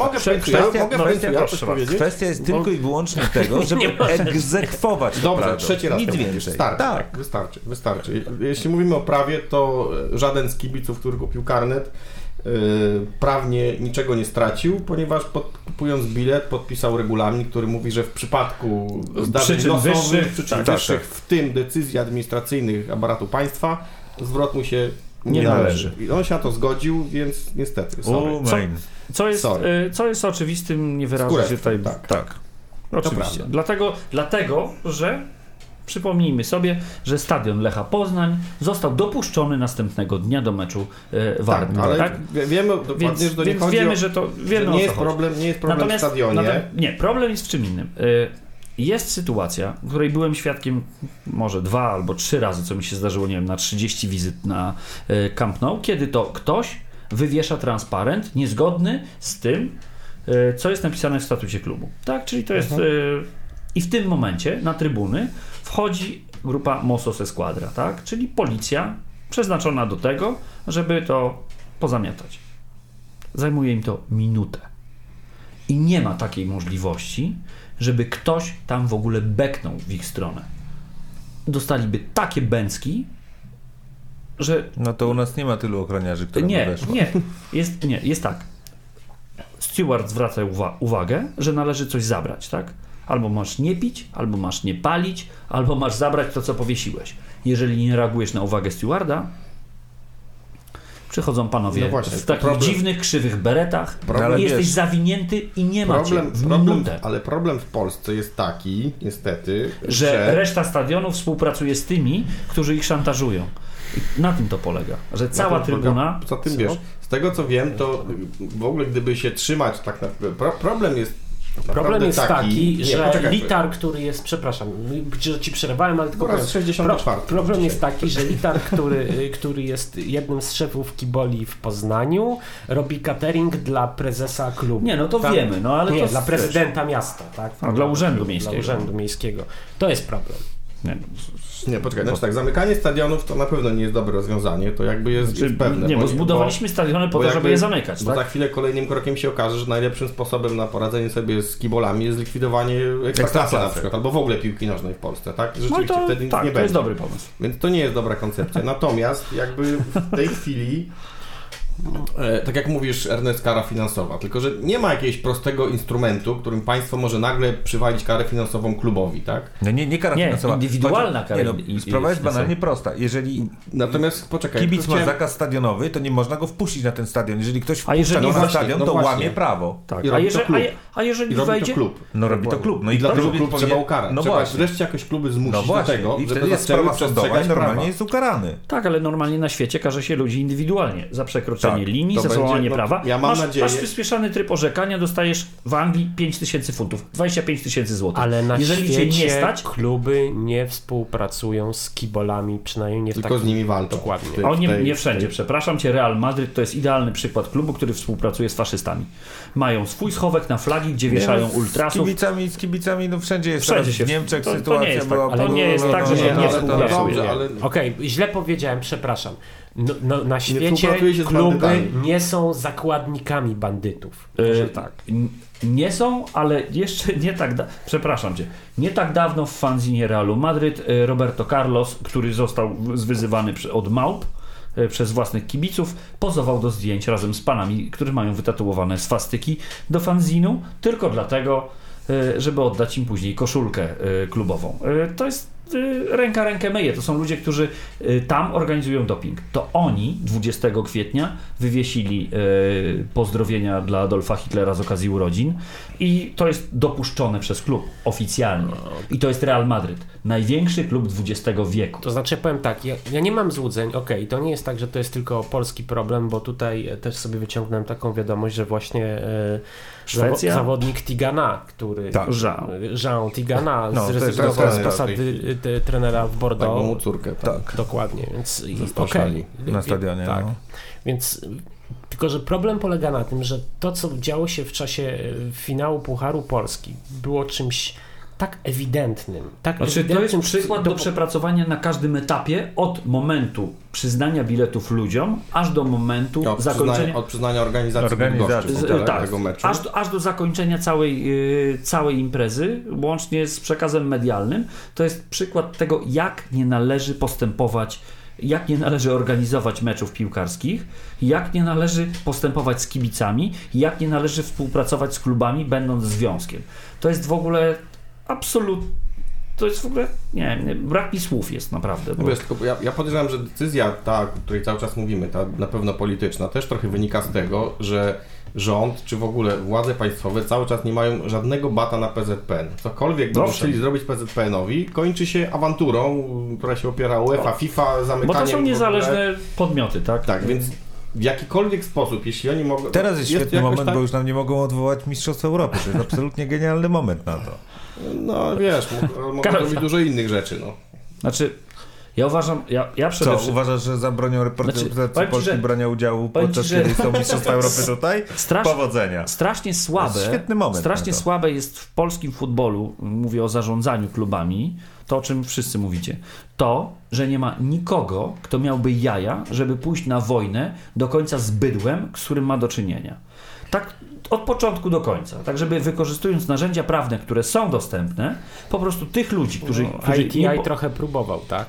Kwestia jest tylko i wyłącznie tego, żeby egzekwować to Dobrze, prawo. trzeci raz Nic więcej. Wystarczy, Tak. wystarczy, wystarczy. Jeśli mówimy o prawie, to żaden z kibiców, który kupił karnet, yy, prawnie niczego nie stracił, ponieważ pod, kupując bilet podpisał regulamin, który mówi, że w przypadku zdarzeń Przyczyn losowych, wyższych, przyczyn tak, wyższych, tak. w tym decyzji administracyjnych aparatu państwa, zwrot mu się nie, Nie należy. należy. I on się na to zgodził, więc niestety. Sorry. Co-. Co jest, Sorry. y, co jest oczywistym, nie Skórę, się tutaj. tak. Tak. Oczywiście. prawda. Dlatego, dlatego, że przypomnijmy sobie, że stadion Lecha Poznań został dopuszczony następnego dnia do meczu e, Warty. Tak, ale tak? wie- wiemy Więc, że to nie więc wiemy, o, że to że wiemy o nie jest problem, nie jest problem Natomiast- w stadionie. natomiast- nie, problem jest w czym innym. Y, Jest sytuacja, której byłem świadkiem może dwa albo trzy razy, co mi się zdarzyło, nie wiem, na 30 wizyt na y, Camp Nou, kiedy to ktoś wywiesza transparent niezgodny z tym, y, co jest napisane w statucie klubu. Tak, czyli to jest... y, I w tym momencie na trybuny wchodzi grupa Mossos Esquadra, tak? Czyli policja przeznaczona do tego, żeby to pozamiatać. Zajmuje im to minutę. I nie ma takiej możliwości, żeby ktoś tam w ogóle beknął w ich stronę. Dostaliby takie bęcki, że No to u nas nie ma tylu ochroniarzy, które nie, weszło. nie, jest, nie, jest tak. Steward zwraca uwa- uwagę, że należy coś zabrać, tak? Albo masz nie pić, albo masz nie palić, albo masz zabrać to, co powiesiłeś. Jeżeli nie reagujesz na uwagę stewarda, przychodzą panowie No właśnie, w takich problem- dziwnych, krzywych beretach Problem jesteś wiesz- zawinięty i nie ma problem, cię problem, ale problem w Polsce jest taki, niestety, że reszta stadionu współpracuje z tymi, którzy ich szantażują. I na tym to polega, że cała trybuna... polega- Poza tym wiesz, z tego co wiem, to w ogóle gdyby się trzymać tak naprawdę. Pro, problem jest. Problem jest taki, nie, że poczekaj, litar, który jest, przepraszam, że ci przerwałem, ale tylko raz powiem. 64. Problem jest taki, że litar, który, który jest jednym z szefów kiboli w Poznaniu, robi catering dla prezesa klubu. Nie, no to Tak? wiemy, no ale Nie, to dla prezydenta miasta, tak? A, dla urzędu Dla miejskiego. urzędu miejskiego. To jest problem. Nie, Nie, poczekaj, znaczy tak, zamykanie stadionów to na pewno nie jest dobre rozwiązanie, to jakby jest, Znaczy, jest pewne. nie, bo bo- zbudowaliśmy stadiony po to, żeby jakby- je zamykać, Bo tak? za chwilę kolejnym krokiem się okaże, że najlepszym sposobem na poradzenie sobie z kibolami jest likwidowanie ekstraklasy na przykład, albo w ogóle piłki nożnej w Polsce, tak? No Rzeczywiście to, wtedy nic tak, nie to będzie. jest dobry pomysł. Więc to nie jest dobra koncepcja. Natomiast jakby w tej chwili, tak jak mówisz, Ernest, kara finansowa, tylko że nie ma jakiegoś prostego instrumentu, którym państwo może nagle przywalić karę finansową klubowi, tak? No nie, nie kara Nie, finansowa. indywidualna kara Nie, no, sprawa jest banalnie prosta. Jeżeli Natomiast poczekaj, kibic chciałem- ma zakaz stadionowy, to nie można go wpuścić na ten stadion. Jeżeli ktoś wpuszcza jeżeli go na właśnie, stadion, no to właśnie. łamie prawo. Tak. I A, robi to jeżeli, klub. a, a jeżeli I robi wejdzie... to klub. No robi to klub. No i I dlatego klub trzeba ukarać. No trzeba właśnie. wreszcie jakoś kluby zmusić No właśnie. do tego, I żeby jest sprawa sądowa i normalnie jest ukarany. Tak, ale normalnie na świecie karze się ludzi indywidualnie za przekroczenie Tak, linii, to za będzie- no, prawa. ja mam masz, nadzieję- masz przyspieszany tryb orzekania, dostajesz w Anglii 5 tysięcy funtów, 25 tysięcy złotych. Ale na Jeżeli cię świecie nie stać, kluby nie współpracują z kibolami, przynajmniej nie w Tylko takim... z nimi walczą. Dokładnie. Tej- O nie, tej- nie wszędzie, przepraszam cię, Real Madryt to jest idealny przykład klubu, który współpracuje z faszystami. Mają swój schowek na flagi, gdzie wieszają Z ultrasów. kibicami, z kibicami, no wszędzie jest Wszędzie się- w Niemczech to- to nie sytuacja jest tak, była... ale nie jest no, tak, no, że się no, nie współpracuje. Okej, źle powiedziałem, przepraszam. No, no, na świecie kluby nie są zakładnikami bandytów. Może tak. Nie są, ale jeszcze nie tak. Przepraszam cię. Nie tak dawno w fanzinie Realu Madryt e, Roberto Carlos, który został w- zwyzywany przy- od małp e, przez własnych kibiców, pozował do zdjęć razem z panami, którzy mają wytatuowane swastyki do fanzinu, tylko dlatego, żeby oddać im później koszulkę klubową. To jest ręka rękę myje. To są ludzie, którzy e, tam organizują doping. To oni 20 kwietnia wywiesili e, pozdrowienia dla Adolfa Hitlera z okazji urodzin i to jest dopuszczone przez klub oficjalnie. I to jest Real Madryt, największy klub XX wieku. To znaczy, powiem tak, ja, ja nie mam złudzeń, okej, to nie jest tak, że to jest tylko polski problem, bo tutaj e, też sobie wyciągnąłem taką wiadomość, że właśnie e, Szwecja? zawo- zawodnik Tigana, który... Tak. Jean. Jean Tigana No, zrezygnował z posady tej- te- trenera w Tak, bo mu Bordeaux. córkę. Tak. Tak. Dokładnie, więc okej. na stadionie, Tak. no. Więc y, tylko, że problem polega na tym, że to, co działo się w czasie y, finału Pucharu Polski, było czymś tak ewidentnym. Tak Znaczy, to ewidentnym, jest przykład do przepracowania na każdym etapie, od momentu przyznania biletów ludziom, aż do momentu Od, zakończenia. przyznania, od przyznania organizacji, Organizacji. gości, Z- tak, tak, tego meczu. aż do, aż do zakończenia całej, yy, całej imprezy, łącznie z przekazem medialnym, to jest przykład tego, jak nie należy postępować, jak nie należy organizować meczów piłkarskich, jak nie należy postępować z kibicami, jak nie należy współpracować z klubami, będąc związkiem. To jest w ogóle absolutnie. To jest w ogóle, nie wiem, nie, brak mi słów jest naprawdę. No Bo, wiesz, tylko ja, ja podejrzewam, że decyzja ta, o której cały czas mówimy, ta na pewno polityczna, też trochę wynika z tego, że rząd, czy w ogóle władze państwowe cały czas nie mają żadnego bata na PZPN. Cokolwiek będą Owszem. chcieli zrobić PZPN-owi, kończy się awanturą, która się opiera o UEFA, FIFA, bo zamykaniem... to są niezależne podmioty, tak? Tak, więc w jakikolwiek sposób, jeśli oni mogą... Teraz jest świetny jakoś moment, tak- bo już nam nie mogą odwołać Mistrzostw Europy. To jest absolutnie genialny moment na to. No wiesz, mo- mogą robić dużo innych rzeczy, no. Znaczy, ja uważam, ja, ja przede Co, wszystkim... uważasz, że zabronią reprezentacji Znaczy, Polski że- brania udziału podczas że- kiedy są Mistrzostwa Europy tutaj? Strasz, Powodzenia. strasznie słabe, świetny moment strasznie słabe jest w polskim futbolu, mówię o zarządzaniu klubami, to o czym wszyscy mówicie, to, że nie ma nikogo, kto miałby jaja, żeby pójść na wojnę do końca z bydłem, z którym ma do czynienia. Tak od początku do końca. Tak, żeby wykorzystując narzędzia prawne, które są dostępne, po prostu tych ludzi, którzy, którzy ITI nie trochę próbował, tak?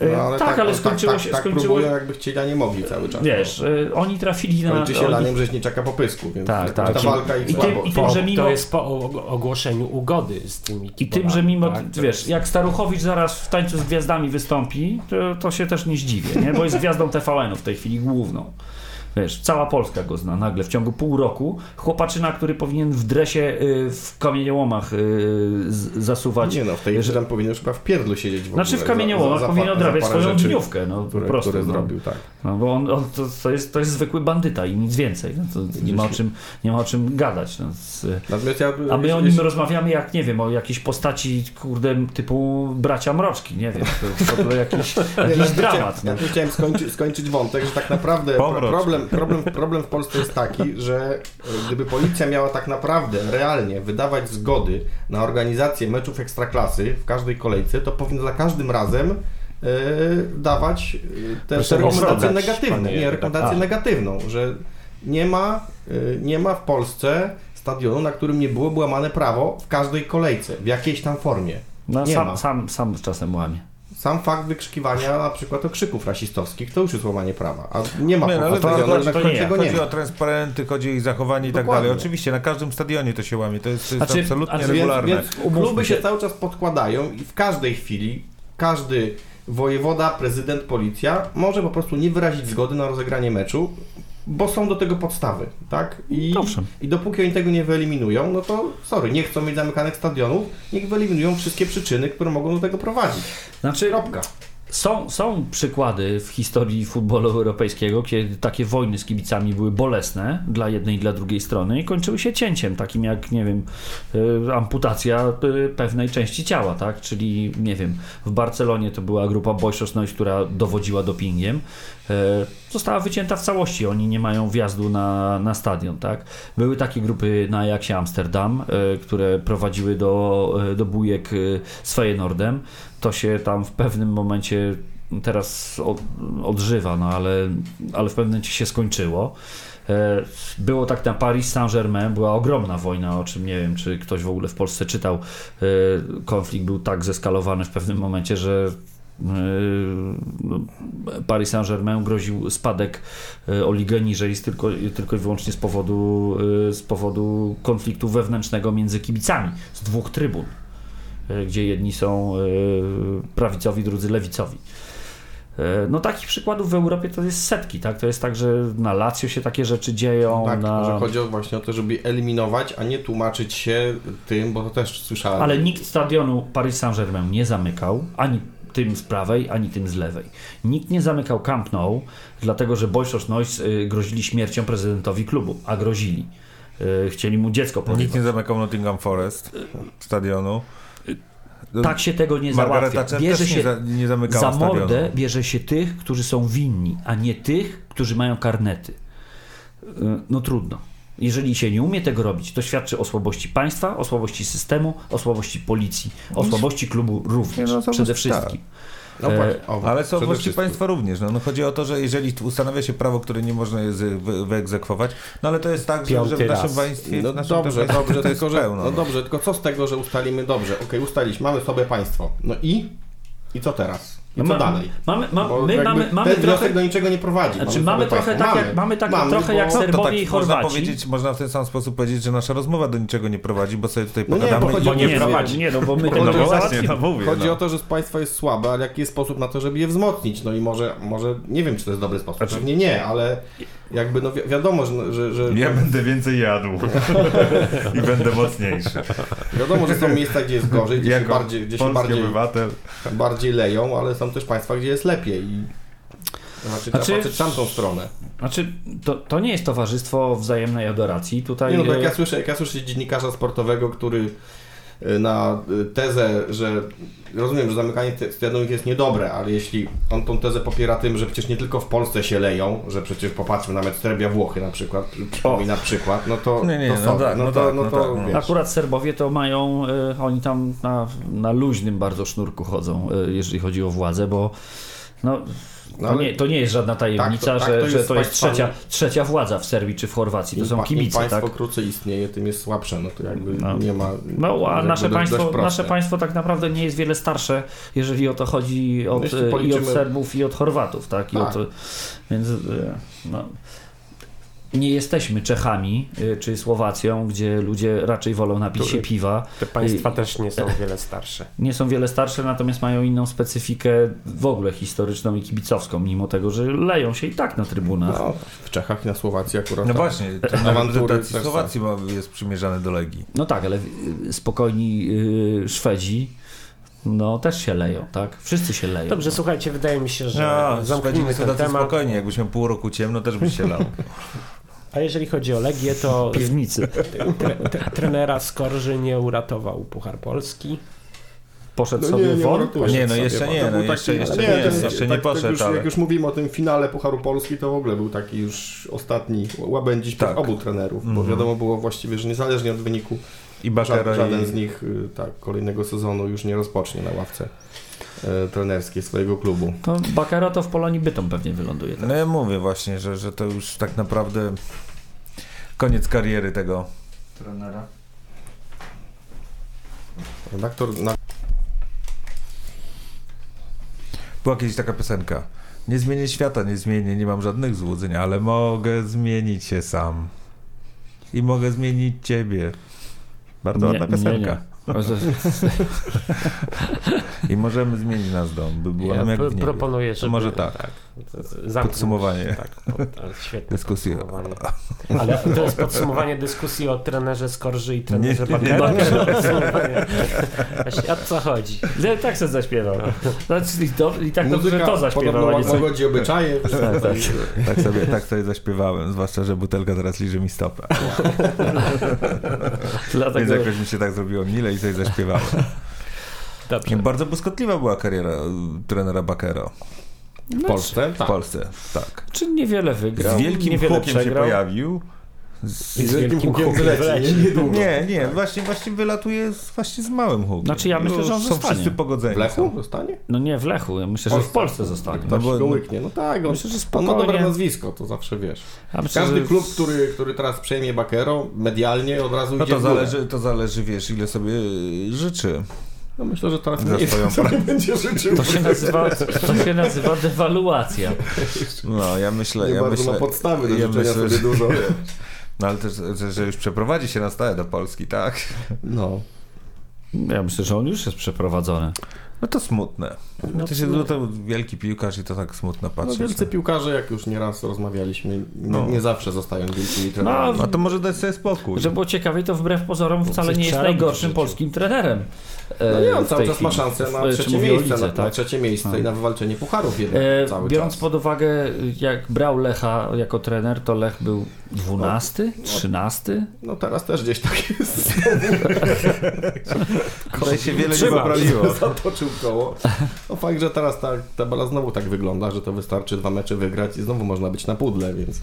E, tak, ale no, skończyło tak, się, tak, skończyło, Tak próbują, jakby chcieli, a nie mogli cały czas. wiesz, e, oni trafili no. na... Kończy się oni, laniem rzeźniczaka po pysku, więc Tak, ta tak. walka ich I tym- i tym, że mimo- To jest po o- ogłoszeniu ugody z tymi I tym, że mimo, tak? Wiesz, jest- jak Staruchowicz zaraz w tańcu z gwiazdami wystąpi, to, to się też nie zdziwię, nie? bo jest gwiazdą TVN-u w tej chwili główną. Wiesz, cała Polska go zna nagle w ciągu pół roku. Chłopaczyna, który powinien w dresie y, w kamieniołomach y, z, zasuwać. Nie no, w tej że- że... powinien już chyba w pierdlu siedzieć w. Znaczy w kamieniołomach za- za- powinien odrabiać swoją rzeczy, dniówkę, no po które, prostu. które no. zrobił, tak. No, bo on, on to, to, jest, to jest zwykły bandyta i nic więcej. No, to nie, ma o czym, nie ma o czym gadać. No, z, Natomiast ja... a my o nim rozmawiamy jak, nie wiem, o jakiejś postaci, kurde, typu bracia Mroczki, nie wiem, to, to, to jakiś, jakiś ja tu dramat. Chciałem, No. ja tu chciałem skończyć, skończyć wątek, że tak naprawdę pro, Pomrocz. Problem, problem, problem w Polsce jest taki, że e, gdyby policja miała tak naprawdę realnie wydawać zgody na organizację meczów ekstraklasy w każdej kolejce, to powinno za każdym razem e, dawać e, rekomendację obracać, negatywną, panie nie, rekomendację redaktorze. negatywną, że nie ma, e, nie ma w Polsce stadionu, na którym nie byłoby łamane prawo w każdej kolejce, w jakiejś tam formie. No, sam, ma. sam, sam czasem łamie. Sam fakt wykrzykiwania na przykład okrzyków rasistowskich to już jest łamanie prawa, a nie ma Nie, no, ale to, na to którym nie, tego nie chodzi ma. o transparenty, chodzi o ich zachowanie i tak dalej. Oczywiście, na każdym stadionie to się łamie. To jest, to jest Znaczy, absolutnie więc- regularne. Więc Umówmy kluby się się. cały czas podkładają i w każdej chwili każdy wojewoda, prezydent, policja może po prostu nie wyrazić zgody na rozegranie meczu, bo są do tego podstawy, tak? I. I dopóki oni tego nie wyeliminują, no to sorry, nie chcą mieć zamykanych stadionów, niech wyeliminują wszystkie przyczyny, które mogą do tego prowadzić. Znaczy, Kropka. Są, są przykłady w historii futbolu europejskiego, kiedy takie wojny z kibicami były bolesne dla jednej i dla drugiej strony i kończyły się cięciem, takim jak, nie wiem, y, amputacja y, pewnej części ciała, tak? Czyli, nie wiem, w Barcelonie to była grupa Boysosnoś, która dowodziła dopingiem. Y, Została wycięta w całości, oni nie mają wjazdu na, na stadion, tak? Były takie grupy na Ajaxie Amsterdam, y, które prowadziły do, y, do bujek z Feyenoordem. To się tam w pewnym momencie teraz od, odżywa, no ale, ale w pewnym momencie się skończyło. E, Było tak na Paris Saint-Germain, była ogromna wojna, o czym nie wiem, czy ktoś w ogóle w Polsce czytał. E, Konflikt był tak zeskalowany w pewnym momencie, że Paris Saint-Germain groził spadek e, o ligę niżej tylko, tylko i wyłącznie z powodu, e, z powodu konfliktu wewnętrznego między kibicami z dwóch trybun, e, gdzie jedni są prawicowi, drudzy lewicowi. No takich przykładów w Europie to jest setki, tak? To jest tak, że na Lazio się takie rzeczy dzieją. Tak, na... że chodzi właśnie o to, żeby eliminować, a nie tłumaczyć się tym, bo to też słyszałem. Ale nikt stadionu Paris Saint-Germain nie zamykał, ani tym z prawej, ani tym z lewej. Nikt nie zamykał Camp Nou, dlatego że Boysosz Noise y, grozili śmiercią prezydentowi klubu, a grozili. Y, chcieli mu dziecko porywać. Nikt nie zamykał Nottingham Forest stadionu. Tak się tego nie Margaret załatwia. Thatcher też nie, nie za mordę stadionu. bierze się tych, którzy są winni, a nie tych, którzy mają karnety. Y, No trudno. Jeżeli się nie umie tego robić, to świadczy o słabości państwa, o słabości systemu, o słabości policji, o słabości klubu również, Nie, no, przede tak. wszystkim. No, E, właśnie, o, Ale słabości wszystkim. państwa również. No, no chodzi o to, że jeżeli ustanawia się prawo, które nie można jest wy- wyegzekwować, no ale to jest tak, że, że w naszym raz. państwie, No w naszym dobrze, dobrze, to jest tylko, że, pełno. no dobrze, tylko co z tego, że ustalimy dobrze? Okej, ustaliśmy, mamy sobie państwo. No i? I co teraz? I No co dalej? Mamy, ma, Bo my mamy, mamy ten trochę... do niczego nie prowadzi. Znaczy, mamy trochę państwo. tak jak- mamy tak trochę jak bo- No to Serbowie tak i można Chorwaci. powiedzieć, można w ten sam sposób powiedzieć, że nasza rozmowa do niczego nie prowadzi, bo sobie tutaj No nie, pogadamy bo chodzi i o- nie nie, prowadzi. nie, no bo my No tego no nie właśnie, no mówię, Chodzi no. o to, że państwo jest słabe, ale jaki jest sposób na to, żeby je wzmocnić? No i może, może nie wiem, czy to jest dobry sposób. Znaczy- Pewnie nie, ale jakby no wi- wiadomo, że, że, że Ja będę więcej jadł i będę mocniejszy. wiadomo, że są miejsca, gdzie jest gorzej, gdzie się bardziej, gdzie się bardziej, obywatel. bardziej leją, ale są też państwa, gdzie jest lepiej. I... Znaczy, Znaczy- patrzeć w tamtą stronę. Znaczy, to, to nie jest towarzystwo wzajemnej adoracji. Tutaj Nie no, jak e, ja słyszę, jak ja słyszę dziennikarza sportowego, który na y, tezę, że rozumiem, że zamykanie stadionów jest niedobre, ale jeśli on tą tezę popiera tym, że przecież nie tylko w Polsce się leją, że przecież popatrzmy, nawet Serbia Włochy na przykład, przypomina przykład, no to, Nie, nie, to no tak, no no to, tak, no no to tak, no. Akurat Serbowie to mają, e, oni tam na, na luźnym bardzo sznurku chodzą, e, jeżeli chodzi o władzę, bo no, No to, ale- nie, to nie jest żadna tajemnica, Tak, to- tak, że, to że jest to jest trzecia, trzecia władza w Serbii czy w Chorwacji. To są pa- Im kibice, państwo tak? krócej istnieje, tym jest słabsze, no to jakby No. nie ma... No, a nasze państwo, nasze państwo tak naprawdę nie jest wiele starsze, jeżeli o to chodzi od, No, jeśli e, i od policzymy- Serbów, i od Chorwatów, tak? I Tak. Od, więc e, no, nie jesteśmy Czechami e, czy Słowacją, gdzie ludzie raczej wolą napić się Który- piwa. Te państwa też nie są wiele starsze. Nie są wiele starsze, natomiast mają inną specyfikę w ogóle historyczną i kibicowską, mimo tego, że leją się i tak na trybunach. No, w Czechach i na Słowacji akurat No właśnie, reprezentacji Słowacji ma, jest przymierzany do Legii. No tak, ale y, spokojni y, Szwedzi no też się leją, tak? Wszyscy się leją. Dobrze, słuchajcie, wydaje mi się, że No, zamknijmy ten temat. spokojni, jakbyśmy pół roku ciemno, też byś się lał. A jeżeli chodzi o Legię, to piwnicy. tre, tre, trenera Skorży nie uratował Puchar Polski. Poszedł No sobie nie, nie Nie, no sobie, jeszcze nie, no jeszcze- jeszcze ale nie, ten- jeszcze nie tak, poszedł, tak już, ale- Jak już mówimy o tym finale Pucharu Polski, to w ogóle był taki już ostatni łabędziś Tak. tak. obu trenerów, bo Mhm. wiadomo było właściwie, że niezależnie od wyniku I Bakero żaden, żaden i... z nich y, tak, kolejnego sezonu już nie rozpocznie na ławce e, trenerskiej swojego klubu. To Bakero to w Polonii Bytom pewnie wyląduje. Tak? No ja mówię właśnie, że, że to już tak naprawdę koniec kariery tego. Trenera. Redaktor na Była kiedyś taka piosenka. Nie zmienię świata, nie zmienię, nie mam żadnych złudzeń, ale mogę zmienić się sam. I mogę zmienić ciebie. Bardzo ładna piosenka. I możemy zmienić nasz dom, by było Ja jak w proponuję, żeby... może tak. zamknąć- Podsumowanie. Tak, pod- ale świetne Dyskusji. podsumowanie. Ale to jest podsumowanie dyskusji o trenerze Skorży i trenerze. Bakera. Właśnie, o co chodzi? Ja tak se zaśpiewał. Znaczy, I, to, I tak dobrze, że muzyka to zaśpiewał. podobno a nie co- łagodzi obyczaje. Tak, tak, tak, sobie, tak sobie zaśpiewałem, zwłaszcza, że butelka teraz liży mi stopę. Dlatego, Więc jakoś mi się tak zrobiło mile i sobie zaśpiewałem. Dobrze. Bardzo błyskotliwa była kariera y, trenera Bakero W Polsce? w Tak. Polsce. Tak. Czy niewiele wygrał, Z wielkim niewiele hukiem się pojawił. Z... I z wielkim hukiem wyleci. niedługo. Nie, nie, właśnie, właśnie wylatuje z, właśnie z małym hukiem. Znaczy, ja myślę, że on Są zostanie. wszyscy pogodzeni. W Lechu są. zostanie? No nie w Lechu, ja myślę, że w Polsce zostanie. No bo- go łyknie. No tak, on, Myślę, że on ma dobre spokojnie. nazwisko, to zawsze wiesz. Ja myślę, Każdy że- klub, który, który teraz przejmie Bakero, medialnie od razu No idzie to zależy, to zależy, wiesz, ile sobie życzy. No myślę, że teraz Za nie swoją sobie będzie życzył. To się nazywa, to się nazywa dewaluacja. No, ja myślę, nie ja bardzo myślę, ma podstawy do ja życzenia myślę, sobie że- dużo. No ale też, że, że już przeprowadzi się na stałe do Polski, tak? No. Ja myślę, że on już jest przeprowadzony. No to smutne. No to się no to wielki piłkarz i to tak smutno No, patrzeć. wielcy piłkarze, jak już nieraz rozmawialiśmy, nie, No. nie zawsze zostają wielkimi trenerami. No to może dać sobie spokój. Żeby było ciekawiej, to wbrew pozorom wcale coś nie jest najgorszym polskim trenerem. No nie, on w cały czas ma szansę na czy trzecie miejsce, lidze, na, tak? na trzecie miejsce No. i na wywalczenie pucharów jednak E, cały biorąc czas. pod uwagę, jak brał Lecha jako trener, to Lech był 12, 13. No teraz też gdzieś tak jest. Tutaj się wiele nie poprawiło. Zatoczył koło. No fakt, że teraz ta tabela znowu tak wygląda, że to wystarczy dwa mecze wygrać i znowu można być na pudle, więc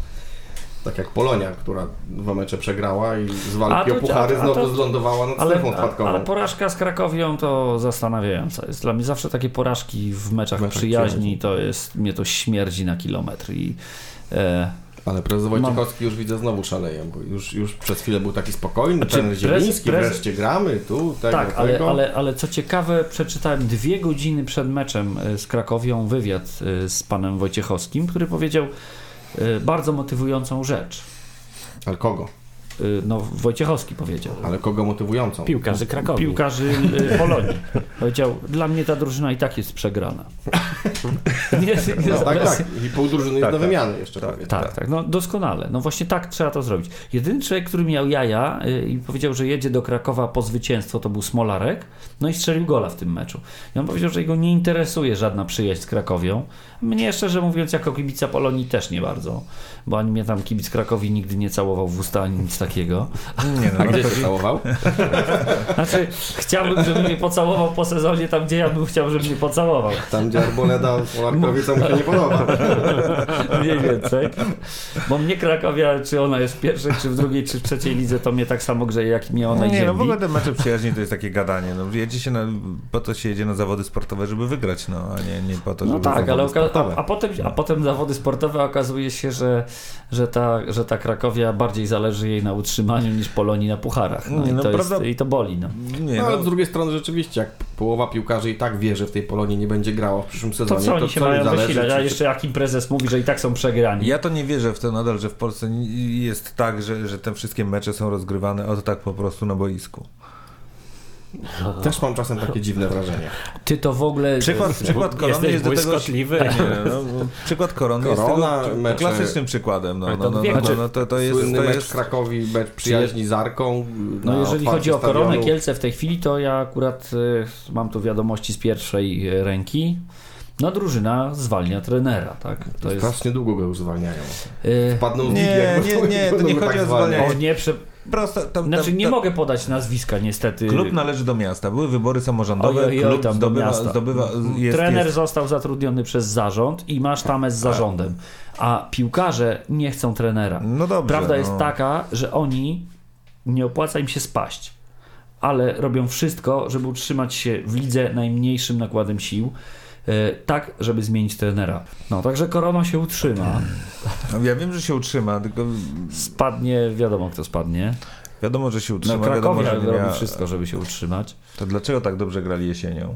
tak jak Polonia, która dwa mecze przegrała i z walki to- o puchary a- a znowu to- zlądowała nad Ale, strefą spadkową. ale porażka z Krakowią to zastanawiająca jest. Dla mnie zawsze takie porażki w meczach W meczach przyjaźni przyjaźni. to jest, mnie to śmierdzi na kilometr i e, Ale prezes Wojciechowski już widzę znowu szaleje, bo już, już przez chwilę był taki spokojny, Znaczy, prezes- Zieliński, prezes- wreszcie gramy, tu, tego, tak, ale, tego. ale, ale co ciekawe, przeczytałem dwie godziny przed meczem e, z Krakowią wywiad e, z panem Wojciechowskim, który powiedział e, bardzo motywującą rzecz. Ale kogo? E, No, Wojciechowski powiedział. Ale kogo motywującą? Piłkarzy Krakowi. Piłkarzy e, Polonii. Powiedział, dla mnie ta drużyna i tak jest przegrana. Nie, nie No, tak, bez- tak. I pół drużyny jest Tak, do tak. wymiany jeszcze. Tak. powiedz. Tak, tak, no doskonale. No właśnie tak trzeba to zrobić. Jedyny człowiek, który miał jaja y, i powiedział, że jedzie do Krakowa po zwycięstwo, to był Smolarek, no i strzelił gola w tym meczu. I on powiedział, że jego nie interesuje żadna przyjaźń z Krakowią. Mnie szczerze mówiąc, jako kibica Polonii też nie bardzo, bo ani mnie tam kibic Krakowi nigdy nie całował w usta, ani nic takiego. Nie, no, A no, gdzie się całował? Znaczy, chciałbym, żeby mnie pocałował po sezonie tam, gdzie ja bym chciał, żeby mnie pocałował. Tam, gdzie Arboleda Polarkowicom się nie podoba. Mniej więcej. Bo mnie Krakowia, czy ona jest w pierwszej, czy w drugiej, czy w trzeciej lidze, to mnie tak samo grzeje, jak mnie ona No nie, no w ogóle te mecze przyjaźni to jest takie gadanie. No, jedzie się na, po to się jedzie na zawody sportowe, żeby wygrać, no, a nie, nie po to, No żeby tak, zawody ale oka- sportowe. a, potem, a potem zawody sportowe okazuje się, że, że, ta, że ta Krakowia bardziej zależy jej na utrzymaniu niż Polonii na pucharach. No, Nie, i, no to prawda- jest, I to boli. No. Nie, No, ale no, z drugiej strony rzeczywiście, jak połowa piłkarzy i tak wie, że w tej Polonii nie będzie grała w przyszłym To sezonie, co oni się mają zależy, wysilać? A jeszcze jak im prezes mówi, że i tak są przegrani. Ja to nie wierzę w to nadal, że w Polsce jest tak, że, że te wszystkie mecze są rozgrywane od tak po prostu na boisku. Też mam czasem takie dziwne wrażenie. Ty to w ogóle... Przykład, przykład korony jest do tego... błyskotliwy. Nie, no, przykład korony Korona, jest tego mecze- klasycznym przykładem. No, no, to no, no, znaczy, no, to, to jest... Słynny To mecz jest Krakowi, mecz przyjaźni z Arką. No jeżeli chodzi o Koronę stadionu. Kielce w tej chwili, to ja akurat y, mam tu wiadomości z pierwszej y, ręki. No drużyna zwalnia trenera, tak? To jest... Strasznie długo go już zwalniają. y, Padną z Nie, nie, będą- nie, to nie chodzi tak o zwalnianie. O nie, prze... prosto... Tam, Znaczy nie tam, mogę podać nazwiska niestety. Klub należy do miasta. Były wybory samorządowe. Oj, oj, klub tam do zdobywa, miasta. zdobywa jest, Trener jest, został zatrudniony przez zarząd i masz tamę z zarządem. A piłkarze nie chcą trenera. No dobrze. Prawda no. jest taka, że oni nie opłaca im się spaść, ale robią wszystko, żeby utrzymać się w lidze najmniejszym nakładem sił. E, Tak, żeby zmienić trenera. No, także korona się utrzyma. No, Ja wiem, że się utrzyma, tylko Spadnie, wiadomo kto spadnie. wiadomo, że się No, utrzyma. wiadomo, Krakowia że nie robi miała... wszystko, żeby się utrzymać. To dlaczego tak dobrze grali jesienią?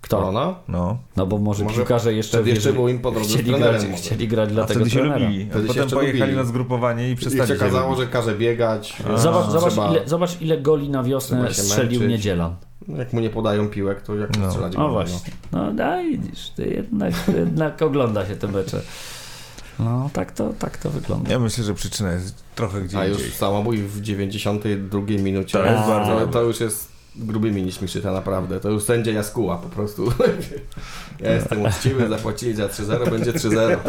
Kto? Korona? No. No bo może, Może piłkarze jeszcze, Wtedy jeszcze było im po drodze chcieli, grać, chcieli grać dla tego się trenera. lubili. A Wtedy potem pojechali lubili. na zgrupowanie i I przestali się się okazało, że każe biegać. A. Zobacz, ile, zobacz ile goli na wiosnę strzelił męczyć. Niedzielan. Jak mu nie podają piłek, to jak No. strzelać No właśnie. No daj, widzisz, ty jednak, jednak ogląda się te mecze. No tak to, tak to wygląda. Ja myślę, że przyczyna jest trochę gdzie A już samobój w 92 minucie. To jest bardzo to, dobre. to już jest grubymi niż Miszyta, naprawdę. To już sędzia Jaskuła po prostu. Ja jestem uczciwy, zapłacili za 3-0, będzie 3-0.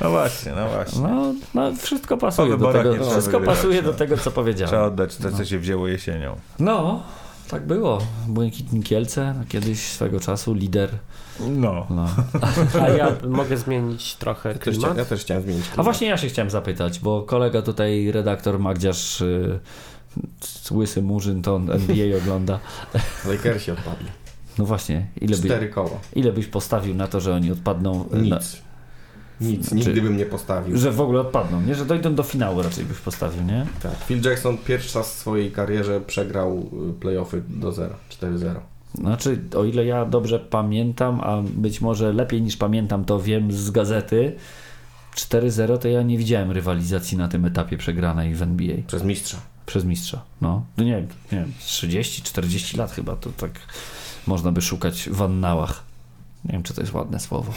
No właśnie, no właśnie. No, no wszystko pasuje do tego, trzeba wszystko wygrywać, pasuje no. do tego, co Trzeba powiedziałem. oddać to, co się wzięło jesienią. No, tak było. Błękitni Kielce, no, kiedyś swego czasu lider. No. No. A ja mogę zmienić trochę Ja też, klimat? chcia- ja też chciałem zmienić. A właśnie ja się chciałem zapytać, bo kolega tutaj, redaktor Magdziarz, y, łysy murzyn, to NBA ogląda. Lakersi odpadli. No właśnie, ile, by, Cztery koła. ile byś postawił na to, że oni odpadną? Na, Nic. Nic, Znaczy- nigdy bym nie postawił. Że w ogóle odpadną, nie? Że dojdą do finału raczej byś postawił, nie? Tak. Phil Jackson pierwszy raz w swojej karierze przegrał y, playoffy do zera, 4-0. Znaczy, o ile ja dobrze pamiętam, a być może lepiej niż pamiętam, to wiem z gazety, 4-0 to ja nie widziałem rywalizacji na tym etapie przegranej w NBA Przez mistrza. Przez mistrza. No, no nie wiem, nie wiem 30-40 lat chyba, to tak można by szukać w annałach. Nie wiem, czy to jest ładne słowo.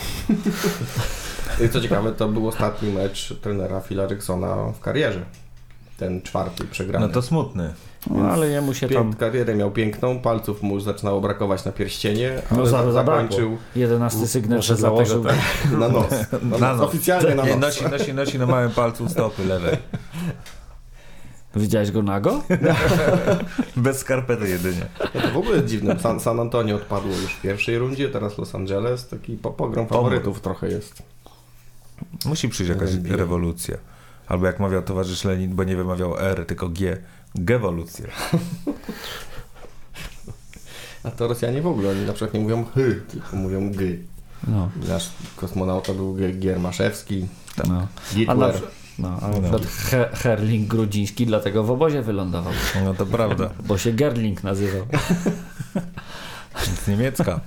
I co ciekawe, to był ostatni mecz trenera Phila Jacksona w karierze. Ten czwarty przegrany. No to smutny. No, ale jemu się tam karierę miał piękną, palców mu już zaczynało brakować na pierścienie, No, ale za- zakończył 11 sygnet Może założył. dlatego na nos. Na Na nos. Oficjalnie na nos. nosi, nosi, nosi na małym palcu stopy lewej. Widziałeś go nago? Bez skarpety jedynie. No to w ogóle jest dziwne. San, San Antonio odpadło już w pierwszej rundzie, teraz Los Angeles. Taki po, pogrom faworytów trochę jest. Musi przyjść jakaś NBA. rewolucja. Albo jak mawiał towarzysz Lenin, bo nie wymawiał R, tylko G. Gewolucja. A to Rosjanie w ogóle, oni na przykład nie mówią hy, tylko mówią gy. No, Nasz kosmonauta był G- Giermaszewski, no. A na, Hitler. No, a na przykład He Herling Grudziński dlatego w obozie wylądował, No to prawda. bo się Gerling nazywał. Z niemiecka.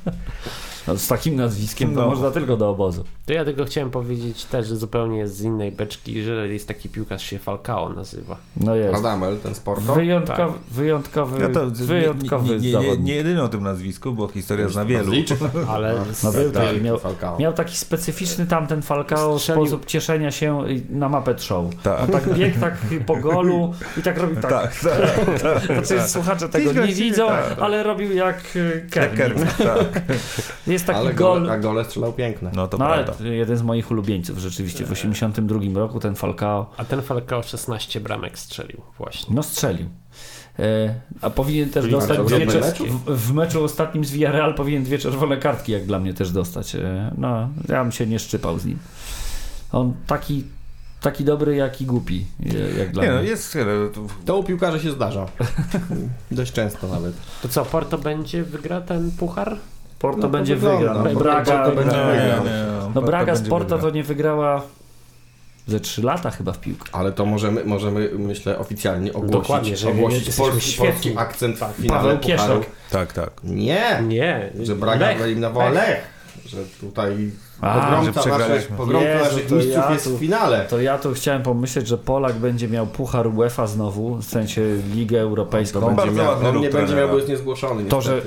No, z takim nazwiskiem to No. można tylko do obozu. To ja tylko chciałem powiedzieć też, że zupełnie z innej beczki, że jest taki piłkarz się Falcao nazywa. No jest. Radamel, ten sporto. Wyjątkowy, wyjątkowy, Ja to wyjątkowy nie, nie, nie, nie jedyny o tym nazwisku, bo historia zna wielu. Liczy. Ale No był Tak, taki, miał, Falcao. miał taki specyficzny tamten Falcao Strzelił- sposób cieszenia się na Muppet Show. Tak. On tak biegł tak po golu i tak robił tak. Tak, tak. Znaczy słuchacze tego nie widzą, tak, tak. ale robił jak y, Kevin. Kermit, tak. Jest taki Ale gol. gole, a gole strzelał piękne. No to No ale prawda. jeden z moich ulubieńców rzeczywiście w 82 roku ten Falcao A ten Falcao 16 bramek strzelił właśnie. no strzelił. E, A powinien też Czyli dostać w dwie meczu? w, w meczu ostatnim z Villarreal powinien dwie czerwone kartki jak dla mnie też dostać. E, No, ja bym się nie szczypał z nim. On taki, taki dobry jak i głupi e, jak dla Nie no, mnie. jest... to- To u piłkarzy się zdarza. Dość często nawet. To co, Porto będzie wygra ten puchar? Porto No to będzie wygrał. no, Braga, będzie no, wygrał. no Braga z Porto wygrał. to nie wygrała ze 3 lata chyba w piłkę. Ale to możemy, możemy myślę, oficjalnie ogłosić, Dokładnie, że ogłosić polski, polski akcent Tak. w finale Paweł. Tak, tak. Nie! Nie. Że Braga Lech. wyeliminowała Lech. Lech. Że tutaj A, że pogromca naszych, przegraliśmy. pogromca Jezu, naszych mistrzów ja jest tu- w finale. To ja tu chciałem pomyśleć, że Polak będzie miał Puchar UEFA znowu, w sensie Ligę Europejską. To będzie bardzo miał, on nie będzie miał, bo jest niezgłoszony To, że-.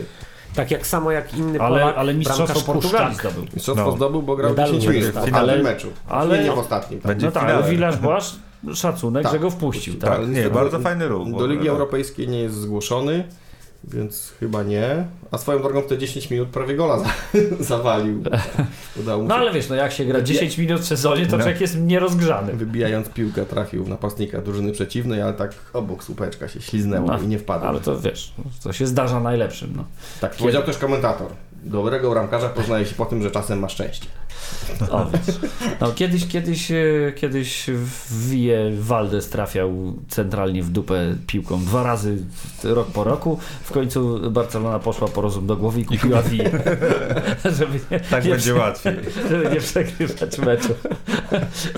Tak jak samo jak inny ale, Polak, ale mistrzostwo Portugalii zdobył. Mistrzostwo No. zdobył, bo grał Medalu 10 nie minut w finalnym Ale- meczu. ale- Nie, nie w ostatnim. Tak. Będzie No tak, ale. Village Błasz, szacunek, Tak. że go wpuścił. Tak? Tak, nie, bardzo fajny ruch. Do Ligi tak. Europejskiej nie jest zgłoszony, więc chyba nie. A swoją drogą w te 10 minut prawie gola za, zawalił. Udało mu No się, ale wiesz, no jak się gra 10 minut w sezonie, to No. człowiek jest nierozgrzany. wybijając piłkę, trafił w napastnika drużyny przeciwnej, ale tak obok słupeczka się śliznęło No, i nie wpadł. Ale to wiesz, to się zdarza najlepszym. No. Tak powiedział też komentator. Dobrego bramkarza poznaje się po tym, że czasem ma szczęście. O, no kiedyś, kiedyś, e, kiedyś w Wije Waldes trafiał centralnie w dupę piłką dwa razy rok po roku. W końcu Barcelona poszła po rozum do głowy i kupiła Wije. żeby nie, Tak nie będzie łatwiej. żeby nie przegrywać meczu.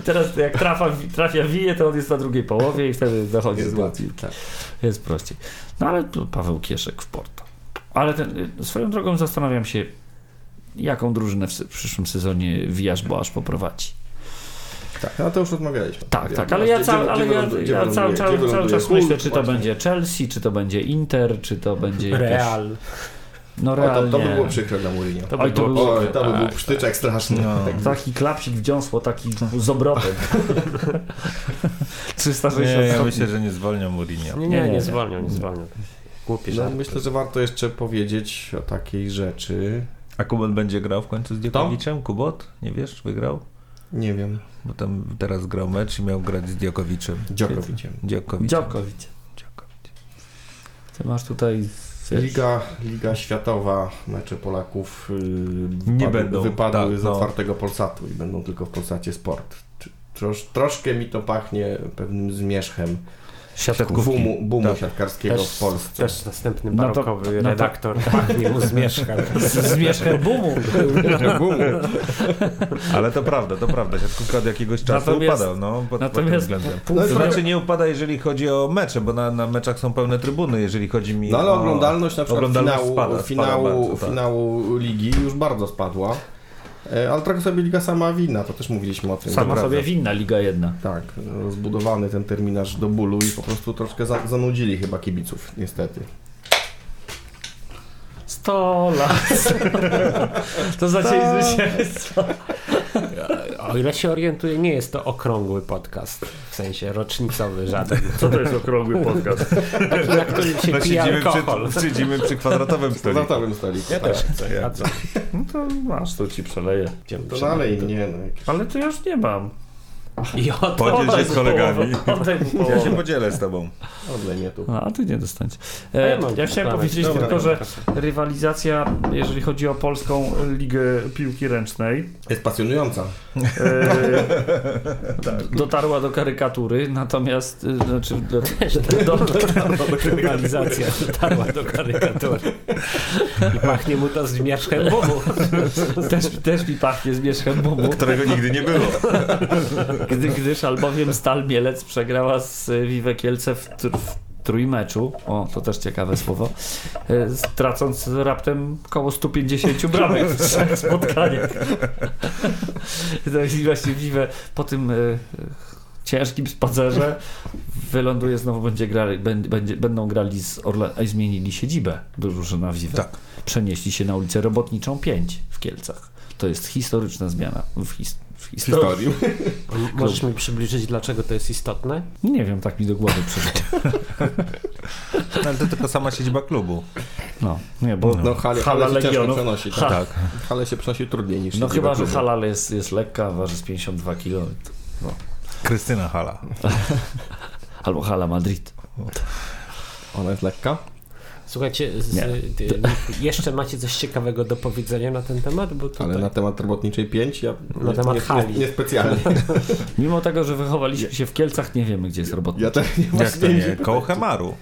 Teraz jak trafia, trafia Wije, to on jest na drugiej połowie i wtedy dochodzi Jest do łatwiej. Tak. Jest prościej. No ale Paweł Kieszek w Porto. Ale ten, swoją drogą zastanawiam się, jaką drużynę w w przyszłym sezonie Wijasz Boasz poprowadzi. Tak, no to już rozmawialiśmy. Tak, tak, ale ja, ale cały, czas myślę, czy to będzie Chelsea, czy to będzie Inter, czy to będzie. Real. No O, Real to, to by było przykre dla Mourinho. To Oj, by to było by był tak, psztyczek straszny. No. Tak. Taki klapsik wdziąsło, taki z obrotem. 360 Nie, ja myślę, że nie zwolnią Mourinho. Nie, Nie, nie, nie, nie nie. zwolnią, nie zwolnią. Głupie No, myślę, że warto jeszcze powiedzieć o takiej rzeczy. A Kubot będzie grał w końcu z Djokoviczem? Kubot? Nie wiesz, wygrał? Nie wiem. Bo tam teraz grał mecz i miał grać z Djokovicem. Djokoviciem. Djokovic. Djokovic. Djokovic. Ty masz tutaj... Liga, Liga Światowa, mecze Polaków yy, Nie będą, wypadły tak, z no. otwartego Polsatu i będą tylko w Polsacie Sport. Trosz, troszkę mi to pachnie pewnym zmierzchem Siatkówki. boomu, boomu Tak. siatkarskiego Też, w Polsce. też następny No to- barokowy no to- redaktor pachnie mu zmieszka. Z Zmierzchem boomu. boomu. Ale to prawda, to prawda. Siatkówka od jakiegoś czasu Natomiast- upada, no, pod, natomiast pod tym To znaczy nie upada, jeżeli chodzi o mecze, bo na, na meczach są pełne trybuny, jeżeli chodzi mi No ale o... oglądalność na przykład oglądalność finału, spada, spada finału, bardzo, tak. finału ligi już bardzo spadła. E, Ale trochę sobie liga sama winna, to też mówiliśmy o tym. Sama sobie winna Liga 1. Tak, zbudowany ten terminarz do bólu i po prostu troszkę za, zanudzili chyba kibiców, niestety. 100 lat. To za dzień zwycięstwa. O ile się orientuję, nie jest to okrągły podcast. W sensie rocznicowy żaden. Co to jest okrągły podcast? Taki, na którym się No, pije siedzimy, alkohol. przy, siedzimy przy kwadratowym W stoliku. zatowym stoliku. Ja tak. też chcę. A co? No to masz, to ci przeleję. To dalej nie, no. jakieś- Ale to ja już nie mam. I o to Podziel się z kolegami. Ja się podzielę z tobą. Odlej mnie tu. No, a ty nie dostaniesz. Ja E, mam ja chciałem powiedzieć Dobra, tylko, że rywalizacja, jeżeli chodzi o polską ligę piłki ręcznej, Jest pasjonująca. e, dotarła do karykatury, natomiast e, znaczy, do, do, do, Rywalizacja dotarła do karykatury. I pachnie mu to z mieszkiem bomu. też, też mi pachnie zmierzchem bomu, Którego nigdy nie było. Gdy, gdyż albowiem Stal Mielec przegrała z Vive Kielce w, w trójmeczu, o to też ciekawe słowo, e, tracąc raptem około 150 bramek w trzech spotkaniach. To jest właśnie Vive po tym e, ciężkim spacerze wyląduje, znowu będzie grali, będzie, będą grali z Orle, a zmienili siedzibę drużyna Vive. Tak. Przenieśli się na ulicę Robotniczą 5 w Kielcach. To jest historyczna zmiana w, his, w historii. Możesz mi przybliżyć, dlaczego to jest istotne? Nie wiem, tak mi do głowy przyszło. No, ale to tylko sama siedziba klubu. No, nie, bo No hale, Hala hale się przenosi. Ha. Tak. Hale się przenosi trudniej niż no chyba, że klubu. halal jest, jest lekka, waży z 52 kg. Krystyna Hala. Albo hala Madrid. Ona jest lekka? Słuchajcie, z, Nie. ty, jeszcze macie coś ciekawego do powiedzenia na ten temat? Bo tutaj... Ale na temat robotniczej 5 ja Na nie, temat nie, hali. Nie, niespecjalnie. Mimo tego, że wychowaliśmy się w Kielcach, nie wiemy, gdzie jest robotnik. Ja też nie Jak to nie? Koło Hemaru.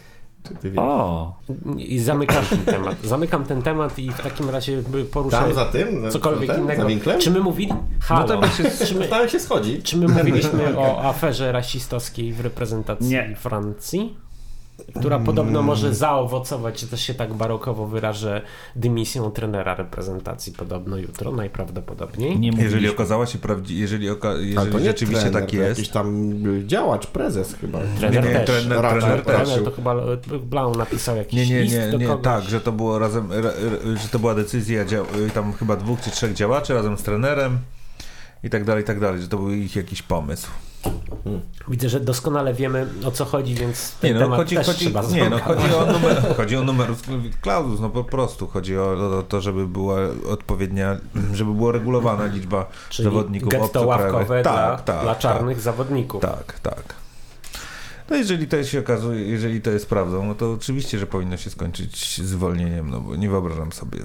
O, I zamykam ten temat. Zamykam ten temat i w takim razie poruszę Tam za tym? Za- cokolwiek za tym? innego. Czy my mówili... Halo. No się, czy, my, tam się schodzi. czy my mówiliśmy o aferze rasistowskiej w reprezentacji Nie. Francji? Która podobno może zaowocować, że też się tak barokowo wyrażę, dymisją trenera reprezentacji podobno jutro, najprawdopodobniej. nie Jeżeli okazała się prawdziwa, jeżeli, oka... Ale to jeżeli nie rzeczywiście trener, tak to jest, Jakiś tam działacz, prezes chyba. Trener nie, nie, też. trener, Raczej, trener też. Trener to chyba e, Blau napisał jakiś Nie, nie, list nie, do nie, kogoś. tak, że to było razem, ra- ra- że to była decyzja tam chyba dwóch czy trzech działaczy razem z trenerem i tak dalej, i tak dalej, że to był ich jakiś pomysł. Widzę, że doskonale wiemy o co chodzi, więc ten Nie, no temat chodzi, też chodzi, trzeba nie, no, chodzi, o numer, chodzi o numerus clausus, no po prostu chodzi o, o to, żeby była odpowiednia, żeby była regulowana liczba Czyli zawodników getto ławkowe Tak, dla, tak, dla tak. czarnych zawodników. Tak, tak. No jeżeli to się okazuje, jeżeli to jest prawdą, no to oczywiście, że powinno się skończyć zwolnieniem, no bo nie wyobrażam sobie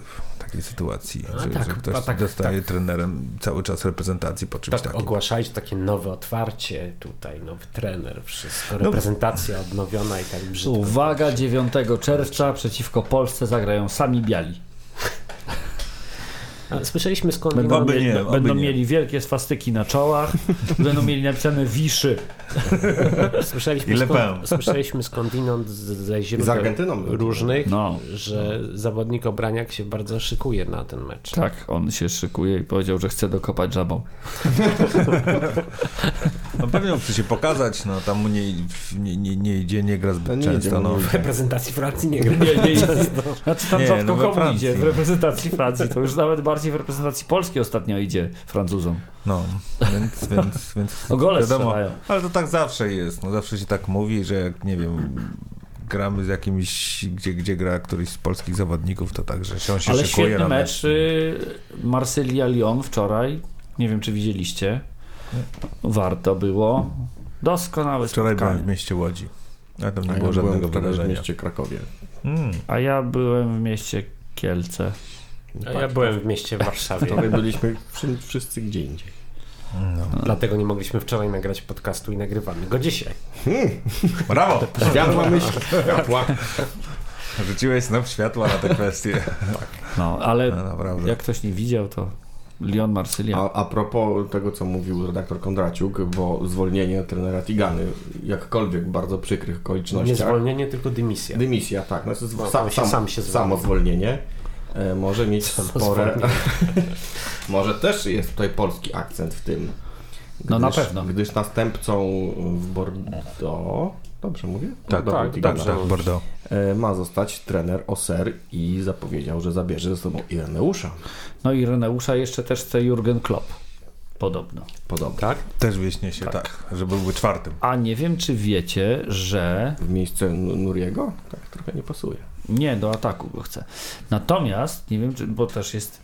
takiej sytuacji, A że, tak, że ktoś a tak, dostaje tak. trenerem cały czas reprezentacji po czymś Tak, takim. ogłaszałeś takie nowe otwarcie tutaj, nowy trener, wszystko, No. reprezentacja odnowiona i tak brzydko. Uwaga, 9 czerwca przeciwko Polsce zagrają sami biali. Słyszeliśmy skąd Będą, Oby mieli, nie, będą mieli wielkie swastyki na czołach, będą mieli napisane wiszy. Słyszeliśmy, skąd, słyszeliśmy skądinąd z- ze Z źródeł różnych, No. że zawodnik Obraniak się bardzo szykuje na ten mecz. Tak, on się szykuje i powiedział, że chce dokopać żabą. No pewnie on chce się pokazać, no tam mu nie, nie, nie, nie idzie, nie gra No zbyt nie często. idzie, No. nie W reprezentacji Francji nie gra. Nie, nie, nie. Znaczy tam Nie, rzadko no we komu idzie w reprezentacji Francji. To już nawet bardziej w reprezentacji Polski ostatnio idzie Francuzom. No, więc, więc, więc O gole wiadomo, strzelają. ale to tak zawsze jest, no zawsze się tak mówi, że jak, nie wiem, gramy z jakimś, gdzie, gdzie gra któryś z polskich zawodników, to tak, że się on się Ale szykuje świetny na mecz y, Marsylia-Lyon wczoraj. Nie wiem, czy widzieliście. Warto było. Doskonałe Wczoraj byłem spotkanie. w mieście Łodzi, a tam nie A ja było byłem żadnego wczoraj w wydarzenia. mieście Krakowie. Mm. A ja byłem w mieście Kielce. A ja byłem w mieście Warszawie. My byliśmy wszy- wszyscy gdzie indziej. Dlatego nie mogliśmy wczoraj nagrać podcastu i nagrywamy go dzisiaj. Brawo! Światła myśl. Światła. Rzuciłeś znów światła na tę kwestię. No, ale No, jak ktoś nie widział, to Leon Marsylia. A, a propos tego, co mówił redaktor Kondraciuk, bo zwolnienie trenera Tigany, jakkolwiek w bardzo przykrych Nie okolicznościach. zwolnienie, tylko dymisja. Dymisja, tak. No, to jest No, sam, sam się- sam, samo zwolnienie. E, może mieć spore... może też jest tutaj polski akcent w tym. No, na Gdyż- pewno. Gdyż następcą w Bordeaux, dobrze mówię? Tak, Dobra, tak, dobrze. Tak, Bordeaux. E, ma zostać trener Oser i zapowiedział, że zabierze ze sobą Ireneusza. No i Reneusza jeszcze też chce Jurgen Klopp. Podobno. Podobno. Tak? Też wieśnie się tak, że byłby czwartym. A nie wiem, czy wiecie, że W miejsce Nuriego? Tak, trochę nie pasuje. Nie do ataku go chce. Natomiast, nie wiem, czy, bo też jest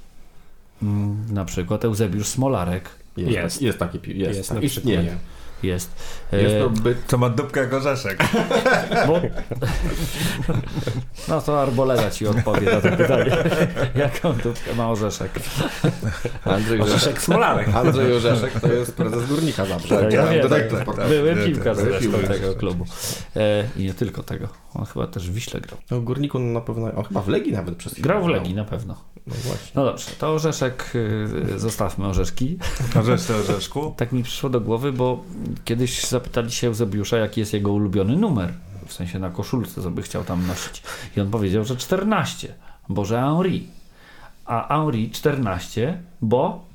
mm, na przykład Eusebiusz Smolarek Jest, Jest. jest taki pi- jest, Jest tak, istnieje. jest. Jest E, to byt Co ma dupkę jak orzeszek. Bo... No to Arboleda ci odpowie na to pytanie. Jaką dupkę ma orzeszek? Andrzej Orzeszek. Smolarek. Andrzej Orzeszek to jest prezes Górnika Zabrze. Tak, ja wiem, dyrektor tak, sportowy. Były tak, piłka tak, zresztą tego klubu. E, I nie tylko tego. On chyba też w Wiśle grał. No, w Górniku na pewno, on chyba w Legii nawet przez chwilę Grał w Legii na pewno. No właśnie. No dobrze, to orzeszek, y, zostawmy orzeszki. Orzesz ty orzeszku? Tak mi przyszło do głowy, bo kiedyś zapytali się Eusebiusza, jaki jest jego ulubiony numer. W sensie na koszulce, co by chciał tam nosić. I on powiedział, że 14, bo że Henri. A Henri 14, bo,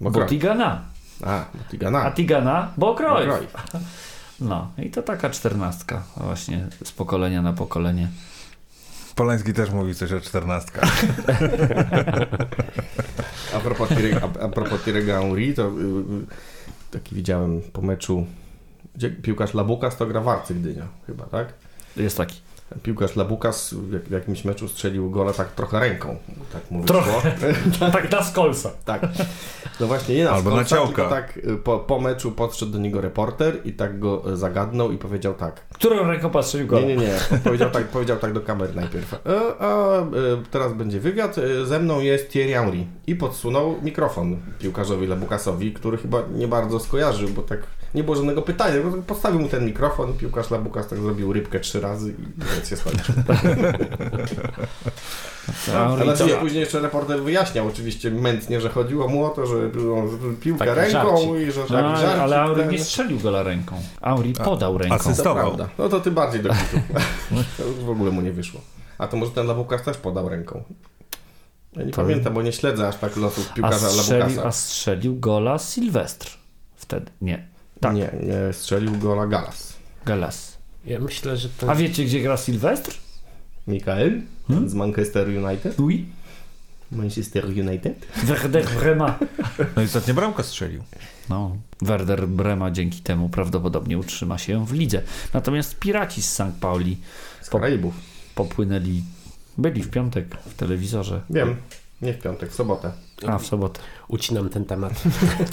Bo bo. Tigana. A, bo Tigana. A Tigana, bo Bo Cruyff. No i to taka czternastka właśnie z pokolenia na pokolenie. Polański też mówi coś o czternastkach. A propos, a, a propos Tyrega Henry, to y, y, taki widziałem po meczu, gdzie piłkarz Labukas to gra w Arcy Gdynia chyba, tak? Jest taki. Piłkarz Labukas w, jak, w jakimś meczu strzelił gola tak trochę ręką, tak mu Trochę. tak na skolsa. Tak. No właśnie, nie na Albo na skolca, ciałka. tylko tak y, po, po meczu podszedł do niego reporter i tak go y, zagadnął i powiedział tak. Którą ręką patrzył go? Nie, nie, nie. Powiedział tak, powiedział tak do kamery najpierw. E, a, e, teraz będzie wywiad. Ze mną jest Thierry Henry. I podsunął mikrofon piłkarzowi Labukasowi, który chyba nie bardzo skojarzył, bo tak nie było żadnego pytania. Postawił mu ten mikrofon, piłkarz Labukas tak zrobił rybkę trzy razy i się skończył. Henry Ale to- oczywiście później jeszcze reporter wyjaśniał oczywiście mętnie, że chodziło mu o to, że piłkę Taki ręką żarcik. i że No, tak ale, żarcik ale Henry ten- nie strzelił gola ręką. Henry podał ręką. asyst- To. No to ty bardziej do kitu. to już w ogóle mu nie wyszło. A to może ten Labukas też podał ręką. Ja nie To- pamiętam, bo nie śledzę aż tak losów A piłkarza strzelił, a Labukasa. strzelił gola Sylwestr. Wtedy. Nie. Tak. Nie, nie, strzelił gola Galas. Galas. Ja myślę, że to A wiecie, gdzie gra Sylwestr? Mikael Hmm? z Manchester United. Oui. Manchester United. Werder Brema. No i ostatnia bramka strzelił. No, Werder Brema dzięki temu prawdopodobnie utrzyma się w lidze. Natomiast Piraci z St. Pauli Z Karaibów. popłynęli, byli w piątek w telewizorze, Wiem. Nie w piątek, w sobotę. a w sobotę. ucinam ten temat.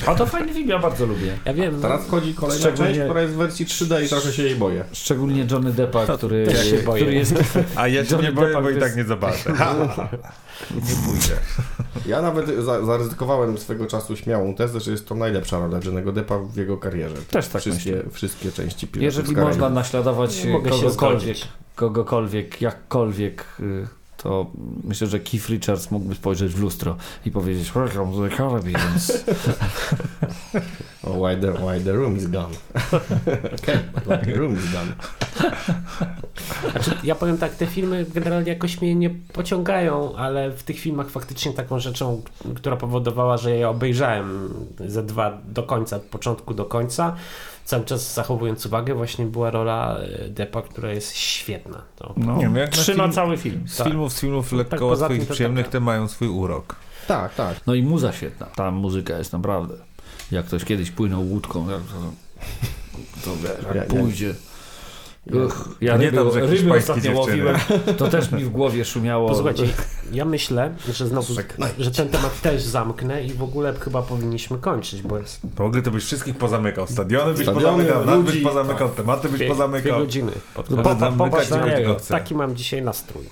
A to fajny film, ja bardzo lubię. Ja wiem, Teraz wchodzi kolejna Szczególnie- część, która jest w wersji 3D i trochę się jej boję. Szczególnie Johnny Deppa, który, też się boję. który jest... A ja się Johnny nie boję, Deppa, bo i tak nie zobaczę. Nie pójdę. Ja nawet za, zaryzykowałem swego czasu śmiałą tezę, że jest to najlepsza rola Johnny'ego Deppa w jego karierze. Też tak wszystkie, myślę. wszystkie części Piratów Jeżeli można naśladować kogokolwiek, kogokolwiek, jakkolwiek, y, to myślę, że Keith Richards mógłby spojrzeć w lustro i powiedzieć Welcome to the Caribbeans. Oh, why the, why the room is gone. okay, but why the room is gone. Znaczy, ja powiem tak, te filmy generalnie jakoś mnie nie pociągają, ale w tych filmach faktycznie taką rzeczą, która powodowała, że ja je obejrzałem ze dwa do końca, od początku do końca, cały czas zachowując uwagę, właśnie była rola e, Depa, która jest świetna. To, No, Nie wiem, jak na trzyma film- cały film. Z Tak. filmów, z filmów lekko Tak, łatwych przyjemnych taka- te mają swój urok. Tak, tak. No i muza świetna. Ta muzyka jest naprawdę. Jak ktoś kiedyś płynął łódką, to, to wiesz, jak Ja- ja- pójdzie. Uch, ja nie ryby, dobrze, ryby ostatnio łowiłem, to też mi w głowie szumiało. Posłuchajcie, ja myślę, że znowu, że ten temat też zamknę i w ogóle chyba powinniśmy kończyć, bo jest W ogóle to byś wszystkich pozamykał. Stadiony byś Stadiony, pozamykał, nas byś pozamykał, tematy byś dwie, dwie pozamykał. godziny. No, Popatrz, na niego. Taki mam dzisiaj nastrój.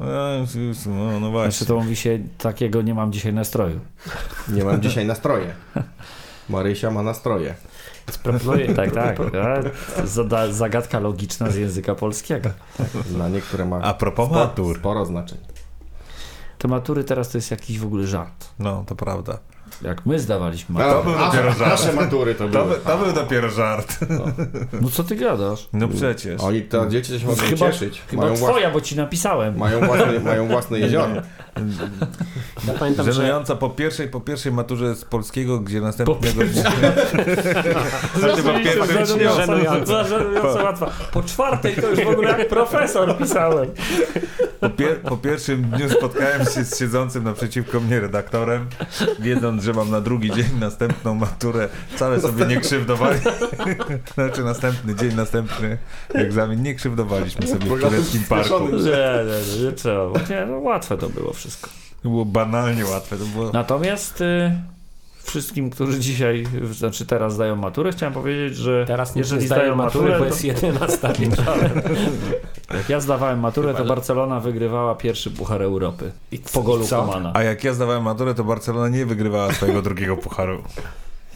No, no, no Znaczy właśnie. to mówi się, takiego nie mam dzisiaj nastroju. Nie mam dzisiaj nastroje. Marysia ma nastroje. Proponuję, Tak, tak. Zada- Zagadka logiczna z języka polskiego. Na niektóre ma A propos sporo, matur. sporo znaczeń. Te matury teraz to jest jakiś w ogóle żart. No, to prawda. Jak my zdawaliśmy A, matury. był dopiero żart. nasze matury to To, były. to był dopiero żart. No co ty gadasz? No przecież. Oni, te dzieci się mogą Chyba, cieszyć. chyba Mają, twoja, bo ci napisałem. mają, własne, mają własne jezioro. ja pamiętam, że Żenująca po pierwszej, po pierwszej maturze z polskiego, gdzie następnego... Rzeczywiście, po pierwszym żenująca, żenująca. żenująca łatwa. Po czwartej to już w ogóle jak profesor pisałem. Po, pier po pierwszym dniu spotkałem się z siedzącym naprzeciwko mnie redaktorem, wiedząc, że mam na drugi dzień następną maturę. Wcale sobie nie krzywdowali. Znaczy następny dzień, następny egzamin. Nie krzywdowaliśmy sobie w tureckim parku. Nie, nie, nie, nie trzeba. Nie, no, łatwe to było wszystko. To było banalnie łatwe. To było... Natomiast y, wszystkim, którzy dzisiaj, znaczy teraz zdają maturę, chciałem powiedzieć, że teraz nie jeżeli zdają matury, maturę, bo to, jest jedyna stanie. jak ja zdawałem maturę, to Barcelona wygrywała pierwszy Puchar Europy. I Po golu co? Komana. A jak ja zdawałem maturę, to Barcelona nie wygrywała swojego drugiego pucharu.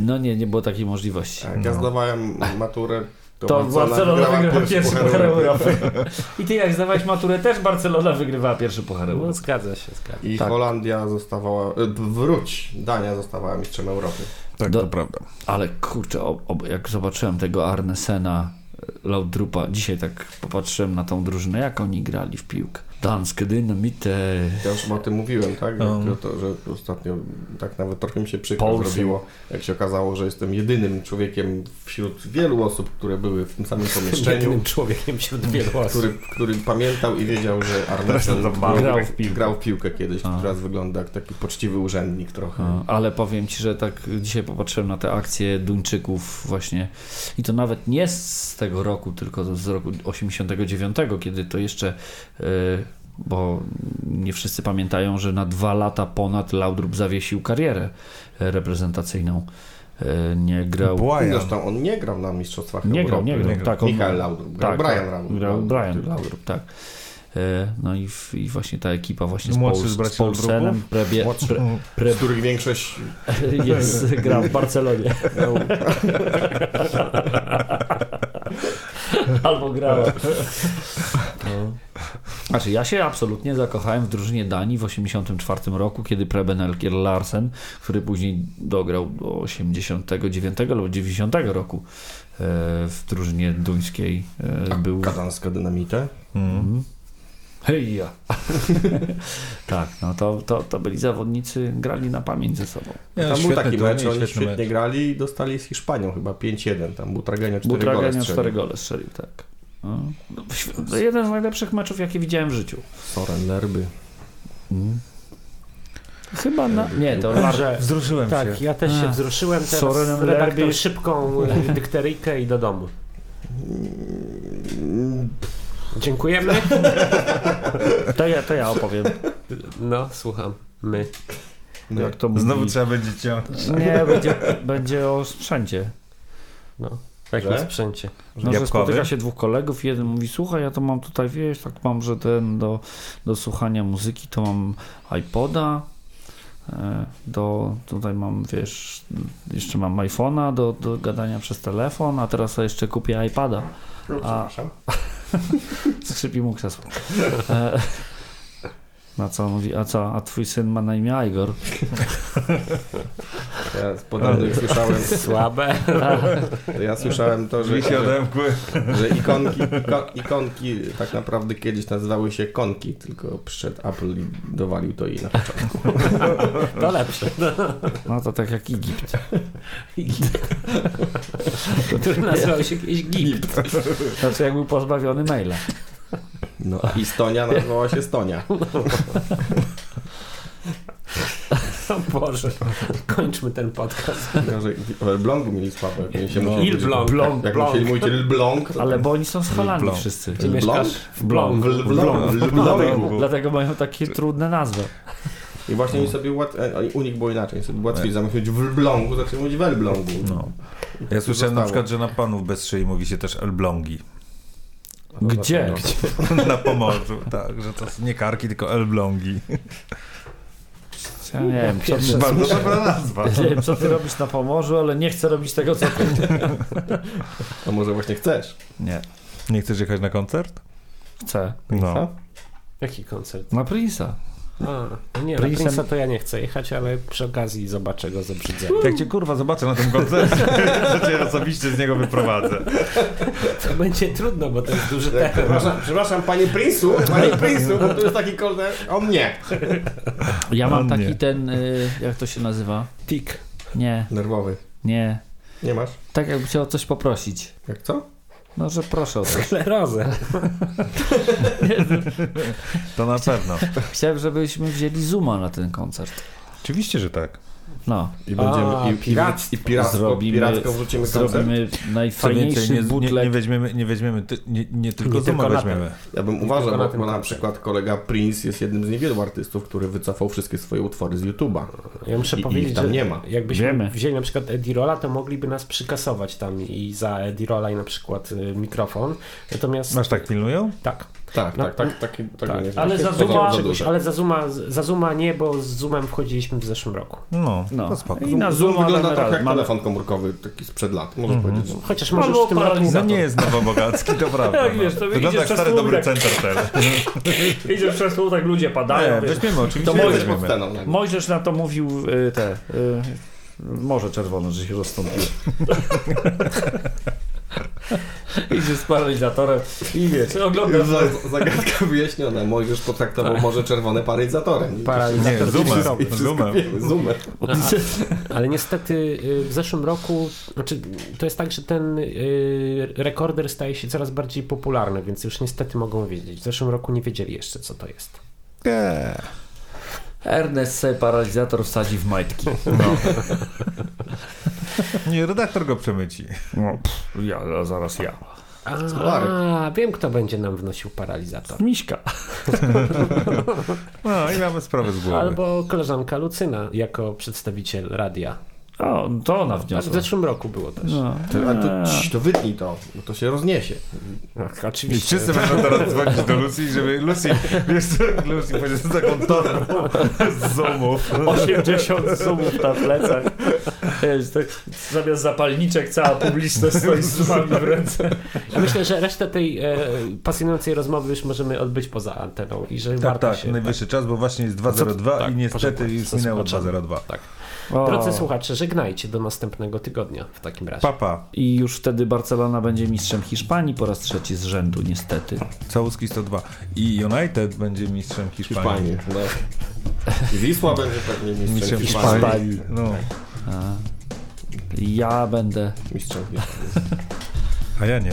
No nie, nie było takiej możliwości. Jak ja zdawałem maturę, to, To Barcelona wygrała pierwszy Puchar Europy. I ty jak zdawałeś maturę, też Barcelona wygrywała pierwszy Puchar No, Europy. zgadza się, zgadza I Tak. Holandia zostawała, e, wróć, Dania zostawała mistrzem Europy. Tak, Do- to prawda. Ale kurczę, o, o, jak zobaczyłem tego Arnesena, Laudrupa, dzisiaj tak popatrzyłem na tą drużynę, jak oni grali w piłkę. Danske Dynamite. Ja już o tym mówiłem, tak? Że, Um. to, że ostatnio tak nawet trochę mi się przykro Polsy. zrobiło, jak się okazało, że jestem jedynym człowiekiem wśród wielu osób, które były w tym samym pomieszczeniu, Jedynym człowiekiem wśród wielu osób. który, który pamiętał i wiedział, że Arnesen. Grał w piłkę. grał w piłkę kiedyś, A. teraz wygląda jak taki poczciwy urzędnik trochę. No, ale powiem ci, że tak dzisiaj popatrzyłem na te akcje Duńczyków właśnie i to nawet nie z tego roku, tylko z roku 89, kiedy to jeszcze y, bo nie wszyscy pamiętają, że na dwa lata ponad Laudrup zawiesił karierę reprezentacyjną. E, Nie grał. Błajan. Zresztą on nie grał na Mistrzostwach Nie grał, Europy. nie grał. Nie Tak, on, Michael Laudrup, grał tak, Brian tak, Laudrup. Grał Brian Laudrup, tak. E, No i, w, i właśnie ta ekipa właśnie z, Młodszy Paul, z z Paulsenem prebie, pre, pre, Z których większość jest, gra w Barcelonie. Albo grała. No. Znaczy, ja się absolutnie zakochałem w drużynie Danii w 1984 roku, kiedy Preben Elkier Larsen, który później dograł do 89 albo 90 roku e, w drużynie duńskiej, e, był... Kadanska Dynamitę. Mhm. Hej ja. tak, no to, to, to byli zawodnicy, grali na pamięć ze sobą. Nie, Tam był świetny taki mecz, oni świetnie mecz. grali i dostali z Hiszpanią chyba 5-1. Tam Butragenio 4 gole Butragenio strzelił. 4 gole strzelił, tak. No. No, Jeden z najlepszych meczów, jakie widziałem w życiu. Soren Lerby. Chyba na... Nie, to Że- Wzruszyłem Tak, się. ja też się Ach, wzruszyłem. Teraz Sorenem redaktor szybką dykteryjkę i do domu. Dziękujemy. To ja, to ja opowiem. No, słucham. My. Jak to mówi. Znowu trzeba będzie ciągnąć. Nie, będzie, będzie o sprzęcie. No, jakim sprzęcie? No, że spotyka się dwóch kolegów i jeden mówi, słuchaj, ja to mam tutaj, wiesz, tak mam, że ten do, do słuchania muzyki to mam iPoda, e, do, tutaj mam, wiesz, jeszcze mam iPhone'a do, do gadania przez telefon, a teraz jeszcze kupię iPada. No, przepraszam. Skrzypi mu krzesło. Na co on mówi, a co, a twój syn ma na imię Igor? Ja z podobnych słyszałem, Słabe. to ja słyszałem to, że, że, że ikonki, iko, ikonki tak naprawdę kiedyś nazywały się konki, tylko przyszedł Apple i dowalił to jej na początku. To lepsze. No to tak jak Egipt. Który nazywał się kiedyś Gipt. Znaczy jak był pozbawiony maila. No, a Estonia nazywała się Stonia. O Boże. Kończmy ten podcast. W Elblągu mieli sławę. No. Ilbląg. Bląg, Jak Bląg. musieli mówić Elbląg, to Ale bo oni są z Holandii wszyscy. Ty mieszkasz w Bląg. w Dlatego, mają takie trudne nazwy. I właśnie oni sobie łat... e, u nich było inaczej, sobie łatwiej zamiast mówić w Elblągu, zaczęli mówić w Elblągu. No. Ja słyszałem na przykład, że na panów bez szyi mówi się też elblągi. Gdzie? Na Pomorzu, tak, że to nie karki, tylko elblągi. Ja nie wiem, co ty, Bardzo dobra nazwa. nie wiem, co ty robisz na Pomorzu, ale nie chcę robić tego, co ty. A może właśnie chcesz? Nie, Nie chcesz jechać na koncert? chcę. No. Jaki koncert? Na Prince'a. A, no nie, Princem- na Prince'a to ja nie chcę jechać, ale przy okazji zobaczę go z obrzydzeniem. Jak cię kurwa zobaczę na tym koncercie, to cię osobiście z niego wyprowadzę. To będzie trudno, bo to jest duży teren. Przepraszam, przepraszam panie Prince'u, panie Prince'u, bo tu jest taki koncert o mnie. Ja mam nie. taki ten, y, jak to się nazywa? Tik. Nie, Nerwowy. nie. Nie masz? Tak jakby chciał o coś poprosić. Jak co? No, że proszę o coś. Sklerozę. To na pewno. Chciałem, żebyśmy wzięli Zuma na ten koncert. Oczywiście, że tak. No, I będziemy, A, i, i, piractwo. i piracko, Zrobimy- piracko wrzucimy zrobimy najfajniejszy nie, nie, weźmiemy, nie, weźmiemy ty, nie, nie tylko Nie tylko weźmiemy. Ja bym uważał, na bo, na przykład kolega Prince jest jednym z niewielu artystów, który wycofał wszystkie swoje utwory z YouTube'a. Ja muszę I- i powiedzieć, ich tam że nie ma. jakbyśmy Wiemy. wzięli na przykład Eddie Rolla, to mogliby nas przykasować tam i za Eddie Rolla i na przykład y, mikrofon. Natomiast Masz tak pilnują? tak. Tak, No, tak, tak, taki tak. nie Ale taki- za. Ale za Zuma, za Zuma nie, bo z Zoomem wchodziliśmy w zeszłym roku. No, No. to spoko. I na Zoom Zuma wygląda radę. jak Mamy- telefon komórkowy, taki sprzed lat, możesz powiedzieć. Chociaż może w tym roku... No nie jest nowobogacki, to prawda. Jak no. wiesz, to Wygląda jak stary dobry center ten. Idziesz przez to, tak ludzie padają. Nie, weźmiemy, oczywiście To tak. Mojżesz na to mówił y, te. Y, Morze Czerwone, że się rozstąpiło. Idzie z paralizatorem i wiesz, oglądasz. Zagadka wyjaśniona. Mojżesz potraktował Morze Czerwone paralizatorem. Paralizator Nie, zoomem, ale niestety y, w zeszłym roku, znaczy to jest tak, że ten y, rekorder staje się coraz bardziej popularny, więc już niestety mogą wiedzieć. W zeszłym roku nie wiedzieli jeszcze, co to jest. Nie. Ernest sobie paralizator wsadzi w majtki. Nie, redaktor go przemyci. No, pff, ja, a zaraz ja. A, wiem, kto będzie nam wnosił paralizator. Miśka. No i mamy sprawę z głowy. Albo koleżanka Lucyna jako przedstawiciel radia. O, to ona A w wniosła. zeszłym roku było też. No. To, a to, to wytnij to, bo to się rozniesie. Ach, I oczywiście. wszyscy będą teraz dzwonić do Lucy, żeby Lucy, wiesz co, Lucy będzie z taką torbą z zoomów. 80 zoomów na plecach. Wiesz, tak, zamiast zapalniczek cała publiczność stoi z zoomami w ręce. Ja myślę, że resztę tej e, pasjonującej rozmowy już możemy odbyć poza anteną i że Tak, warto tak, się... najwyższy czas, bo właśnie jest 2.02 tak, i niestety proszę, już minęło zobaczymy. 2.02. Tak. O. Drodzy słuchacze, żegnajcie do następnego tygodnia w takim razie. Papa, I już wtedy Barcelona będzie mistrzem Hiszpanii po raz trzeci z rzędu, niestety. Całuski 102. I United będzie mistrzem Hiszpanii. Hiszpanii. No. I Wisła będzie pewnie mistrzem Mistrzem Hiszpanii. Hiszpanii. No, Ja będę. Mistrzem Hiszpanii. a ja nie.